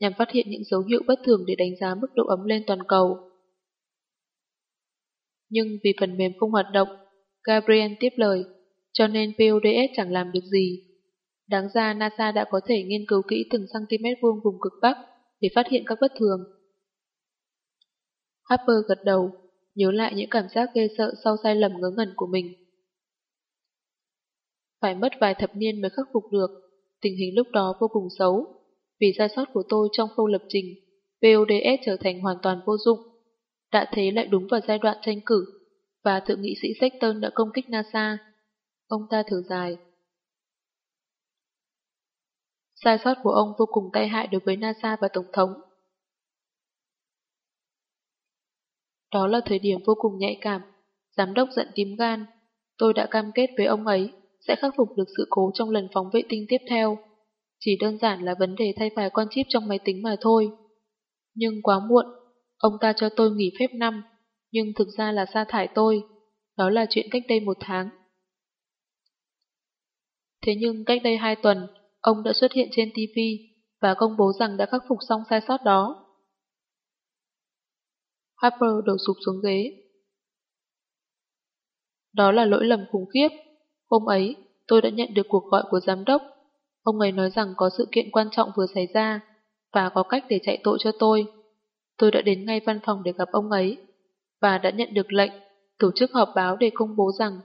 nhằm phát hiện những dấu hiệu bất thường để đánh giá mức độ ấm lên toàn cầu. Nhưng vì phần mềm không hoạt động, Gabriel tiếp lời, cho nên PODS chẳng làm được gì. Đáng ra NASA đã có thể nghiên cứu kỹ từng cm vuông vùng cực Bắc để phát hiện các bất thường. Harper gật đầu, nhớ lại những cảm giác ghê sợ sau sai lầm ngớ ngẩn của mình. Phải mất vài thập niên mới khắc phục được, tình hình lúc đó vô cùng xấu. Vì sai sót của tôi trong khâu lập trình, PODS trở thành hoàn toàn vô dụng. Đã thế lại đúng vào giai đoạn tranh cử, và thượng nghị sĩ Sexton đã công kích NASA. Ông ta thở dài. Sai sót của ông vô cùng tai hại đối với NASA và Tổng thống. Đó là thời điểm vô cùng nhạy cảm. Giám đốc giận tím gan. Tôi đã cam kết với ông ấy sẽ khắc phục được sự cố trong lần phóng vệ tinh tiếp theo. Chỉ đơn giản là vấn đề thay vài con chip trong máy tính mà thôi. Nhưng quá muộn, ông ta cho tôi nghỉ phép năm nhưng thực ra là sa thải tôi. Đó là chuyện cách đây một tháng. Thế nhưng cách đây hai tuần, ông đã xuất hiện trên TV và công bố rằng đã khắc phục xong sai sót đó. Harper đổ sụp xuống ghế. Đó là lỗi lầm khủng khiếp. Hôm ấy, tôi đã nhận được cuộc gọi của giám đốc. Ông ấy nói rằng có sự kiện quan trọng vừa xảy ra và có cách để chạy tội cho tôi. Tôi đã đến ngay văn phòng để gặp ông ấy và đã nhận được lệnh tổ chức họp báo để công bố rằng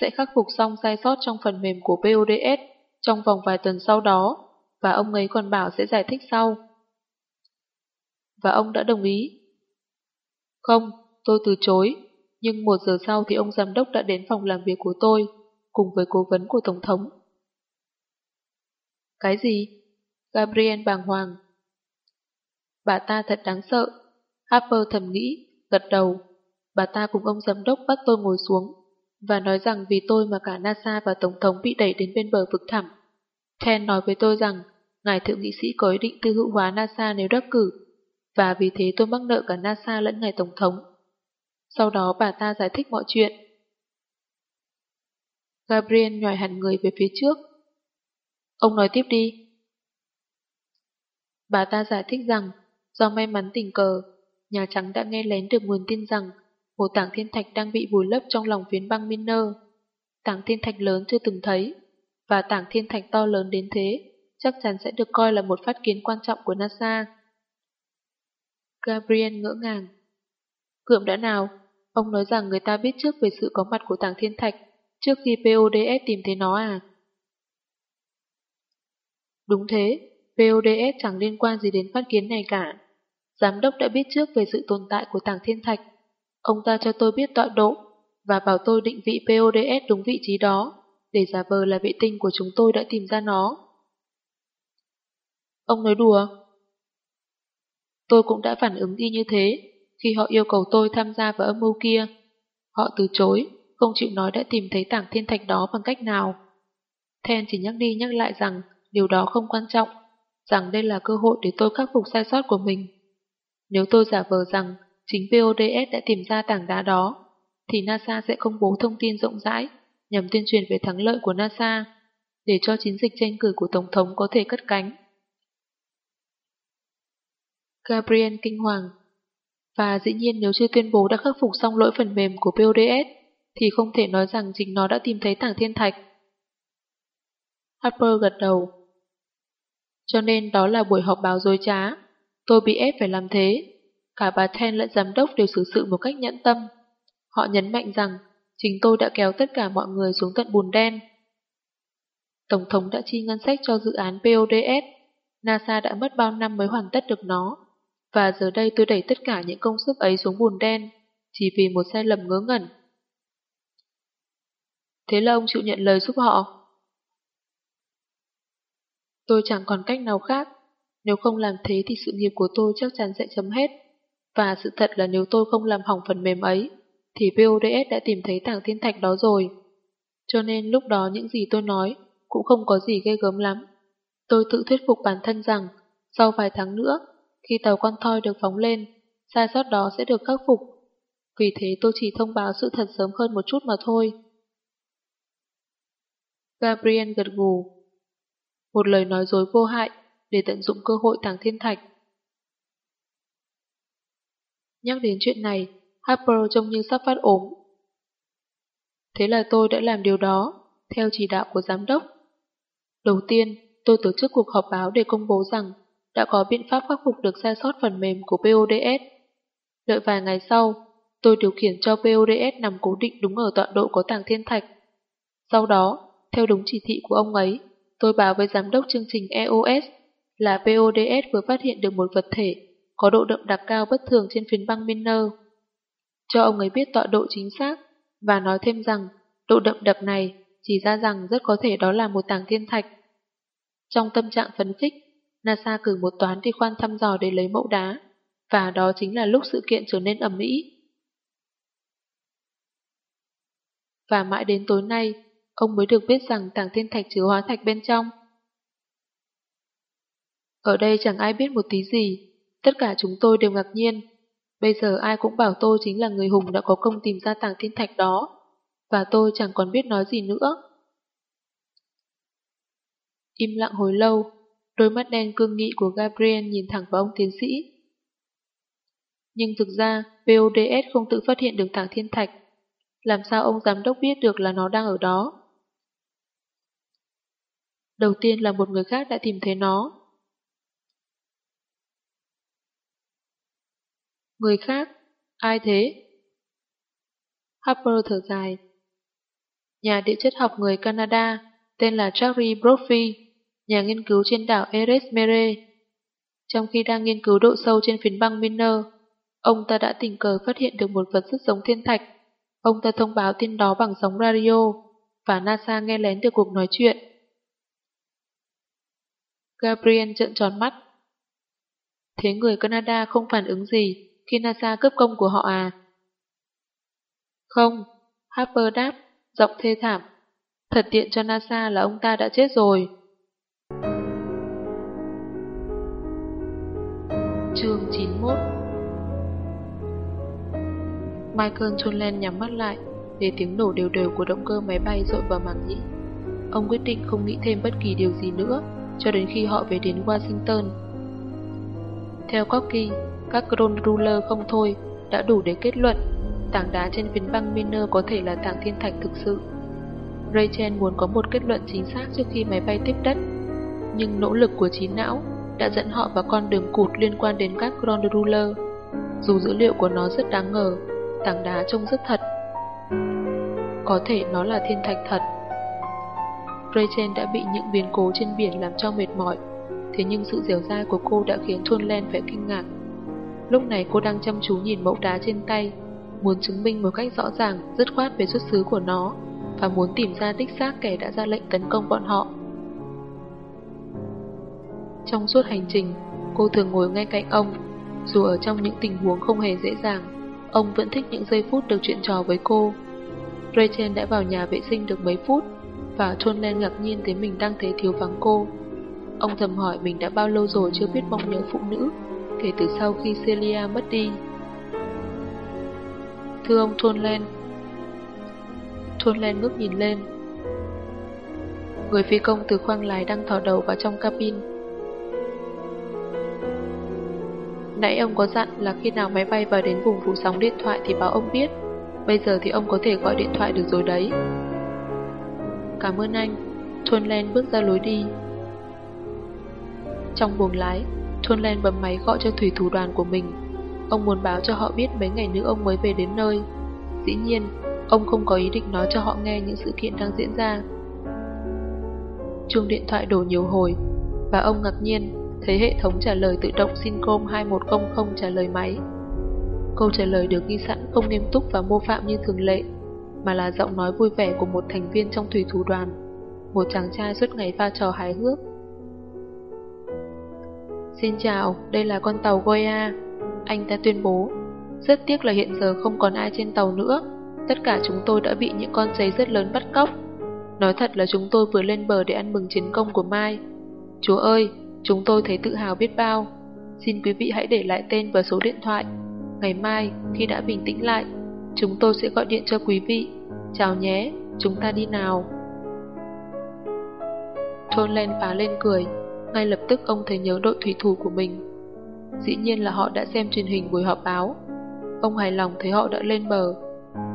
sẽ khắc phục xong sai sót trong phần mềm của PODS trong vòng vài tuần sau đó, và ông ấy còn bảo sẽ giải thích sau. Và ông đã đồng ý. Không, tôi từ chối, nhưng một giờ sau thì ông giám đốc đã đến phòng làm việc của tôi, cùng với cố vấn của Tổng thống. Cái gì? Gabriel bàng hoàng. Bà ta thật đáng sợ. Harper thầm nghĩ, gật đầu. Bà ta cùng ông giám đốc bắt tôi ngồi xuống, và nói rằng vì tôi mà cả NASA và Tổng thống bị đẩy đến bên bờ vực thẳm. Ten nói với tôi rằng ngài thượng nghị sĩ có ý định tư hữu hóa NASA nếu đắc cử, và vì thế tôi mắc nợ cả NASA lẫn ngài Tổng thống. Sau đó bà ta giải thích mọi chuyện. Gabriel nhòi hẳn người về phía trước. Ông nói tiếp đi. Bà ta giải thích rằng, do may mắn tình cờ, Nhà Trắng đã nghe lén được nguồn tin rằng một tảng thiên thạch đang bị vùi lấp trong lòng phiến băng Miner. Tảng thiên thạch lớn chưa từng thấy, và tảng thiên thạch to lớn đến thế chắc chắn sẽ được coi là một phát kiến quan trọng của NASA. Gabriel ngỡ ngàng. Cượm đã nào, ông nói rằng người ta biết trước về sự có mặt của tảng thiên thạch trước khi PODS tìm thấy nó à? Đúng thế, PODS chẳng liên quan gì đến phát kiến này cả. Giám đốc đã biết trước về sự tồn tại của tảng thiên thạch. Ông ta cho tôi biết tọa độ và bảo tôi định vị PODS đúng vị trí đó để giả vờ là vệ tinh của chúng tôi đã tìm ra nó. Ông nói đùa. Tôi cũng đã phản ứng y như thế khi họ yêu cầu tôi tham gia vào âm mưu kia. Họ từ chối, không chịu nói đã tìm thấy tảng thiên thạch đó bằng cách nào. Then chỉ nhắc đi nhắc lại rằng điều đó không quan trọng, rằng đây là cơ hội để tôi khắc phục sai sót của mình. Nếu tôi giả vờ rằng chính VODS đã tìm ra tảng đá đó, thì NASA sẽ công bố thông tin rộng rãi nhằm tuyên truyền về thắng lợi của NASA, để cho chiến dịch tranh cử của Tổng thống có thể cất cánh. Gabriel kinh hoàng. Và dĩ nhiên nếu chưa tuyên bố đã khắc phục xong lỗi phần mềm của PODS, thì không thể nói rằng chính nó đã tìm thấy tảng thiên thạch. Harper gật đầu. Cho nên đó là buổi họp báo dối trá. Tôi bị ép phải làm thế. Cả bà Ten lẫn giám đốc đều xử sự một cách nhẫn tâm. Họ nhấn mạnh rằng chính tôi đã kéo tất cả mọi người xuống tận bùn đen. Tổng thống đã chi ngân sách cho dự án PODS. NASA đã mất bao năm mới hoàn tất được nó. Và giờ đây tôi đẩy tất cả những công sức ấy xuống bùn đen, chỉ vì một sai lầm ngớ ngẩn. Thế là ông chịu nhận lời giúp họ? Tôi chẳng còn cách nào khác. Nếu không làm thế thì sự nghiệp của tôi chắc chắn sẽ chấm hết. Và sự thật là nếu tôi không làm hỏng phần mềm ấy, thì VODS đã tìm thấy tảng thiên thạch đó rồi. Cho nên lúc đó những gì tôi nói cũng không có gì ghê gớm lắm. Tôi tự thuyết phục bản thân rằng sau vài tháng nữa, khi tàu con thoi được phóng lên, sai sót đó sẽ được khắc phục. Vì thế tôi chỉ thông báo sự thật sớm hơn một chút mà thôi. Gabriel gật gù. Một lời nói dối vô hại để tận dụng cơ hội tàng thiên thạch. Nhắc đến chuyện này, Harper trông như sắp phát ốm. Thế là tôi đã làm điều đó, theo chỉ đạo của giám đốc. Đầu tiên, tôi tổ chức cuộc họp báo để công bố rằng đã có biện pháp khắc phục được sai sót phần mềm của PODS. Đợi vài ngày sau, tôi điều khiển cho PODS nằm cố định đúng ở tọa độ có tàng thiên thạch. Sau đó, theo đúng chỉ thị của ông ấy, tôi báo với giám đốc chương trình EOS là PODS vừa phát hiện được một vật thể có độ đậm đặc cao bất thường trên phiến băng Miner. Cho ông ấy biết tọa độ chính xác và nói thêm rằng độ đậm đặc này chỉ ra rằng rất có thể đó là một tảng thiên thạch. Trong tâm trạng phấn khích, NASA cử một toán đi khoan thăm dò để lấy mẫu đá, và đó chính là lúc sự kiện trở nên ầm ĩ. Và mãi đến tối nay, ông mới được biết rằng tảng thiên thạch chứa hóa thạch bên trong. Ở đây chẳng ai biết một tí gì, tất cả chúng tôi đều ngạc nhiên. Bây giờ ai cũng bảo tôi chính là người hùng đã có công tìm ra tảng thiên thạch đó, và tôi chẳng còn biết nói gì nữa. Im lặng hồi lâu, đôi mắt đen cương nghị của Gabriel nhìn thẳng vào ông tiến sĩ. Nhưng thực ra, VODS không tự phát hiện được tảng thiên thạch. Làm sao ông giám đốc biết được là nó đang ở đó? Đầu tiên là một người khác đã tìm thấy nó. Người khác? Ai thế? Harper thở dài. Nhà địa chất học người Canada tên là Charlie Brophy, nhà nghiên cứu trên đảo Eresmere. Trong khi đang nghiên cứu độ sâu trên phiến băng Miner, ông ta đã tình cờ phát hiện được một vật rất giống thiên thạch. Ông ta thông báo tin đó bằng sóng radio, và NASA nghe lén được cuộc nói chuyện. Gabriel trợn tròn mắt. Thế người Canada không phản ứng gì khi NASA cướp công của họ à? Không, Harper đáp, giọng thê thảm. Thật tiện cho NASA là ông ta đã chết rồi. Chương 91 Michael Chunlen nhắm mắt lại để tiếng nổ đều đều của động cơ máy bay dội vào màng nhĩ. Ông quyết định không nghĩ thêm bất kỳ điều gì nữa cho đến khi họ về đến Washington. Theo Corky, các Grand ruler không thôi đã đủ để kết luận tảng đá trên phiến băng Miner có thể là tảng thiên thạch thực sự. Rachel muốn có một kết luận chính xác trước khi máy bay tiếp đất, nhưng nỗ lực của trí não đã dẫn họ vào con đường cụt liên quan đến các Grand ruler. Dù dữ liệu của nó rất đáng ngờ, tảng đá trông rất thật. Có thể nó là thiên thạch thật. Rachel đã bị những biến cố trên biển làm cho mệt mỏi, thế nhưng sự dẻo dai của cô đã khiến Thôn Len phải kinh ngạc. Lúc này cô đang chăm chú nhìn mẫu đá trên tay, muốn chứng minh một cách rõ ràng, dứt khoát về xuất xứ của nó, và muốn tìm ra đích xác kẻ đã ra lệnh tấn công bọn họ. Trong suốt hành trình, cô thường ngồi ngay cạnh ông, dù ở trong những tình huống không hề dễ dàng, ông vẫn thích những giây phút được chuyện trò với cô. Rachel đã vào nhà vệ sinh được mấy phút, và Thôn Len ngạc nhiên thấy mình đang thấy thiếu vắng cô. Ông thầm hỏi mình đã bao lâu rồi chưa biết mong nhớ phụ nữ, kể từ sau khi Celia mất đi. Thưa ông Thôn Len. Thôn Len ngước nhìn lên. Người phi công từ khoang lái đang thò đầu vào trong cabin. Nãy ông có dặn là khi nào máy bay vào đến vùng phủ sóng điện thoại thì báo ông biết. Bây giờ thì ông có thể gọi điện thoại được rồi đấy. Cảm ơn anh. Thôn Len bước ra lối đi. Trong buồng lái, Chôn Len bấm máy gọi cho thủy thủ đoàn của mình. Ông muốn báo cho họ biết mấy ngày nữa ông mới về đến nơi. Dĩ nhiên, ông không có ý định nói cho họ nghe những sự kiện đang diễn ra. Chuông điện thoại đổ nhiều hồi, và ông ngạc nhiên thấy hệ thống trả lời tự động Syncom 2100 trả lời máy. Câu trả lời được ghi sẵn không nghiêm túc và mô phạm như thường lệ, mà là giọng nói vui vẻ của một thành viên trong thủy thủ đoàn, một chàng trai suốt ngày pha trò hài hước. Xin chào, đây là con tàu Goya. Anh ta tuyên bố, rất tiếc là hiện giờ không còn ai trên tàu nữa. Tất cả chúng tôi đã bị những con giấy rất lớn bắt cóc. Nói thật là chúng tôi vừa lên bờ để ăn mừng chiến công của Mai. Chúa ơi, chúng tôi thấy tự hào biết bao. Xin quý vị hãy để lại tên và số điện thoại. Ngày mai, khi đã bình tĩnh lại, chúng tôi sẽ gọi điện cho quý vị. Chào nhé, chúng ta đi nào. Thôn lên phá lên cười, ngay lập tức ông thấy nhớ đội thủy thủ của mình. Dĩ nhiên là họ đã xem truyền hình buổi họp báo. Ông hài lòng thấy họ đã lên bờ.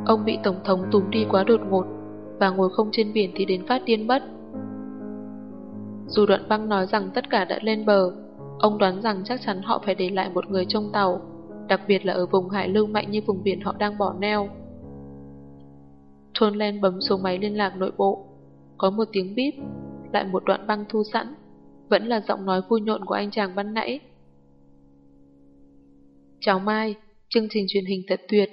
Ông bị Tổng thống túm đi quá đột ngột, và ngồi không trên biển thì đến phát điên mất. Dù đoạn băng nói rằng tất cả đã lên bờ, ông đoán rằng chắc chắn họ phải để lại một người trong tàu, đặc biệt là ở vùng hải lưu mạnh như vùng biển họ đang bỏ neo. Thôn Len bấm số máy liên lạc nội bộ. Có một tiếng bíp, lại một đoạn băng thu sẵn, vẫn là giọng nói vui nhộn của anh chàng ban nãy. Chào Mai, chương trình truyền hình thật tuyệt.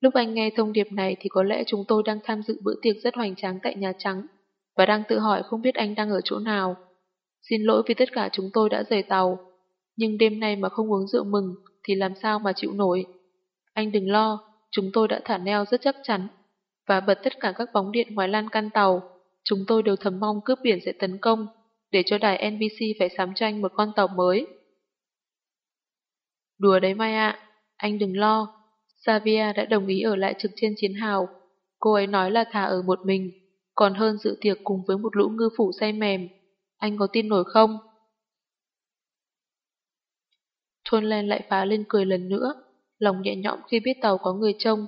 Lúc anh nghe thông điệp này thì có lẽ chúng tôi đang tham dự bữa tiệc rất hoành tráng tại Nhà Trắng và đang tự hỏi không biết anh đang ở chỗ nào. Xin lỗi vì tất cả chúng tôi đã rời tàu, nhưng đêm nay mà không uống rượu mừng thì làm sao mà chịu nổi. Anh đừng lo, chúng tôi đã thả neo rất chắc chắn và bật tất cả các bóng điện ngoài lan can tàu. Chúng tôi đều thầm mong cướp biển sẽ tấn công để cho đài NBC phải sắm cho anh một con tàu mới. Đùa đấy Mai ạ, anh đừng lo. Savia đã đồng ý ở lại trực trên chiến hào. Cô ấy nói là thà ở một mình, còn hơn dự tiệc cùng với một lũ ngư phủ say mềm. Anh có tin nổi không? Thôn Len lại phá lên cười lần nữa, lòng nhẹ nhõm khi biết tàu có người trông.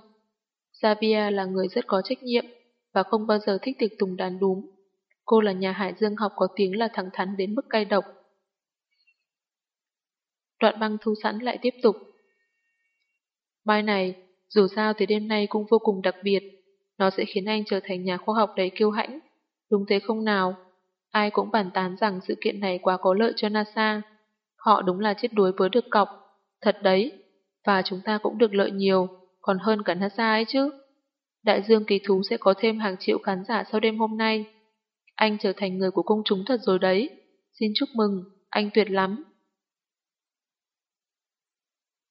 Savia là người rất có trách nhiệm và không bao giờ thích tiệc tùng đàn đúng. Cô là nhà hải dương học có tiếng là thẳng thắn đến mức cay độc. Đoạn băng thu sẵn lại tiếp tục. Bài này, dù sao thì đêm nay cũng vô cùng đặc biệt. Nó sẽ khiến anh trở thành nhà khoa học đầy kiêu hãnh. Đúng thế không nào? Ai cũng bàn tán rằng sự kiện này quá có lợi cho NASA. Họ đúng là chết đuối với được cọc. Thật đấy. Và chúng ta cũng được lợi nhiều, còn hơn cả NASA ấy chứ. Đại dương kỳ thú sẽ có thêm hàng triệu khán giả sau đêm hôm nay. Anh trở thành người của công chúng thật rồi đấy. Xin chúc mừng, anh tuyệt lắm.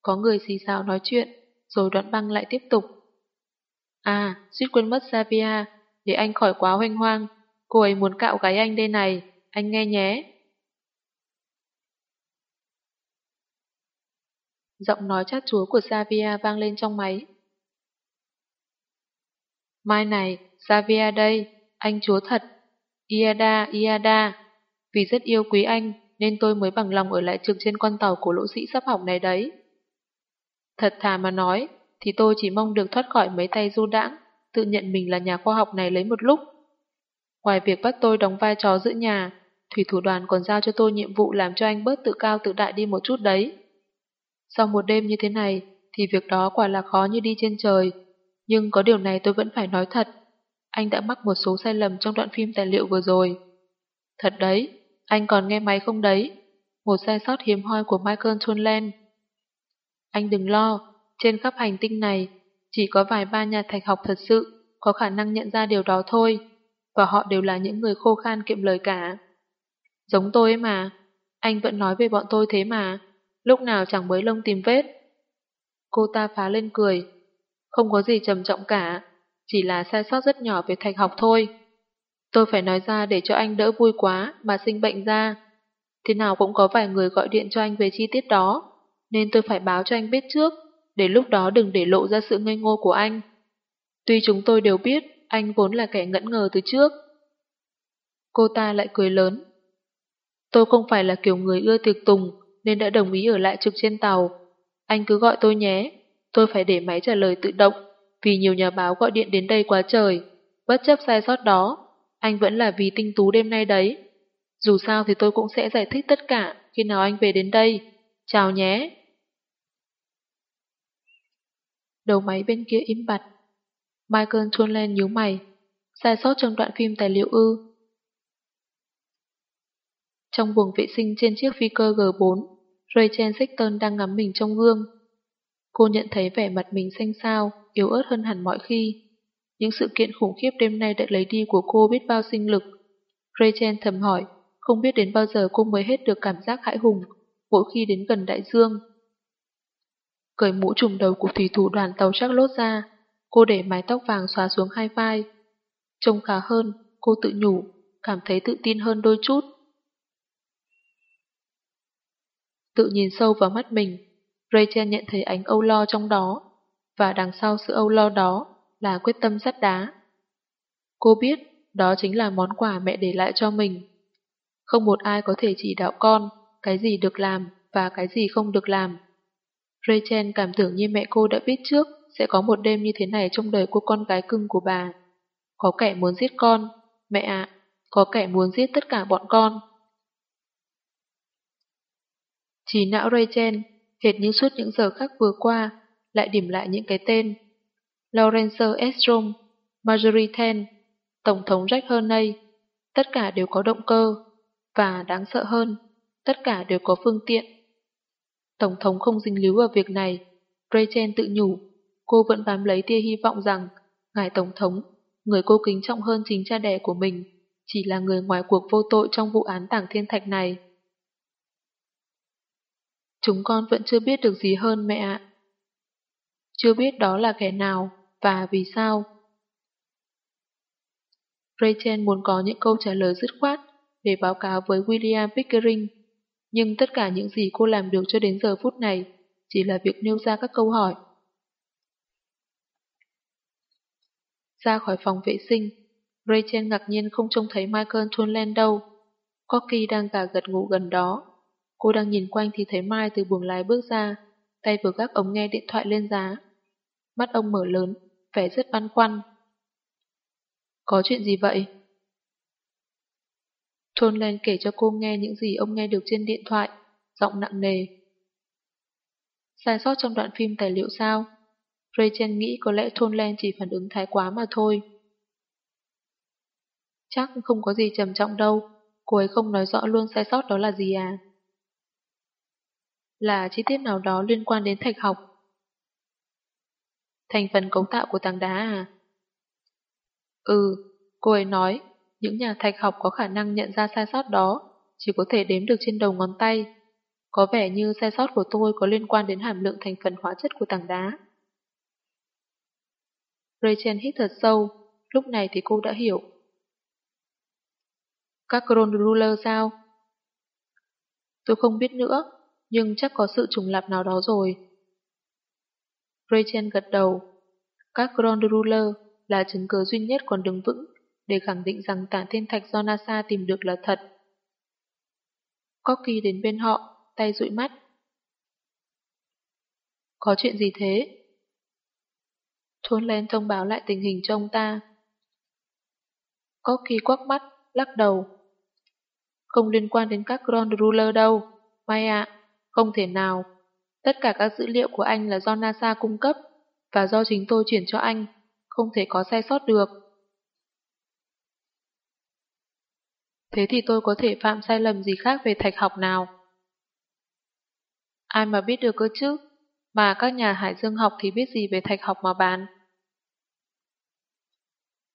Có người xì xào nói chuyện, rồi đoạn băng lại tiếp tục. À, suýt quên mất Savia, để anh khỏi quá hoanh hoang. Cô ấy muốn cạo gái anh đây này, anh nghe nhé. Giọng nói chát chúa của Savia vang lên trong máy. Mai này, Savia đây, anh chúa thật. Iada, Iada. Vì rất yêu quý anh, nên tôi mới bằng lòng ở lại trực trên con tàu của lỗ sĩ sắp hỏng này đấy. Thật thà mà nói, thì tôi chỉ mong được thoát khỏi mấy tay du đãng, tự nhận mình là nhà khoa học này lấy một lúc. Ngoài việc bắt tôi đóng vai trò giữ nhà, thủy thủ đoàn còn giao cho tôi nhiệm vụ làm cho anh bớt tự cao tự đại đi một chút đấy. Sau một đêm như thế này, thì việc đó quả là khó như đi trên trời. Nhưng có điều này tôi vẫn phải nói thật. Anh đã mắc một số sai lầm trong đoạn phim tài liệu vừa rồi. Thật đấy, anh còn nghe máy không đấy? Một sai sót hiếm hoi của Michael Tonland. Anh đừng lo, trên khắp hành tinh này, chỉ có vài ba nhà thạch học thật sự có khả năng nhận ra điều đó thôi, và họ đều là những người khô khan kiệm lời cả. Giống tôi ấy mà, anh vẫn nói về bọn tôi thế mà, lúc nào chẳng mới lông tìm vết. Cô ta phá lên cười, không có gì trầm trọng cả, chỉ là sai sót rất nhỏ về thạch học thôi. Tôi phải nói ra để cho anh đỡ vui quá mà sinh bệnh ra. Thế nào cũng có vài người gọi điện cho anh về chi tiết đó, nên tôi phải báo cho anh biết trước, để lúc đó đừng để lộ ra sự ngây ngô của anh. Tuy chúng tôi đều biết anh vốn là kẻ ngẫn ngờ từ trước. Cô ta lại cười lớn. Tôi không phải là kiểu người ưa tiệc tùng, nên đã đồng ý ở lại trực trên tàu. Anh cứ gọi tôi nhé, tôi phải để máy trả lời tự động, vì nhiều nhà báo gọi điện đến đây quá trời. Bất chấp sai sót đó, anh vẫn là vì tinh tú đêm nay đấy. Dù sao thì tôi cũng sẽ giải thích tất cả khi nào anh về đến đây. Chào nhé. Đầu máy bên kia im bặt. Michael chuôn nhíu mày. Sai sót trong đoạn phim tài liệu ư. Trong buồng vệ sinh trên chiếc phi cơ G4, Rachel Sexton đang ngắm mình trong gương. Cô nhận thấy vẻ mặt mình xanh xao, yếu ớt hơn hẳn mọi khi. Những sự kiện khủng khiếp đêm nay đã lấy đi của cô biết bao sinh lực. Rachel thầm hỏi, không biết đến bao giờ cô mới hết được cảm giác hãi hùng mỗi khi đến gần đại dương. Cởi mũ trùm đầu của thủy thủ đoàn tàu chắc lốt ra, cô để mái tóc vàng xóa xuống hai vai. Trông khá hơn, cô tự nhủ, cảm thấy tự tin hơn đôi chút. Tự nhìn sâu vào mắt mình, Rachel nhận thấy ánh âu lo trong đó, và đằng sau sự âu lo đó là quyết tâm sắt đá. Cô biết đó chính là món quà mẹ để lại cho mình. Không một ai có thể chỉ đạo con cái gì được làm và cái gì không được làm. Rachel cảm tưởng như mẹ cô đã biết trước sẽ có một đêm như thế này trong đời của con gái cưng của bà. Có kẻ muốn giết con, mẹ ạ, có kẻ muốn giết tất cả bọn con. Chỉ não Rachel, hệt như suốt những giờ khác vừa qua, lại điểm lại những cái tên. Lorenzo Estrom, Marjorie Ten, Tổng thống Jack Hernay, tất cả đều có động cơ, và đáng sợ hơn, tất cả đều có phương tiện. Tổng thống không dính líu vào việc này, Rachel tự nhủ, cô vẫn bám lấy tia hy vọng rằng ngài Tổng thống, người cô kính trọng hơn chính cha đẻ của mình, chỉ là người ngoài cuộc vô tội trong vụ án tảng thiên thạch này. Chúng con vẫn chưa biết được gì hơn mẹ ạ. Chưa biết đó là kẻ nào và vì sao. Rachel muốn có những câu trả lời dứt khoát để báo cáo với William Pickering, nhưng tất cả những gì cô làm được cho đến giờ phút này chỉ là việc nêu ra các câu hỏi. Ra khỏi phòng vệ sinh, Rachel ngạc nhiên không trông thấy Michael Tonland đâu. Corky đang cả gật ngủ gần đó. Cô đang nhìn quanh thì thấy Mai từ buồng lái bước ra, tay vừa gác ống nghe điện thoại lên giá. Mắt ông mở lớn, vẻ rất băn khoăn. Có chuyện gì vậy? thôn lên kể cho cô nghe những gì ông nghe được trên điện thoại, giọng nặng nề. Sai sót trong đoạn phim tài liệu sao? Rachel nghĩ có lẽ Thôn Len chỉ phản ứng thái quá mà thôi. Chắc không có gì trầm trọng đâu, cô ấy không nói rõ luôn sai sót đó là gì à? Là chi tiết nào đó liên quan đến thạch học. Thành phần cấu tạo của tảng đá à? Ừ, cô ấy nói những nhà thạch học có khả năng nhận ra sai sót đó chỉ có thể đếm được trên đầu ngón tay. Có vẻ như sai sót của tôi có liên quan đến hàm lượng thành phần hóa chất của tảng đá. Rachel hít thật sâu, Lúc này thì cô đã hiểu. Các Grand Ruler sao? Tôi không biết nữa, nhưng chắc có sự trùng lặp nào đó rồi. Rachel gật đầu. Các Grand Ruler là chứng cứ duy nhất còn đứng vững để khẳng định rằng tảng thiên thạch do NASA tìm được là thật. Corky đến bên họ, tay dụi mắt. Có chuyện gì thế? Thôn lên thông báo lại tình hình cho ông ta. Corky quắc mắt, lắc đầu. Không liên quan đến các Grand Ruler đâu, May ạ, không thể nào. Tất cả các dữ liệu của anh là do NASA cung cấp và do chính tôi chuyển cho anh, không thể có sai sót được. Thế thì tôi có thể phạm sai lầm gì khác về thạch học nào? Ai mà biết được cơ chứ? Mà các nhà hải dương học thì biết gì về thạch học mà bán?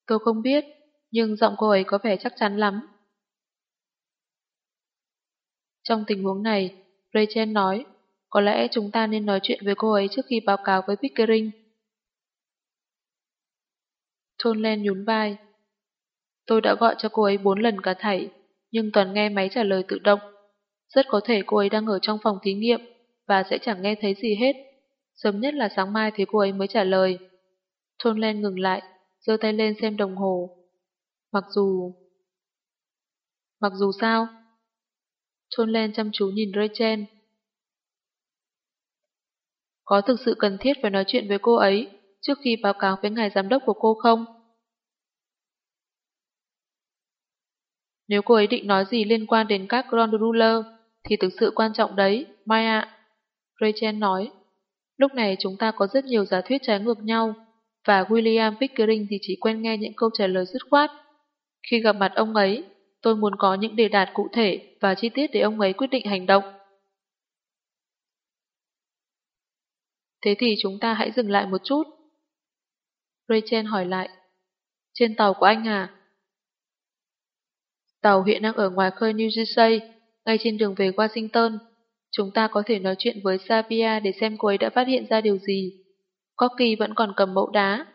Tôi không biết, nhưng giọng cô ấy có vẻ chắc chắn lắm. Trong tình huống này, Rachel nói, có lẽ chúng ta nên nói chuyện với cô ấy trước khi báo cáo với Pickering. Tonlen nhún vai. Tôi đã gọi cho cô ấy bốn lần cả thảy, nhưng toàn nghe máy trả lời tự động. Rất có thể cô ấy đang ở trong phòng thí nghiệm và sẽ chẳng nghe thấy gì hết. Sớm nhất là sáng mai thì cô ấy mới trả lời. Tonlen ngừng lại, giơ tay lên xem đồng hồ. Mặc dù... Mặc dù sao? Tonlen chăm chú nhìn Rachel. Có thực sự cần thiết phải nói chuyện với cô ấy trước khi báo cáo với ngài giám đốc của cô không? Nếu cô ấy định nói gì liên quan đến các Grand Ruler, thì thực sự quan trọng đấy, Mai ạ. Rachel nói, lúc này chúng ta có rất nhiều giả thuyết trái ngược nhau, và William Pickering thì chỉ quen nghe những câu trả lời dứt khoát. Khi gặp mặt ông ấy, tôi muốn có những đề đạt cụ thể và chi tiết để ông ấy quyết định hành động. Thế thì chúng ta hãy dừng lại một chút. Rachel hỏi lại. Trên tàu của anh à? Tàu hiện đang ở ngoài khơi New Jersey, ngay trên đường về Washington. Chúng ta có thể nói chuyện với Savia để xem cô ấy đã phát hiện ra điều gì. Corky vẫn còn cầm mẫu đá,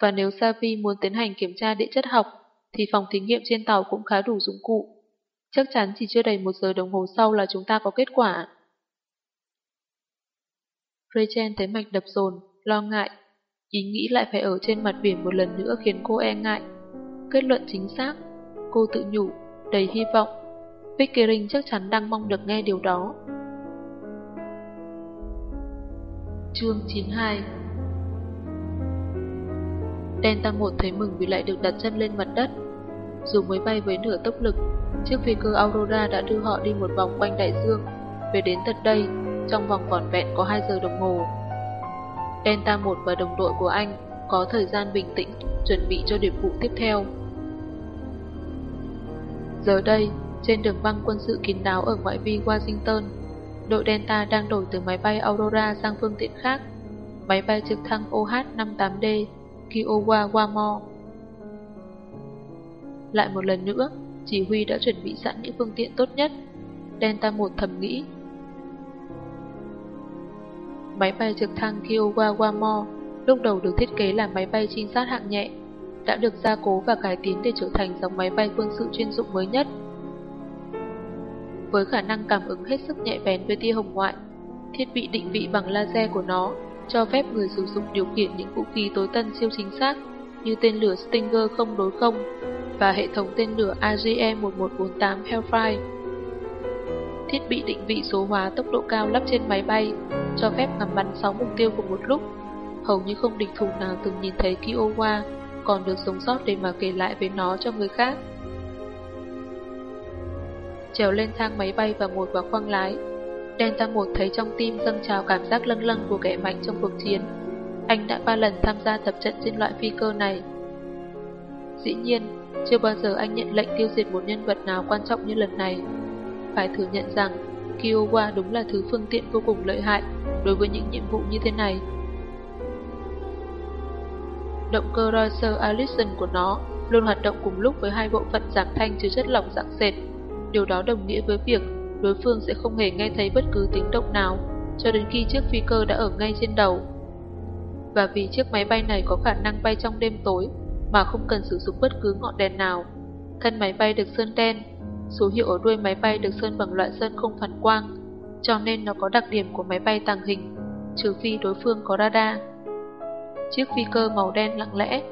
và nếu Savi muốn tiến hành kiểm tra địa chất học, thì phòng thí nghiệm trên tàu cũng khá đủ dụng cụ. Chắc chắn chỉ chưa đầy một giờ đồng hồ sau là chúng ta có kết quả. Rachel thấy mạch đập dồn, lo ngại. Ý nghĩ lại phải ở trên mặt biển một lần nữa khiến cô e ngại. Kết luận chính xác, cô tự nhủ, đầy hy vọng. Pickering chắc chắn đang mong được nghe điều đó. Chương 92 Delta 1 thấy mừng vì lại được đặt chân lên mặt đất. Dù mới bay với nửa tốc lực, chiếc phi cơ Aurora đã đưa họ đi một vòng quanh đại dương, về đến tận đây trong vòng vỏn vẹn có 2 giờ đồng hồ. Delta 1 và đồng đội của anh có thời gian bình tĩnh chuẩn bị cho điểm vụ tiếp theo. Giờ đây, trên đường băng quân sự kín đáo ở ngoại vi Washington, đội Delta đang đổi từ máy bay Aurora sang phương tiện khác, máy bay trực thăng OH-58D Kiowa Wamo. Lại một lần nữa, chỉ huy đã chuẩn bị sẵn những phương tiện tốt nhất. Delta 1 thầm nghĩ. Máy bay trực thăng Kiowa Wamo lúc đầu được thiết kế là máy bay trinh sát hạng nhẹ, đã được gia cố và cải tiến để trở thành dòng máy bay quân sự chuyên dụng mới nhất. Với khả năng cảm ứng hết sức nhạy bén với tia hồng ngoại, thiết bị định vị bằng laser của nó cho phép người sử dụng điều khiển những vũ khí tối tân siêu chính xác như tên lửa Stinger không đối không và hệ thống tên lửa AGM-1148 Hellfire. Thiết bị định vị số hóa tốc độ cao lắp trên máy bay cho phép ngắm bắn 6 mục tiêu cùng một lúc. Hầu như không địch thủ nào từng nhìn thấy Kiowa còn được sống sót để mà kể lại với nó cho người khác. Trèo lên thang máy bay và ngồi vào khoang lái, Delta 1 thấy trong tim dâng trào cảm giác lâng lâng của kẻ mạnh trong cuộc chiến. Anh đã ba lần tham gia tập trận trên loại phi cơ này. Dĩ nhiên, chưa bao giờ anh nhận lệnh tiêu diệt một nhân vật nào quan trọng như lần này. Phải thừa nhận rằng, Kiowa đúng là thứ phương tiện vô cùng lợi hại đối với những nhiệm vụ như thế này. Động cơ Roycer Allison của nó luôn hoạt động cùng lúc với hai bộ phận giảm thanh chứa chất lỏng dạng sệt. Điều đó đồng nghĩa với việc đối phương sẽ không hề nghe thấy bất cứ tiếng động nào cho đến khi chiếc phi cơ đã ở ngay trên đầu. Và vì chiếc máy bay này có khả năng bay trong đêm tối, mà không cần sử dụng bất cứ ngọn đèn nào. Thân máy bay được sơn đen, số hiệu ở đuôi máy bay được sơn bằng loại sơn không phản quang, cho nên nó có đặc điểm của máy bay tàng hình, trừ phi đối phương có radar. Chiếc phi cơ màu đen lặng lẽ.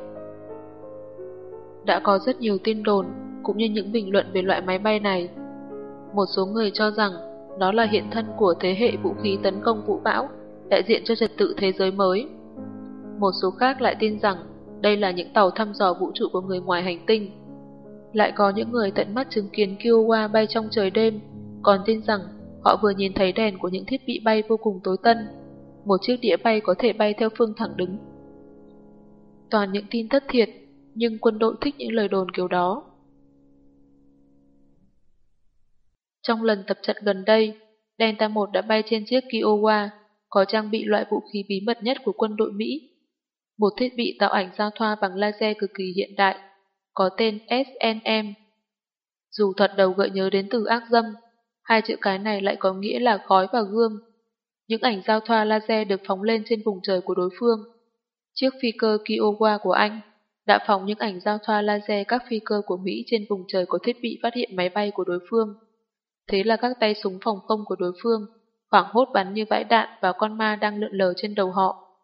Đã có rất nhiều tin đồn, cũng như những bình luận về loại máy bay này. Một số người cho rằng nó là hiện thân của thế hệ vũ khí tấn công vũ bão, đại diện cho trật tự thế giới mới. Một số khác lại tin rằng đây là những tàu thăm dò vũ trụ của người ngoài hành tinh. Lại có những người tận mắt chứng kiến Kiowa bay trong trời đêm, còn tin rằng họ vừa nhìn thấy đèn của những thiết bị bay vô cùng tối tân. Một chiếc đĩa bay có thể bay theo phương thẳng đứng. Toàn những tin thất thiệt, nhưng quân đội thích những lời đồn kiểu đó. Trong lần tập trận gần đây, Delta 1 đã bay trên chiếc Kiowa, có trang bị loại vũ khí bí mật nhất của quân đội Mỹ. Một thiết bị tạo ảnh giao thoa bằng laser cực kỳ hiện đại, có tên SNM. Dù thuật đầu gợi nhớ đến từ ác dâm, hai chữ cái này lại có nghĩa là khói và gương. Những ảnh giao thoa laser được phóng lên trên vùng trời của đối phương. Chiếc phi cơ Kiowa của Anh đã phóng những ảnh giao thoa laser các phi cơ của Mỹ trên vùng trời có thiết bị phát hiện máy bay của đối phương. Thế là các tay súng phòng không của đối phương hoảng hốt bắn như vãi đạn vào con ma đang lượn lờ trên đầu họ.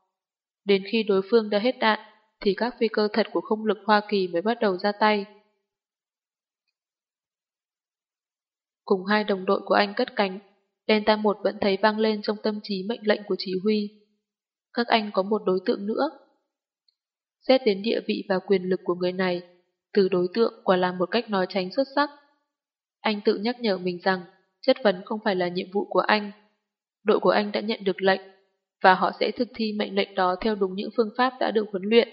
Đến khi đối phương đã hết đạn, thì các phi cơ thật của không lực Hoa Kỳ mới bắt đầu ra tay. Cùng hai đồng đội của anh cất cánh, Delta 1 vẫn thấy vang lên trong tâm trí mệnh lệnh của chỉ huy. Các anh có một đối tượng nữa. Xét đến địa vị và quyền lực của người này, từ đối tượng quả là một cách nói tránh xuất sắc. Anh tự nhắc nhở mình rằng chất vấn không phải là nhiệm vụ của anh. Đội của anh đã nhận được lệnh, và họ sẽ thực thi mệnh lệnh đó theo đúng những phương pháp đã được huấn luyện.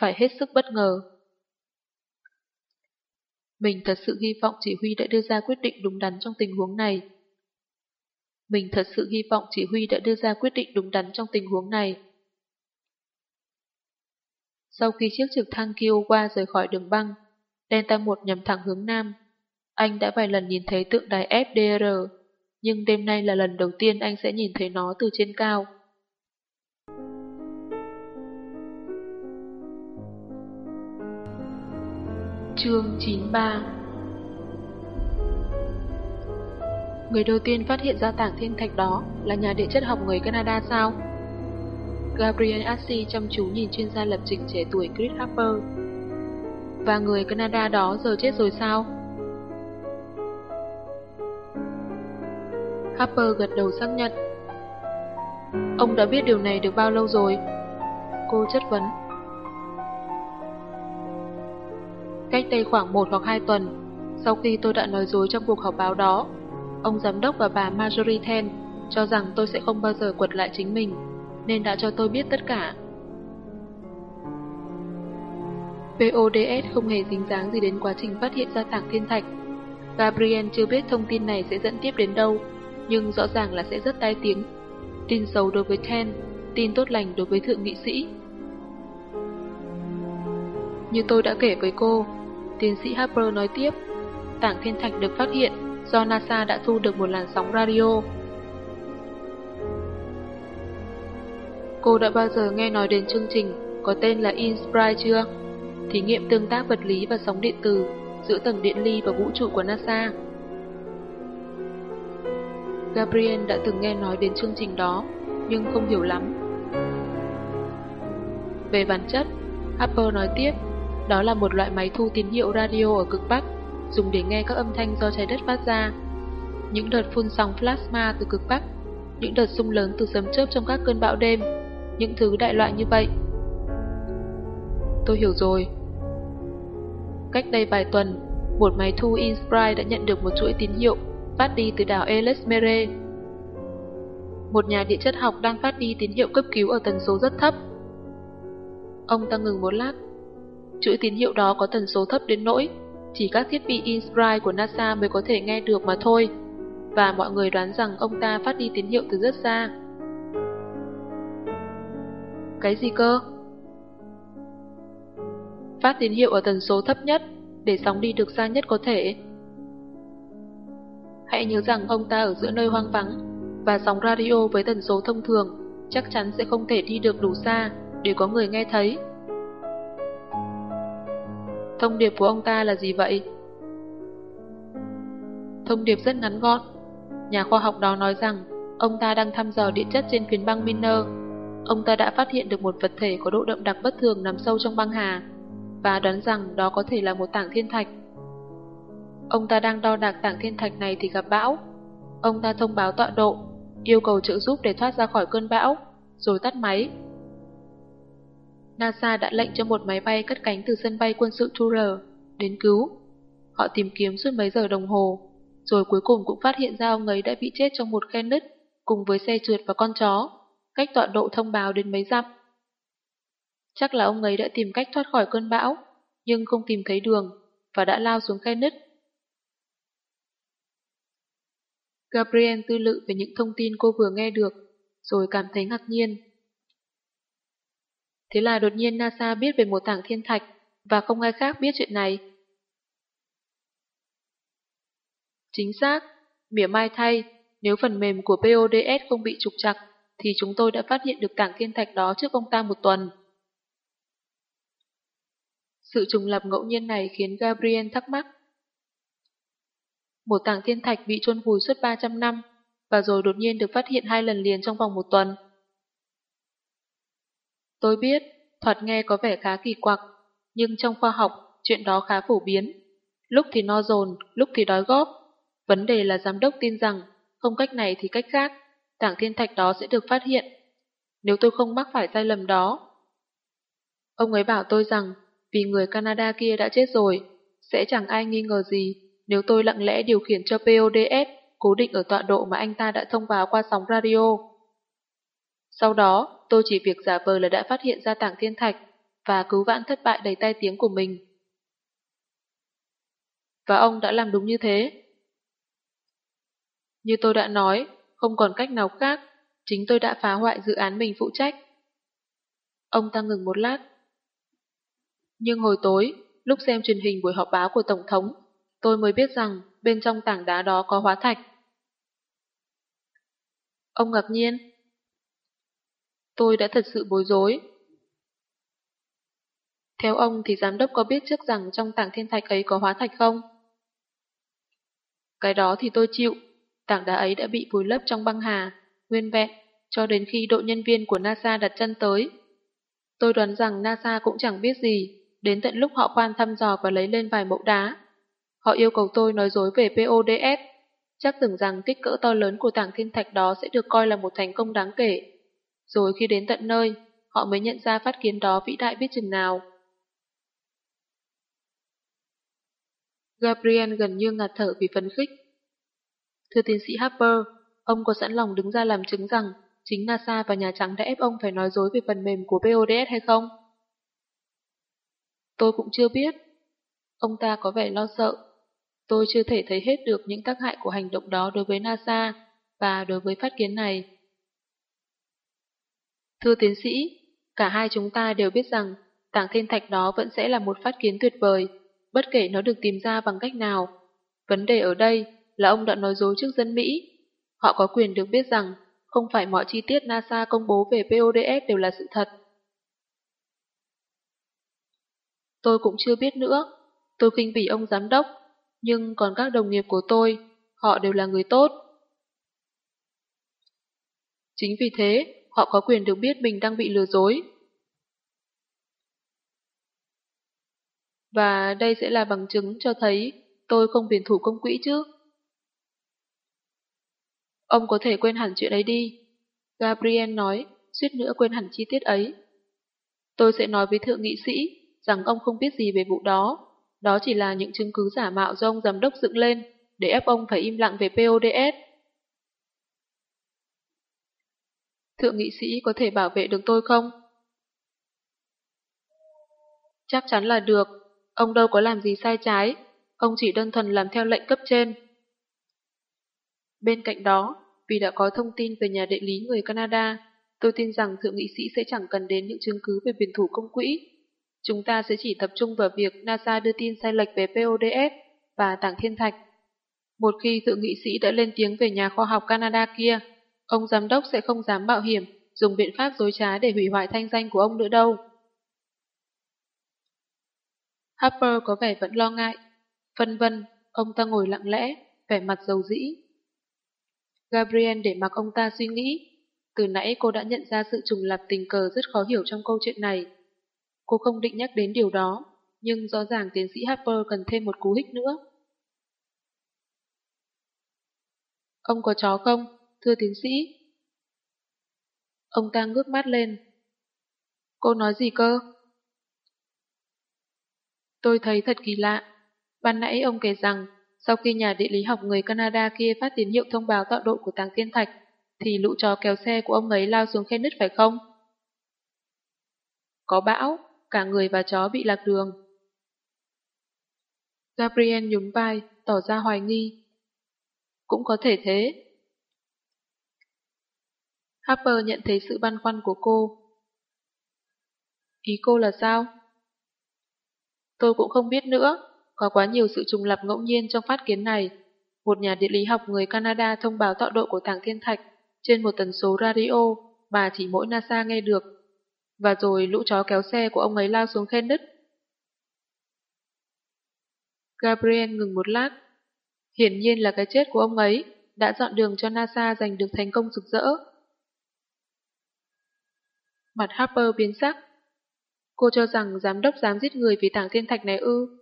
Phải hết sức bất ngờ. Mình thật sự hy vọng chỉ huy đã đưa ra quyết định đúng đắn trong tình huống này. Mình thật sự hy vọng chỉ huy đã đưa ra quyết định đúng đắn trong tình huống này. Sau khi chiếc trực thăng Kiowa rời khỏi đường băng, Delta 1 nhằm thẳng hướng Nam. Anh đã vài lần nhìn thấy tượng đài FDR, nhưng đêm nay là lần đầu tiên anh sẽ nhìn thấy nó từ trên cao. Chương 93 Người đầu tiên phát hiện ra tảng thiên thạch đó là nhà địa chất học người Canada sao? Gabriel Assi chăm chú nhìn chuyên gia lập trình trẻ tuổi Chris Harper. Và người Canada đó giờ chết rồi sao? Harper gật đầu xác nhận. Ông đã biết điều này được bao lâu rồi? Cô chất vấn. Cách đây khoảng một hoặc hai tuần, sau khi tôi đã nói dối trong cuộc họp báo đó, ông giám đốc và bà Marjorie Ten cho rằng tôi sẽ không bao giờ quật lại chính mình, nên đã cho tôi biết tất cả. VODS không hề dính dáng gì đến quá trình phát hiện ra tảng thiên thạch. Gabriel chưa biết thông tin này sẽ dẫn tiếp đến đâu, nhưng rõ ràng là sẽ rất tai tiếng. Tin xấu đối với Ten, tin tốt lành đối với thượng nghị sĩ. Như tôi đã kể với cô, tiến sĩ Harper nói tiếp, tảng thiên thạch được phát hiện do NASA đã thu được một làn sóng radio. Cô đã bao giờ nghe nói đến chương trình có tên là Inspire chưa? Thí nghiệm tương tác vật lý và sóng điện tử giữa tầng điện ly và vũ trụ của NASA. Gabriel đã từng nghe nói đến chương trình đó, nhưng không hiểu lắm. Về bản chất, Harper nói tiếp, đó là một loại máy thu tín hiệu radio ở cực Bắc, dùng để nghe các âm thanh do trái đất phát ra. Những đợt phun sóng plasma từ cực Bắc, những đợt sung lớn từ sấm chớp trong các cơn bão đêm, những thứ đại loại như vậy. Tôi hiểu rồi. Cách đây vài tuần, một máy thu Inspire đã nhận được một chuỗi tín hiệu phát đi từ đảo Ellesmere. Một nhà địa chất học đang phát đi tín hiệu cấp cứu ở tần số rất thấp. Ông ta ngừng một lát. Chuỗi tín hiệu đó có tần số thấp đến nỗi, chỉ các thiết bị Inspire của NASA mới có thể nghe được mà thôi. Và mọi người đoán rằng ông ta phát đi tín hiệu từ rất xa. Cái gì cơ? Phát tín hiệu ở tần số thấp nhất để sóng đi được xa nhất có thể. Hãy nhớ rằng ông ta ở giữa nơi hoang vắng và sóng radio với tần số thông thường chắc chắn sẽ không thể đi được đủ xa để có người nghe thấy. Thông điệp của ông ta là gì vậy? Thông điệp rất ngắn gọn. Nhà khoa học đó nói rằng ông ta đang thăm dò địa chất trên phiến băng Miner. Ông ta đã phát hiện được một vật thể có độ đậm đặc bất thường nằm sâu trong băng hà và đoán rằng đó có thể là một tảng thiên thạch. Ông ta đang đo đạc tảng thiên thạch này thì gặp bão. Ông ta thông báo tọa độ, yêu cầu trợ giúp để thoát ra khỏi cơn bão, rồi tắt máy. NASA đã lệnh cho một máy bay cất cánh từ sân bay quân sự Turer đến cứu. Họ tìm kiếm suốt mấy giờ đồng hồ, rồi cuối cùng cũng phát hiện ra ông ấy đã bị chết trong một khe nứt cùng với xe trượt và con chó, cách tọa độ thông báo đến mấy dặm. Chắc là ông ấy đã tìm cách thoát khỏi cơn bão, nhưng không tìm thấy đường và đã lao xuống khe nứt. Gabriel tư lự về những thông tin cô vừa nghe được, rồi cảm thấy ngạc nhiên. Thế là đột nhiên NASA biết về một tảng thiên thạch và không ai khác biết chuyện này. Chính xác, mỉa mai thay, nếu phần mềm của PODS không bị trục chặt, thì chúng tôi đã phát hiện được tảng thiên thạch đó trước ông ta một tuần. Sự trùng lập ngẫu nhiên này khiến Gabriel thắc mắc. Một tảng thiên thạch bị chôn vùi suốt 300 năm, và rồi đột nhiên được phát hiện hai lần liền trong vòng một tuần. Tôi biết, thoạt nghe có vẻ khá kỳ quặc, nhưng trong khoa học, chuyện đó khá phổ biến. Lúc thì no dồn, lúc thì đói góp. Vấn đề là giám đốc tin rằng, không cách này thì cách khác, tảng thiên thạch đó sẽ được phát hiện. Nếu tôi không mắc phải sai lầm đó. Ông ấy bảo tôi rằng, vì người Canada kia đã chết rồi, sẽ chẳng ai nghi ngờ gì nếu tôi lặng lẽ điều khiển cho PODS cố định ở tọa độ mà anh ta đã thông báo qua sóng radio. Sau đó, tôi chỉ việc giả vờ là đã phát hiện ra tảng thiên thạch và cứu vãn thất bại đầy tai tiếng của mình. Và ông đã làm đúng như thế. Như tôi đã nói, không còn cách nào khác, chính tôi đã phá hoại dự án mình phụ trách. Ông ta ngừng một lát. Nhưng hồi tối, lúc xem truyền hình buổi họp báo của Tổng thống, tôi mới biết rằng bên trong tảng đá đó có hóa thạch. Ông ngạc nhiên. Tôi đã thật sự bối rối. Theo ông thì giám đốc có biết trước rằng trong tảng thiên thạch ấy có hóa thạch không? Cái đó thì tôi chịu. Tảng đá ấy đã bị vùi lấp trong băng hà, nguyên vẹn, cho đến khi đội nhân viên của NASA đặt chân tới. Tôi đoán rằng NASA cũng chẳng biết gì, đến tận lúc họ khoan thăm dò và lấy lên vài mẫu đá. Họ yêu cầu tôi nói dối về PODS, chắc tưởng rằng kích cỡ to lớn của tảng thiên thạch đó sẽ được coi là một thành công đáng kể. Rồi khi đến tận nơi, họ mới nhận ra phát kiến đó vĩ đại biết chừng nào. Gabriel gần như ngạt thở vì phấn khích. Thưa tiến sĩ Harper, ông có sẵn lòng đứng ra làm chứng rằng chính NASA và Nhà Trắng đã ép ông phải nói dối về phần mềm của PODS hay không? Tôi cũng chưa biết. Ông ta có vẻ lo sợ. Tôi chưa thể thấy hết được những tác hại của hành động đó đối với NASA và đối với phát kiến này. Thưa tiến sĩ, cả hai chúng ta đều biết rằng tảng thiên thạch đó vẫn sẽ là một phát kiến tuyệt vời, bất kể nó được tìm ra bằng cách nào. Vấn đề ở đây là ông đã nói dối trước dân Mỹ. Họ có quyền được biết rằng không phải mọi chi tiết NASA công bố về PODS đều là sự thật. Tôi cũng chưa biết nữa. Tôi khinh bỉ ông giám đốc, nhưng còn các đồng nghiệp của tôi, họ đều là người tốt. Chính vì thế, họ có quyền được biết mình đang bị lừa dối. Và đây sẽ là bằng chứng cho thấy tôi không biển thủ công quỹ chứ. Ông có thể quên hẳn chuyện ấy đi. Gabriel nói, suýt nữa quên hẳn chi tiết ấy. Tôi sẽ nói với thượng nghị sĩ rằng ông không biết gì về vụ đó. Đó chỉ là những chứng cứ giả mạo do ông giám đốc dựng lên để ép ông phải im lặng về PODS. Thượng nghị sĩ có thể bảo vệ được tôi không? Chắc chắn là được. Ông đâu có làm gì sai trái. Ông chỉ đơn thuần làm theo lệnh cấp trên. Bên cạnh đó, vì đã có thông tin về nhà địa lý người Canada, tôi tin rằng thượng nghị sĩ sẽ chẳng cần đến những chứng cứ về biển thủ công quỹ. Chúng ta sẽ chỉ tập trung vào việc NASA đưa tin sai lệch về PODS và tảng thiên thạch. Một khi thượng nghị sĩ đã lên tiếng về nhà khoa học Canada kia, ông giám đốc sẽ không dám mạo hiểm dùng biện pháp dối trá để hủy hoại thanh danh của ông nữa đâu. Harper có vẻ vẫn lo ngại. Phân vân, ông ta ngồi lặng lẽ, vẻ mặt dầu dĩ. Gabriel để mặc ông ta suy nghĩ. Từ nãy cô đã nhận ra sự trùng lập tình cờ rất khó hiểu trong câu chuyện này. Cô không định nhắc đến điều đó, nhưng rõ ràng tiến sĩ Harper cần thêm một cú hích nữa. Ông có chó không, thưa tiến sĩ? Ông ta ngước mắt lên. Cô nói gì cơ? Tôi thấy thật kỳ lạ. Ban nãy ông kể rằng, sau khi nhà địa lý học người Canada kia phát tín hiệu thông báo tọa độ của tàng thiên thạch, thì lũ chó kéo xe của ông ấy lao xuống khe nứt phải không? Có bão, cả người và chó bị lạc đường. Gabriel nhún vai, tỏ ra hoài nghi. Cũng có thể thế. Harper nhận thấy sự băn khoăn của cô. Ý cô là sao? Tôi cũng không biết nữa, có quá nhiều sự trùng lập ngẫu nhiên trong phát kiến này. Một nhà địa lý học người Canada thông báo tọa độ của tảng thiên thạch trên một tần số radio mà chỉ mỗi NASA nghe được. Và rồi lũ chó kéo xe của ông ấy lao xuống khe nứt. Gabriel ngừng một lát. Hiển nhiên là cái chết của ông ấy đã dọn đường cho NASA giành được thành công rực rỡ. Mặt Harper biến sắc. Cô cho rằng giám đốc dám giết người vì tảng thiên thạch này ư.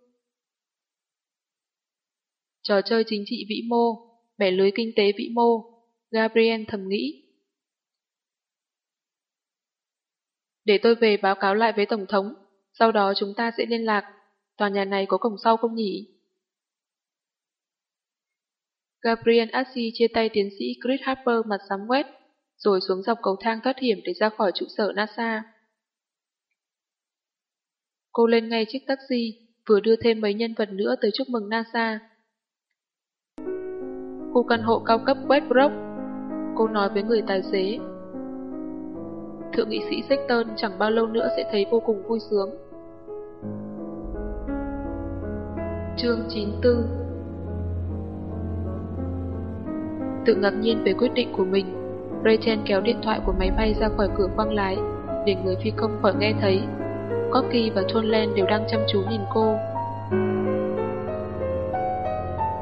Trò chơi chính trị vĩ mô, bẻ lưới kinh tế vĩ mô, Gabriel thầm nghĩ. Để tôi về báo cáo lại với Tổng thống, sau đó chúng ta sẽ liên lạc. Tòa nhà này có cổng sau không nhỉ? Gabriel Assi chia tay tiến sĩ Chris Harper mặt sám quét, rồi xuống dọc cầu thang thoát hiểm để ra khỏi trụ sở NASA. Cô lên ngay chiếc taxi, vừa đưa thêm mấy nhân vật nữa tới chúc mừng NASA. Khu căn hộ cao cấp Westbrook, cô nói với người tài xế. Thượng nghị sĩ Sexton chẳng bao lâu nữa sẽ thấy vô cùng vui sướng. Chương 94 Tự ngạc nhiên về quyết định của mình, Rachel kéo điện thoại của máy bay ra khỏi cửa khoang lái, để người phi công khỏi nghe thấy Corky và Thunlen đều đang chăm chú nhìn cô.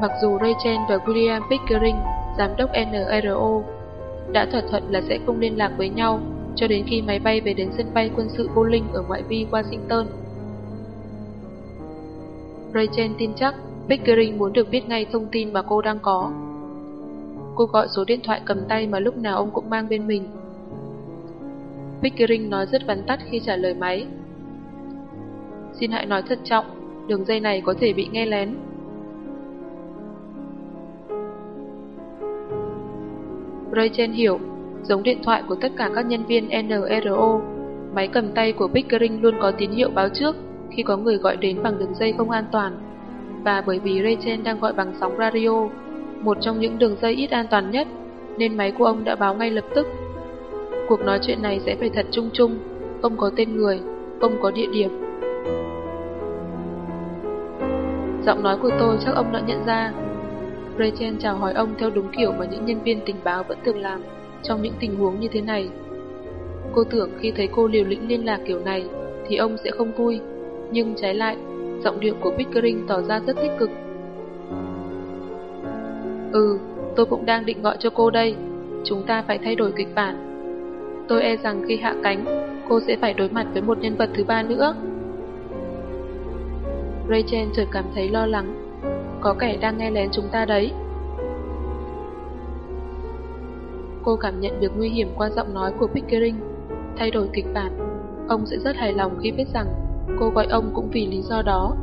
Mặc dù Rachel và William Pickering, giám đốc NRO, đã thỏa thuận là sẽ không liên lạc với nhau cho đến khi máy bay về đến sân bay quân sự Bowling ở ngoại vi Washington. Rachel tin chắc Pickering muốn được biết ngay thông tin mà cô đang có. Cô gọi số điện thoại cầm tay mà lúc nào ông cũng mang bên mình. Pickering nói rất vắn tắt khi trả lời máy. Xin hãy nói thật trọng, đường dây này có thể bị nghe lén. Rachel hiểu, giống điện thoại của tất cả các nhân viên NRO, máy cầm tay của Pickering luôn có tín hiệu báo trước khi có người gọi đến bằng đường dây không an toàn. Và bởi vì Rachel đang gọi bằng sóng radio, một trong những đường dây ít an toàn nhất, nên máy của ông đã báo ngay lập tức. Cuộc nói chuyện này sẽ phải thật chung chung, không có tên người, không có địa điểm. Giọng nói của tôi chắc ông đã nhận ra. Rachel chào hỏi ông theo đúng kiểu mà những nhân viên tình báo vẫn thường làm trong những tình huống như thế này. Cô tưởng khi thấy cô liều lĩnh liên lạc kiểu này thì ông sẽ không vui, nhưng trái lại, giọng điệu của Pickering tỏ ra rất tích cực. Ừ, tôi cũng đang định gọi cho cô đây. Chúng ta phải thay đổi kịch bản. Tôi e rằng khi hạ cánh, cô sẽ phải đối mặt với một nhân vật thứ ba nữa. Rachel chợt cảm thấy lo lắng. Có kẻ đang nghe lén chúng ta đấy. Cô cảm nhận được nguy hiểm qua giọng nói của Pickering. Thay đổi kịch bản, ông sẽ rất hài lòng khi biết rằng cô gọi ông cũng vì lý do đó,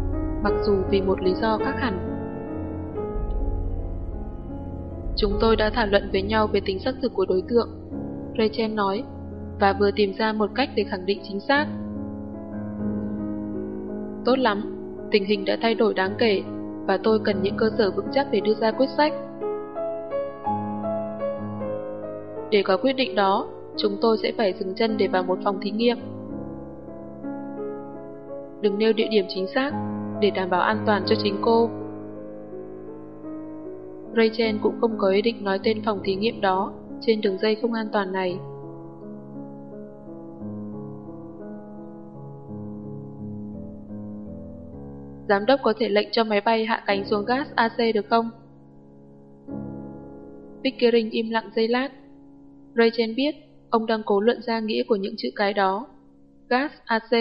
mặc dù vì một lý do khác hẳn. Chúng tôi đã thảo luận với nhau về tính xác thực của đối tượng, Rachel nói, và vừa tìm ra một cách để khẳng định chính xác. Tốt lắm, tình hình đã thay đổi đáng kể và tôi cần những cơ sở vững chắc để đưa ra quyết sách. Để có quyết định đó, chúng tôi sẽ phải dừng chân để vào một phòng thí nghiệm. Đừng nêu địa điểm chính xác để đảm bảo an toàn cho chính cô. Rachel cũng không có ý định nói tên phòng thí nghiệm đó trên đường dây không an toàn này. giám đốc có thể lệnh cho máy bay hạ cánh xuống gas AC được không? Pickering im lặng giây lát. Rachel biết ông đang cố luận ra nghĩa của những chữ cái đó. Gas AC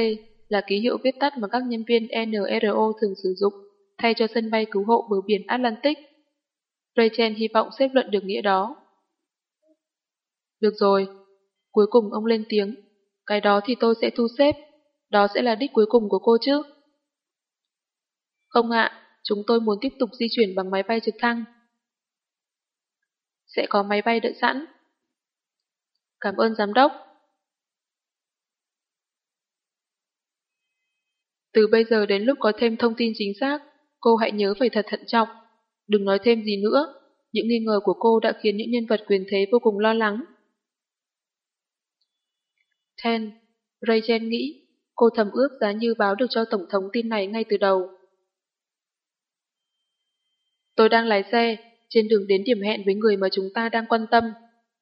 là ký hiệu viết tắt mà các nhân viên NRO thường sử dụng thay cho sân bay cứu hộ bờ biển Atlantic. Rachel hy vọng xếp luận được nghĩa đó. Được rồi. Cuối cùng ông lên tiếng. Cái đó thì tôi sẽ thu xếp. Đó sẽ là đích cuối cùng của cô chứ. Không ạ, chúng tôi muốn tiếp tục di chuyển bằng máy bay trực thăng. Sẽ có máy bay đợi sẵn. Cảm ơn giám đốc. Từ bây giờ đến lúc có thêm thông tin chính xác, cô hãy nhớ phải thật thận trọng. Đừng nói thêm gì nữa. Những nghi ngờ của cô đã khiến những nhân vật quyền thế vô cùng lo lắng. Ten, Rachel nghĩ, cô thầm ước giá như báo được cho Tổng thống tin này ngay từ đầu. Tôi đang lái xe, trên đường đến điểm hẹn với người mà chúng ta đang quan tâm.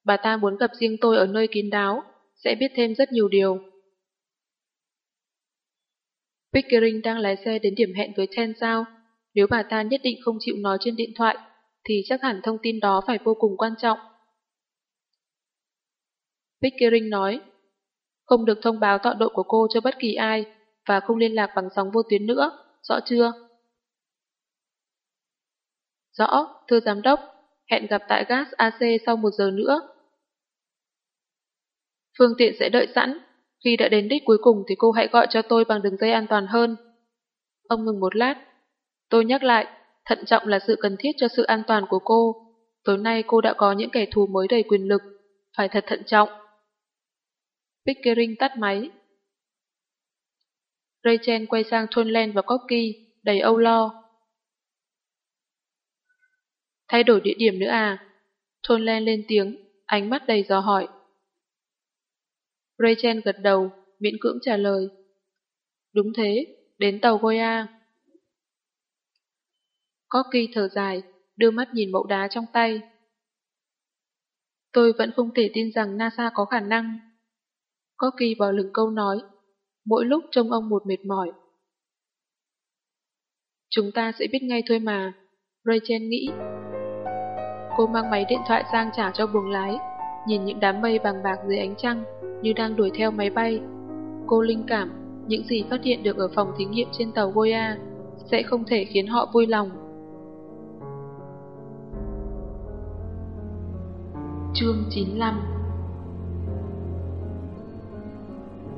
Bà ta muốn gặp riêng tôi ở nơi kín đáo, sẽ biết thêm rất nhiều điều. Pickering đang lái xe đến điểm hẹn với Chen sao? Nếu bà ta nhất định không chịu nói trên điện thoại, thì chắc hẳn thông tin đó phải vô cùng quan trọng. Pickering nói, không được thông báo tọa độ của cô cho bất kỳ ai và không liên lạc bằng sóng vô tuyến nữa, rõ chưa? Rõ, thưa giám đốc, hẹn gặp tại gas AC sau một giờ nữa. Phương tiện sẽ đợi sẵn, khi đã đến đích cuối cùng thì cô hãy gọi cho tôi bằng đường dây an toàn hơn. Ông ngừng một lát. Tôi nhắc lại, thận trọng là sự cần thiết cho sự an toàn của cô. Tối nay cô đã có những kẻ thù mới đầy quyền lực, phải thật thận trọng. Pickering tắt máy. Rachel quay sang Thunland và Corky, đầy âu lo. Thay đổi địa điểm nữa à? Thunland lên tiếng, ánh mắt đầy dò hỏi. Rachel gật đầu, miễn cưỡng trả lời. Đúng thế, đến tàu Goya. Corky thở dài, đưa mắt nhìn mẫu đá trong tay. Tôi vẫn không thể tin rằng NASA có khả năng. Corky vào lửng câu nói, mỗi lúc trông ông một mệt mỏi. Chúng ta sẽ biết ngay thôi mà, Rachel nghĩ. Cô mang máy điện thoại sang trả cho buồng lái, nhìn những đám mây vàng bạc dưới ánh trăng như đang đuổi theo máy bay. Cô linh cảm, những gì phát hiện được ở phòng thí nghiệm trên tàu Goya sẽ không thể khiến họ vui lòng. Chương 95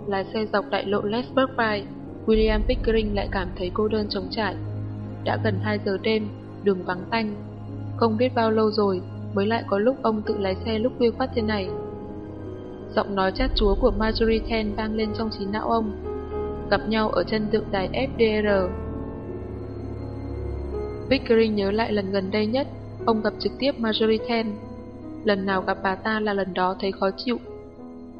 Lái xe dọc đại lộ Lesburg Pike, William Pickering lại cảm thấy cô đơn trống trải. Đã gần 2 giờ đêm, đường vắng tanh. Không biết bao lâu rồi mới lại có lúc ông tự lái xe lúc khuya khoát thế này. Giọng nói chát chúa của Marjorie Ten vang lên trong trí não ông. Gặp nhau ở chân tượng đài FDR. Pickering nhớ lại lần gần đây nhất, ông gặp trực tiếp Marjorie Ten. Lần nào gặp bà ta là lần đó thấy khó chịu.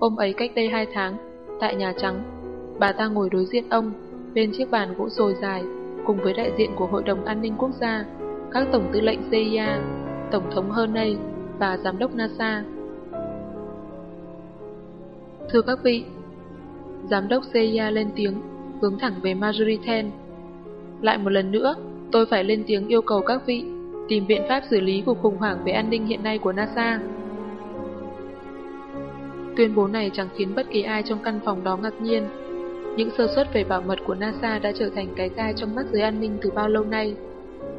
Hôm ấy cách đây hai tháng, tại Nhà Trắng, bà ta ngồi đối diện ông, bên chiếc bàn gỗ sồi dài, cùng với đại diện của Hội đồng An ninh Quốc gia, các tổng tư lệnh CIA, Tổng thống Hernay và Giám đốc NASA. Thưa các vị, Giám đốc CIA lên tiếng, hướng thẳng về Marjorie Ten. Lại một lần nữa, tôi phải lên tiếng yêu cầu các vị tìm biện pháp xử lý cuộc khủng hoảng về an ninh hiện nay của NASA. Tuyên bố này chẳng khiến bất kỳ ai trong căn phòng đó ngạc nhiên. Những sơ suất về bảo mật của NASA đã trở thành cái gai trong mắt giới an ninh từ bao lâu nay.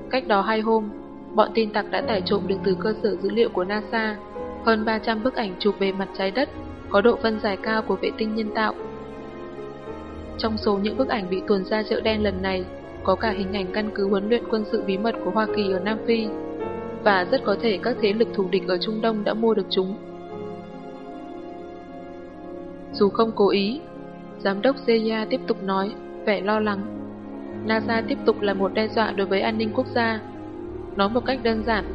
Cách đó hai hôm, bọn tin tặc đã tải trộm được từ cơ sở dữ liệu của NASA hơn 300 bức ảnh chụp bề mặt trái đất có độ phân giải cao của vệ tinh nhân tạo. Trong số những bức ảnh bị tuồn ra chợ đen lần này, có cả hình ảnh căn cứ huấn luyện quân sự bí mật của Hoa Kỳ ở Nam Phi, và rất có thể các thế lực thù địch ở Trung Đông đã mua được chúng. Dù không cố ý, Giám đốc Zeya tiếp tục nói, vẻ lo lắng. NASA tiếp tục là một đe dọa đối với an ninh quốc gia. Nói một cách đơn giản,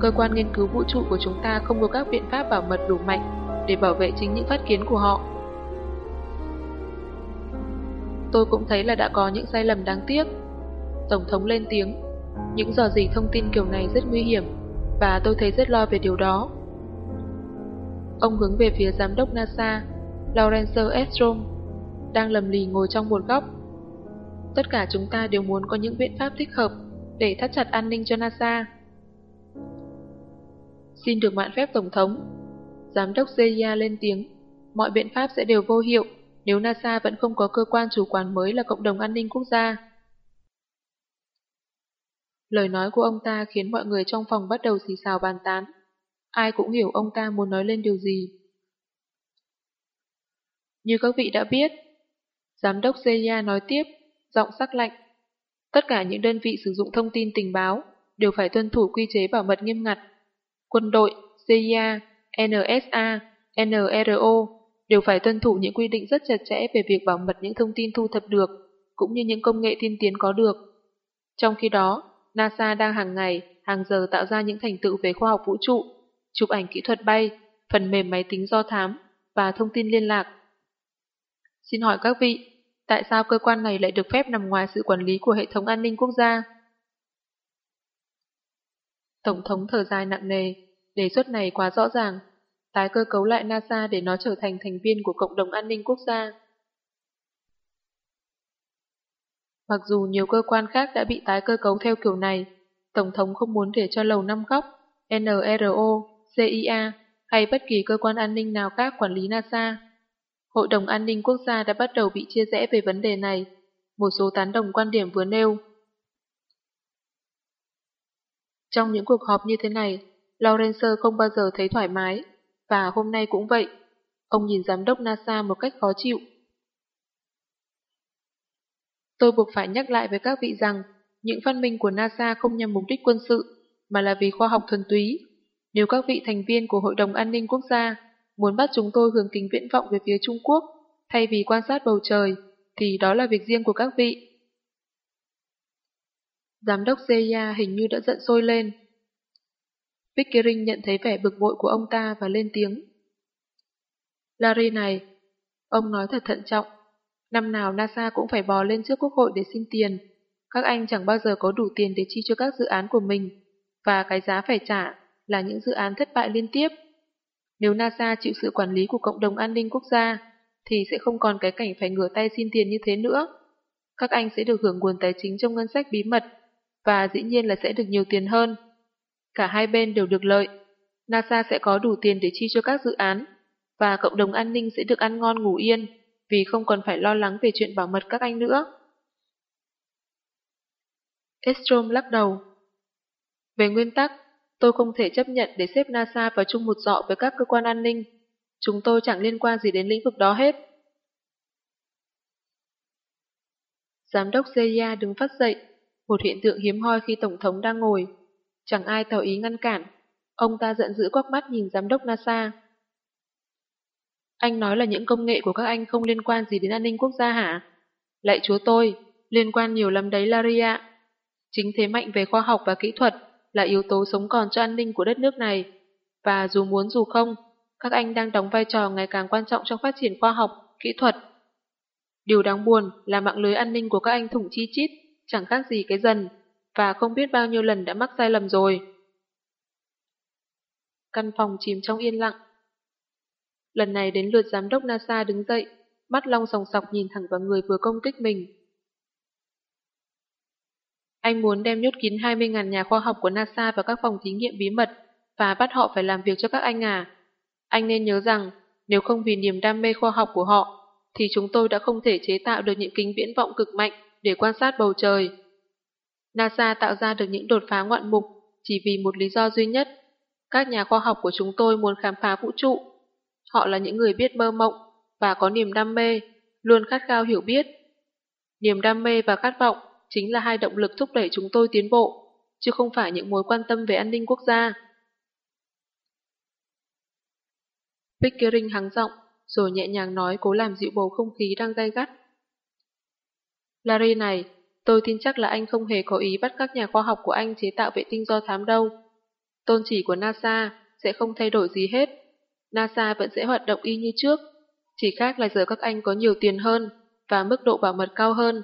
cơ quan nghiên cứu vũ trụ của chúng ta không có các biện pháp bảo mật đủ mạnh để bảo vệ chính những phát kiến của họ. Tôi cũng thấy là đã có những sai lầm đáng tiếc. Tổng thống lên tiếng, những dò dỉ thông tin kiểu này rất nguy hiểm và tôi thấy rất lo về điều đó. Ông hướng về phía giám đốc NASA, Lawrence Estrom, đang lầm lì ngồi trong một góc. tất cả chúng ta đều muốn có những biện pháp thích hợp để thắt chặt an ninh cho NASA. Xin được mạn phép Tổng thống. Giám đốc Zeya lên tiếng, mọi biện pháp sẽ đều vô hiệu nếu NASA vẫn không có cơ quan chủ quản mới là Cộng đồng An ninh Quốc gia. Lời nói của ông ta khiến mọi người trong phòng bắt đầu xì xào bàn tán. Ai cũng hiểu ông ta muốn nói lên điều gì. Như các vị đã biết, Giám đốc Zeya nói tiếp, giọng sắc lạnh. Tất cả những đơn vị sử dụng thông tin tình báo đều phải tuân thủ quy chế bảo mật nghiêm ngặt. Quân đội, CIA, NSA, NRO đều phải tuân thủ những quy định rất chặt chẽ về việc bảo mật những thông tin thu thập được, cũng như những công nghệ tiên tiến có được. Trong khi đó, NASA đang hàng ngày, hàng giờ tạo ra những thành tựu về khoa học vũ trụ, chụp ảnh kỹ thuật bay, phần mềm máy tính do thám và thông tin liên lạc. Xin hỏi các vị, tại sao cơ quan này lại được phép nằm ngoài sự quản lý của hệ thống an ninh quốc gia? Tổng thống thở dài nặng nề, đề xuất này quá rõ ràng, tái cơ cấu lại NASA để nó trở thành thành viên của cộng đồng an ninh quốc gia. Mặc dù nhiều cơ quan khác đã bị tái cơ cấu theo kiểu này, Tổng thống không muốn để cho Lầu Năm Góc, NRO, CIA hay bất kỳ cơ quan an ninh nào khác quản lý NASA. Hội đồng An ninh Quốc gia đã bắt đầu bị chia rẽ về vấn đề này, một số tán đồng quan điểm vừa nêu. Trong những cuộc họp như thế này, Lawrence không bao giờ thấy thoải mái, và hôm nay cũng vậy. Ông nhìn giám đốc NASA một cách khó chịu. Tôi buộc phải nhắc lại với các vị rằng, những phát minh của NASA không nhằm mục đích quân sự, mà là vì khoa học thuần túy. Nếu các vị thành viên của Hội đồng An ninh Quốc gia muốn bắt chúng tôi hướng kính viễn vọng về phía Trung Quốc, thay vì quan sát bầu trời, thì đó là việc riêng của các vị. Giám đốc Zeya hình như đã giận sôi lên. Pickering nhận thấy vẻ bực bội của ông ta và lên tiếng. Larry này, ông nói thật thận trọng. Năm nào NASA cũng phải bò lên trước quốc hội để xin tiền. Các anh chẳng bao giờ có đủ tiền để chi cho các dự án của mình, và cái giá phải trả là những dự án thất bại liên tiếp. Nếu NASA chịu sự quản lý của Cộng đồng An ninh Quốc gia, thì sẽ không còn cái cảnh phải ngửa tay xin tiền như thế nữa. Các anh sẽ được hưởng nguồn tài chính trong ngân sách bí mật, và dĩ nhiên là sẽ được nhiều tiền hơn. Cả hai bên đều được lợi. NASA sẽ có đủ tiền để chi cho các dự án, và cộng đồng an ninh sẽ được ăn ngon ngủ yên, vì không còn phải lo lắng về chuyện bảo mật các anh nữa. Estrom lắc đầu. Về nguyên tắc, tôi không thể chấp nhận để xếp NASA vào chung một dọ với các cơ quan an ninh. Chúng tôi chẳng liên quan gì đến lĩnh vực đó hết. Giám đốc Zeya đứng phát dậy, một hiện tượng hiếm hoi khi Tổng thống đang ngồi. Chẳng ai tỏ ý ngăn cản. Ông ta giận dữ quắc mắt nhìn giám đốc NASA. Anh nói là những công nghệ của các anh không liên quan gì đến an ninh quốc gia hả? Lạy chúa tôi, liên quan nhiều lắm đấy Laria. Chính thế mạnh về khoa học và kỹ thuật là yếu tố sống còn cho an ninh của đất nước này. Và dù muốn dù không, các anh đang đóng vai trò ngày càng quan trọng trong phát triển khoa học, kỹ thuật. Điều đáng buồn là mạng lưới an ninh của các anh thủng chi chít, chẳng khác gì cái dần, và không biết bao nhiêu lần đã mắc sai lầm rồi. Căn phòng chìm trong yên lặng. Lần này đến lượt giám đốc NASA đứng dậy, mắt long sòng sọc nhìn thẳng vào người vừa công kích mình. Anh muốn đem nhốt kín 20.000 nhà khoa học của NASA vào các phòng thí nghiệm bí mật và bắt họ phải làm việc cho các anh à. Anh nên nhớ rằng, nếu không vì niềm đam mê khoa học của họ, thì chúng tôi đã không thể chế tạo được những kính viễn vọng cực mạnh để quan sát bầu trời. NASA tạo ra được những đột phá ngoạn mục chỉ vì một lý do duy nhất. Các nhà khoa học của chúng tôi muốn khám phá vũ trụ. Họ là những người biết mơ mộng và có niềm đam mê, luôn khát khao hiểu biết. Niềm đam mê và khát vọng chính là hai động lực thúc đẩy chúng tôi tiến bộ, chứ không phải những mối quan tâm về an ninh quốc gia. Pickering hắng giọng, rồi nhẹ nhàng nói cố làm dịu bầu không khí đang gay gắt. Larry này, tôi tin chắc là anh không hề có ý bắt các nhà khoa học của anh chế tạo vệ tinh do thám đâu. Tôn chỉ của NASA sẽ không thay đổi gì hết. NASA vẫn sẽ hoạt động y như trước, chỉ khác là giờ các anh có nhiều tiền hơn và mức độ bảo mật cao hơn.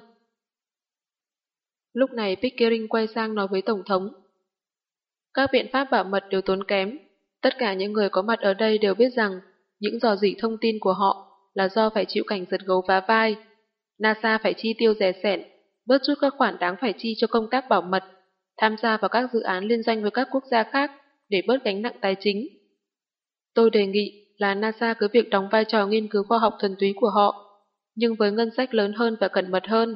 Lúc này Pickering quay sang nói với Tổng thống. Các biện pháp bảo mật đều tốn kém. Tất cả những người có mặt ở đây đều biết rằng những dò dỉ thông tin của họ là do phải chịu cảnh giật gấu vá vai. NASA phải chi tiêu rẻ sẻn bớt chút các khoản đáng phải chi cho công tác bảo mật, tham gia vào các dự án liên doanh với các quốc gia khác để bớt gánh nặng tài chính. Tôi đề nghị là NASA cứ việc đóng vai trò nghiên cứu khoa học thuần túy của họ, nhưng với ngân sách lớn hơn và cẩn mật hơn.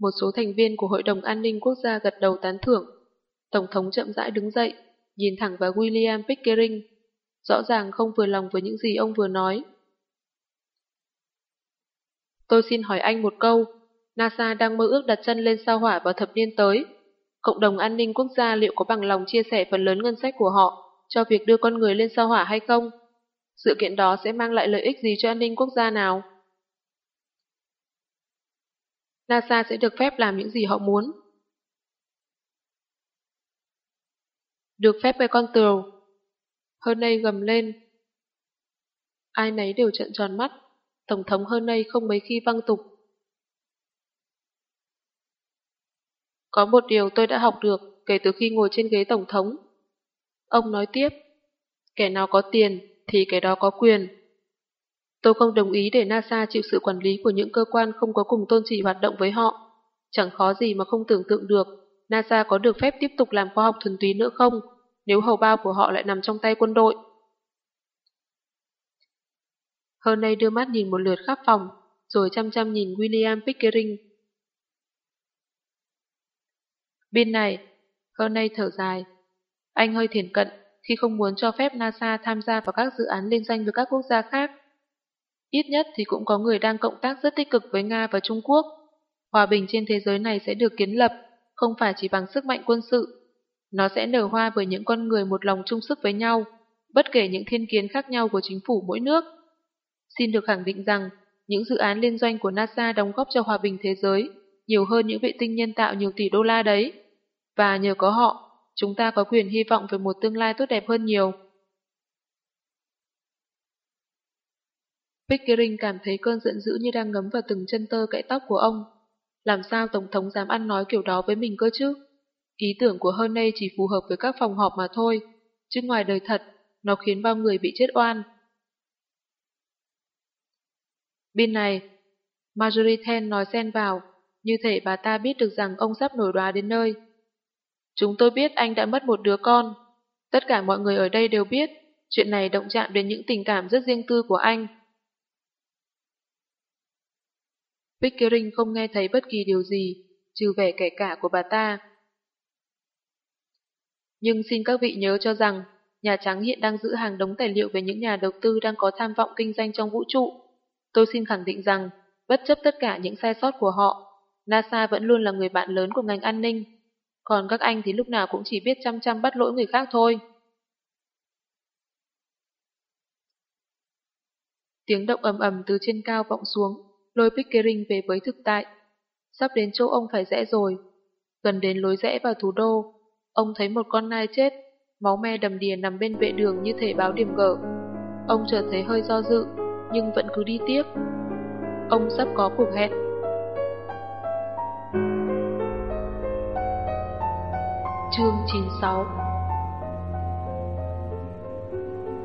Một số thành viên của Hội đồng An ninh Quốc gia gật đầu tán thưởng. Tổng thống chậm rãi đứng dậy, nhìn thẳng vào William Pickering, rõ ràng không vừa lòng với những gì ông vừa nói. Tôi xin hỏi anh một câu, NASA đang mơ ước đặt chân lên sao hỏa vào thập niên tới. Cộng đồng an ninh quốc gia liệu có bằng lòng chia sẻ phần lớn ngân sách của họ cho việc đưa con người lên sao hỏa hay không? Sự kiện đó sẽ mang lại lợi ích gì cho an ninh quốc gia nào? NASA sẽ được phép làm những gì họ muốn. Được phép với con tường. Hơn nay gầm lên. Ai nấy đều trợn tròn mắt. Tổng thống hơn nay không mấy khi văng tục. Có một điều tôi đã học được kể từ khi ngồi trên ghế tổng thống. Ông nói tiếp, kẻ nào có tiền thì kẻ đó có quyền. Tôi không đồng ý để NASA chịu sự quản lý của những cơ quan không có cùng tôn trị hoạt động với họ. Chẳng khó gì mà không tưởng tượng được NASA có được phép tiếp tục làm khoa học thuần túy nữa không, nếu hầu bao của họ lại nằm trong tay quân đội. Hơn nay đưa mắt nhìn một lượt khắp phòng, rồi chăm chăm nhìn William Pickering. Bên này, hơn nay thở dài. Anh hơi thiển cận khi không muốn cho phép NASA tham gia vào các dự án liên doanh với các quốc gia khác. Ít nhất thì cũng có người đang cộng tác rất tích cực với Nga và Trung Quốc. Hòa bình trên thế giới này sẽ được kiến lập, không phải chỉ bằng sức mạnh quân sự. Nó sẽ nở hoa bởi những con người một lòng chung sức với nhau, bất kể những thiên kiến khác nhau của chính phủ mỗi nước. Xin được khẳng định rằng, những dự án liên doanh của NASA đóng góp cho hòa bình thế giới nhiều hơn những vệ tinh nhân tạo nhiều tỷ đô la đấy. Và nhờ có họ, chúng ta có quyền hy vọng về một tương lai tốt đẹp hơn nhiều. Pickering cảm thấy cơn giận dữ như đang ngấm vào từng chân tơ cãi tóc của ông. Làm sao Tổng thống dám ăn nói kiểu đó với mình cơ chứ? Ý tưởng của Herney chỉ phù hợp với các phòng họp mà thôi, chứ ngoài đời thật, nó khiến bao người bị chết oan. Bên này, Marjorie Ten nói xen vào, như thể bà ta biết được rằng ông sắp nổi đoá đến nơi. Chúng tôi biết anh đã mất một đứa con. Tất cả mọi người ở đây đều biết, chuyện này động chạm đến những tình cảm rất riêng tư của anh. Pickering không nghe thấy bất kỳ điều gì, trừ vẻ kẻ cả của bà ta. Nhưng xin các vị nhớ cho rằng, Nhà Trắng hiện đang giữ hàng đống tài liệu về những nhà đầu tư đang có tham vọng kinh doanh trong vũ trụ. Tôi xin khẳng định rằng, bất chấp tất cả những sai sót của họ, NASA vẫn luôn là người bạn lớn của ngành an ninh. Còn các anh thì lúc nào cũng chỉ biết chăm chăm bắt lỗi người khác thôi. Tiếng động ầm ầm từ trên cao vọng xuống, lôi Pickering về với thực tại. Sắp đến chỗ ông phải rẽ rồi. Gần đến lối rẽ vào thủ đô, ông thấy một con nai chết, máu me đầm đìa nằm bên vệ đường như thể báo điểm gở. Ông chợt thấy hơi do dự, nhưng vẫn cứ đi tiếp. Ông sắp có cuộc hẹn. Chương 96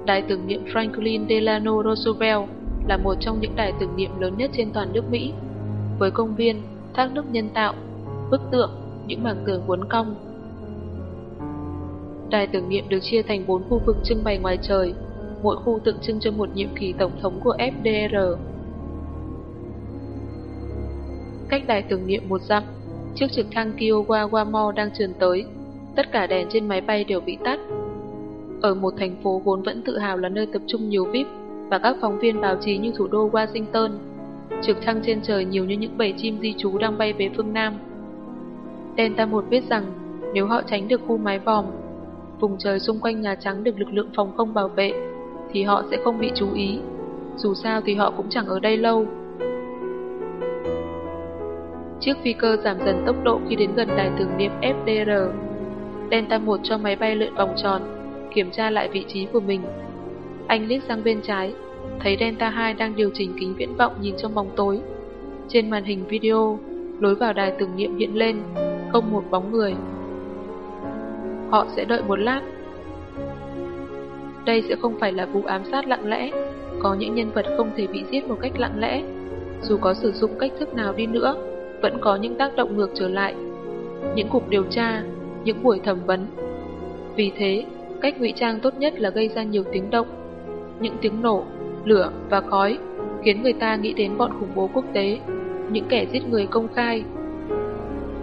Đại tưởng niệm Franklin Delano Roosevelt là một trong những đài tưởng niệm lớn nhất trên toàn nước Mỹ, với công viên, thác nước nhân tạo, bức tượng, những mảng tường uốn cong. Đài tưởng niệm được chia thành 4 khu vực trưng bày ngoài trời, mỗi khu tượng trưng cho một nhiệm kỳ tổng thống của FDR. Cách đài tưởng niệm một dặm, chiếc trực thăng Kiowa Wamo đang trườn tới, tất cả đèn trên máy bay đều bị tắt. Ở một thành phố vốn vẫn tự hào là nơi tập trung nhiều VIP và các phóng viên báo chí như thủ đô Washington, trực thăng trên trời nhiều như những bầy chim di trú đang bay về phương Nam. Delta 1 biết rằng nếu họ tránh được khu mái vòm, vùng trời xung quanh Nhà Trắng được lực lượng phòng không bảo vệ, thì họ sẽ không bị chú ý. Dù sao thì họ cũng chẳng ở đây lâu. Chiếc phi cơ giảm dần tốc độ khi đến gần đài tưởng niệm FDR. Delta 1 cho máy bay lượn vòng tròn, kiểm tra lại vị trí của mình. Anh liếc sang bên trái, thấy Delta 2 đang điều chỉnh kính viễn vọng nhìn trong bóng tối. Trên màn hình video, lối vào đài tưởng niệm hiện lên, không một bóng người. Họ sẽ đợi một lát. Đây sẽ không phải là vụ ám sát lặng lẽ, có những nhân vật không thể bị giết một cách lặng lẽ. dù có sử dụng cách thức nào đi nữa, vẫn có những tác động ngược trở lại. Những cuộc điều tra, những buổi thẩm vấn. Vì thế, cách ngụy trang tốt nhất là gây ra nhiều tiếng động. Những tiếng nổ, lửa và khói khiến người ta nghĩ đến bọn khủng bố quốc tế, những kẻ giết người công khai.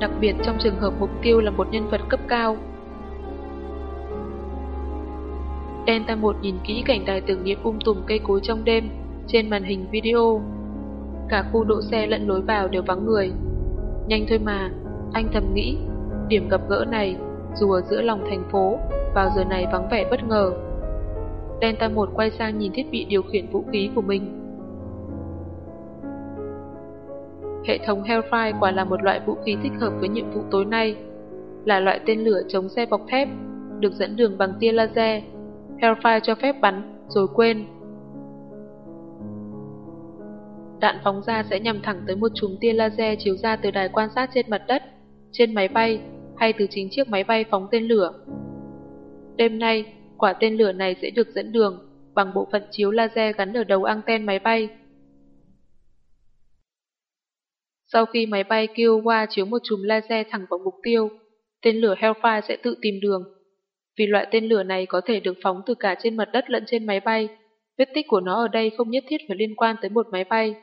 Đặc biệt trong trường hợp mục tiêu là một nhân vật cấp cao. Delta 1 nhìn kỹ cảnh đài tưởng niệm um tùm cây cối trong đêm trên màn hình video. Cả khu đỗ xe lẫn lối vào đều vắng người. Nhanh thôi mà, anh thầm nghĩ, điểm gặp gỡ này, dù ở giữa lòng thành phố, vào giờ này vắng vẻ bất ngờ. Delta 1 quay sang nhìn thiết bị điều khiển vũ khí của mình. Hệ thống Hellfire quả là một loại vũ khí thích hợp với nhiệm vụ tối nay, là loại tên lửa chống xe bọc thép, được dẫn đường bằng tia laser. Hellfire cho phép bắn, rồi quên. Đạn phóng ra sẽ nhằm thẳng tới một chùm tia laser chiếu ra từ đài quan sát trên mặt đất, trên máy bay hay từ chính chiếc máy bay phóng tên lửa. Đêm nay, quả tên lửa này sẽ được dẫn đường bằng bộ phận chiếu laser gắn ở đầu anten máy bay. Sau khi máy bay Kiowa chiếu một chùm laser thẳng vào mục tiêu, tên lửa Hellfire sẽ tự tìm đường. Vì loại tên lửa này có thể được phóng từ cả trên mặt đất lẫn trên máy bay, vết tích của nó ở đây không nhất thiết phải liên quan tới một máy bay.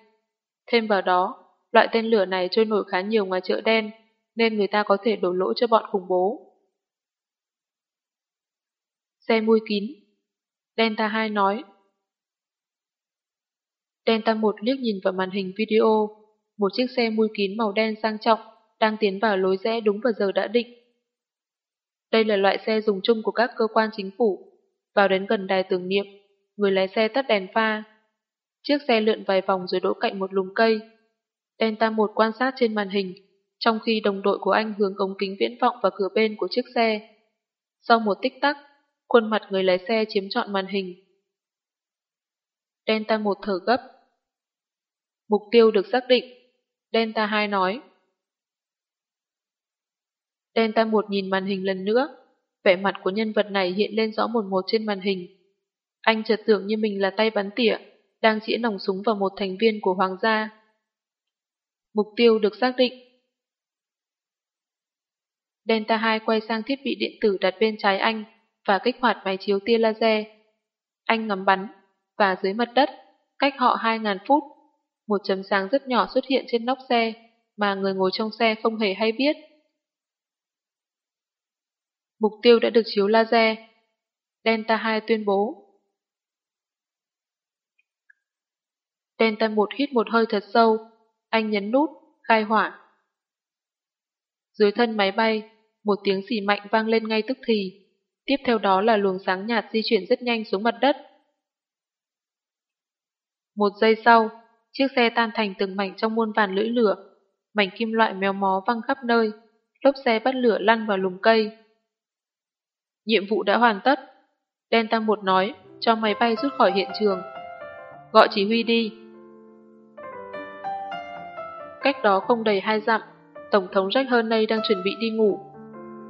Thêm vào đó, loại tên lửa này trôi nổi khá nhiều ngoài chợ đen, nên người ta có thể đổ lỗi cho bọn khủng bố. Xe mui kín Delta 2 nói Delta 1 liếc nhìn vào màn hình video một chiếc xe mui kín màu đen sang trọng đang tiến vào lối rẽ đúng vào giờ đã định. Đây là loại xe dùng chung của các cơ quan chính phủ. Vào đến gần đài tưởng niệm, người lái xe tắt đèn pha. Chiếc xe lượn vài vòng rồi đỗ cạnh một lùm cây. Delta 1 quan sát trên màn hình, trong khi đồng đội của anh hướng ống kính viễn vọng vào cửa bên của chiếc xe. Sau một tích tắc, khuôn mặt người lái xe chiếm trọn màn hình. Delta 1 thở gấp. Mục tiêu được xác định. Delta 2 nói. Delta 1 nhìn màn hình lần nữa, vẻ mặt của nhân vật này hiện lên rõ một một trên màn hình. Anh chợt tưởng như mình là tay bắn tỉa, đang chĩa nòng súng vào một thành viên của hoàng gia. Mục tiêu được xác định. Delta 2 quay sang thiết bị điện tử đặt bên trái anh và kích hoạt máy chiếu tia laser. Anh ngắm bắn, và dưới mặt đất, cách họ 2.000 phút, một chấm sáng rất nhỏ xuất hiện trên nóc xe, mà người ngồi trong xe không hề hay biết. Mục tiêu đã được chiếu laser. Delta 2 tuyên bố. Delta 1 hít một hơi thật sâu, anh nhấn nút, khai hỏa. Dưới thân máy bay, một tiếng xì mạnh vang lên ngay tức thì, tiếp theo đó là luồng sáng nhạt di chuyển rất nhanh xuống mặt đất. Một giây sau, chiếc xe tan thành từng mảnh trong muôn vàn lưỡi lửa, mảnh kim loại méo mó văng khắp nơi, lốp xe bắt lửa lăn vào lùm cây. Nhiệm vụ đã hoàn tất. Delta 1 nói, cho máy bay rút khỏi hiện trường. Gọi chỉ huy đi. Cách đó không đầy hai dặm, Tổng thống Jack Hernay đang chuẩn bị đi ngủ.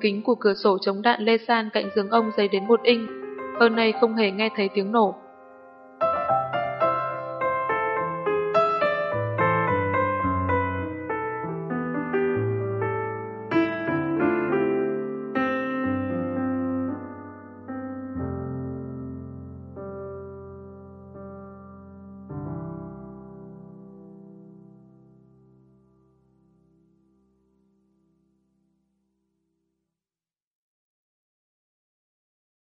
Kính của cửa sổ chống đạn lê san cạnh giường ông dày đến một inch. Hernay không hề nghe thấy tiếng nổ.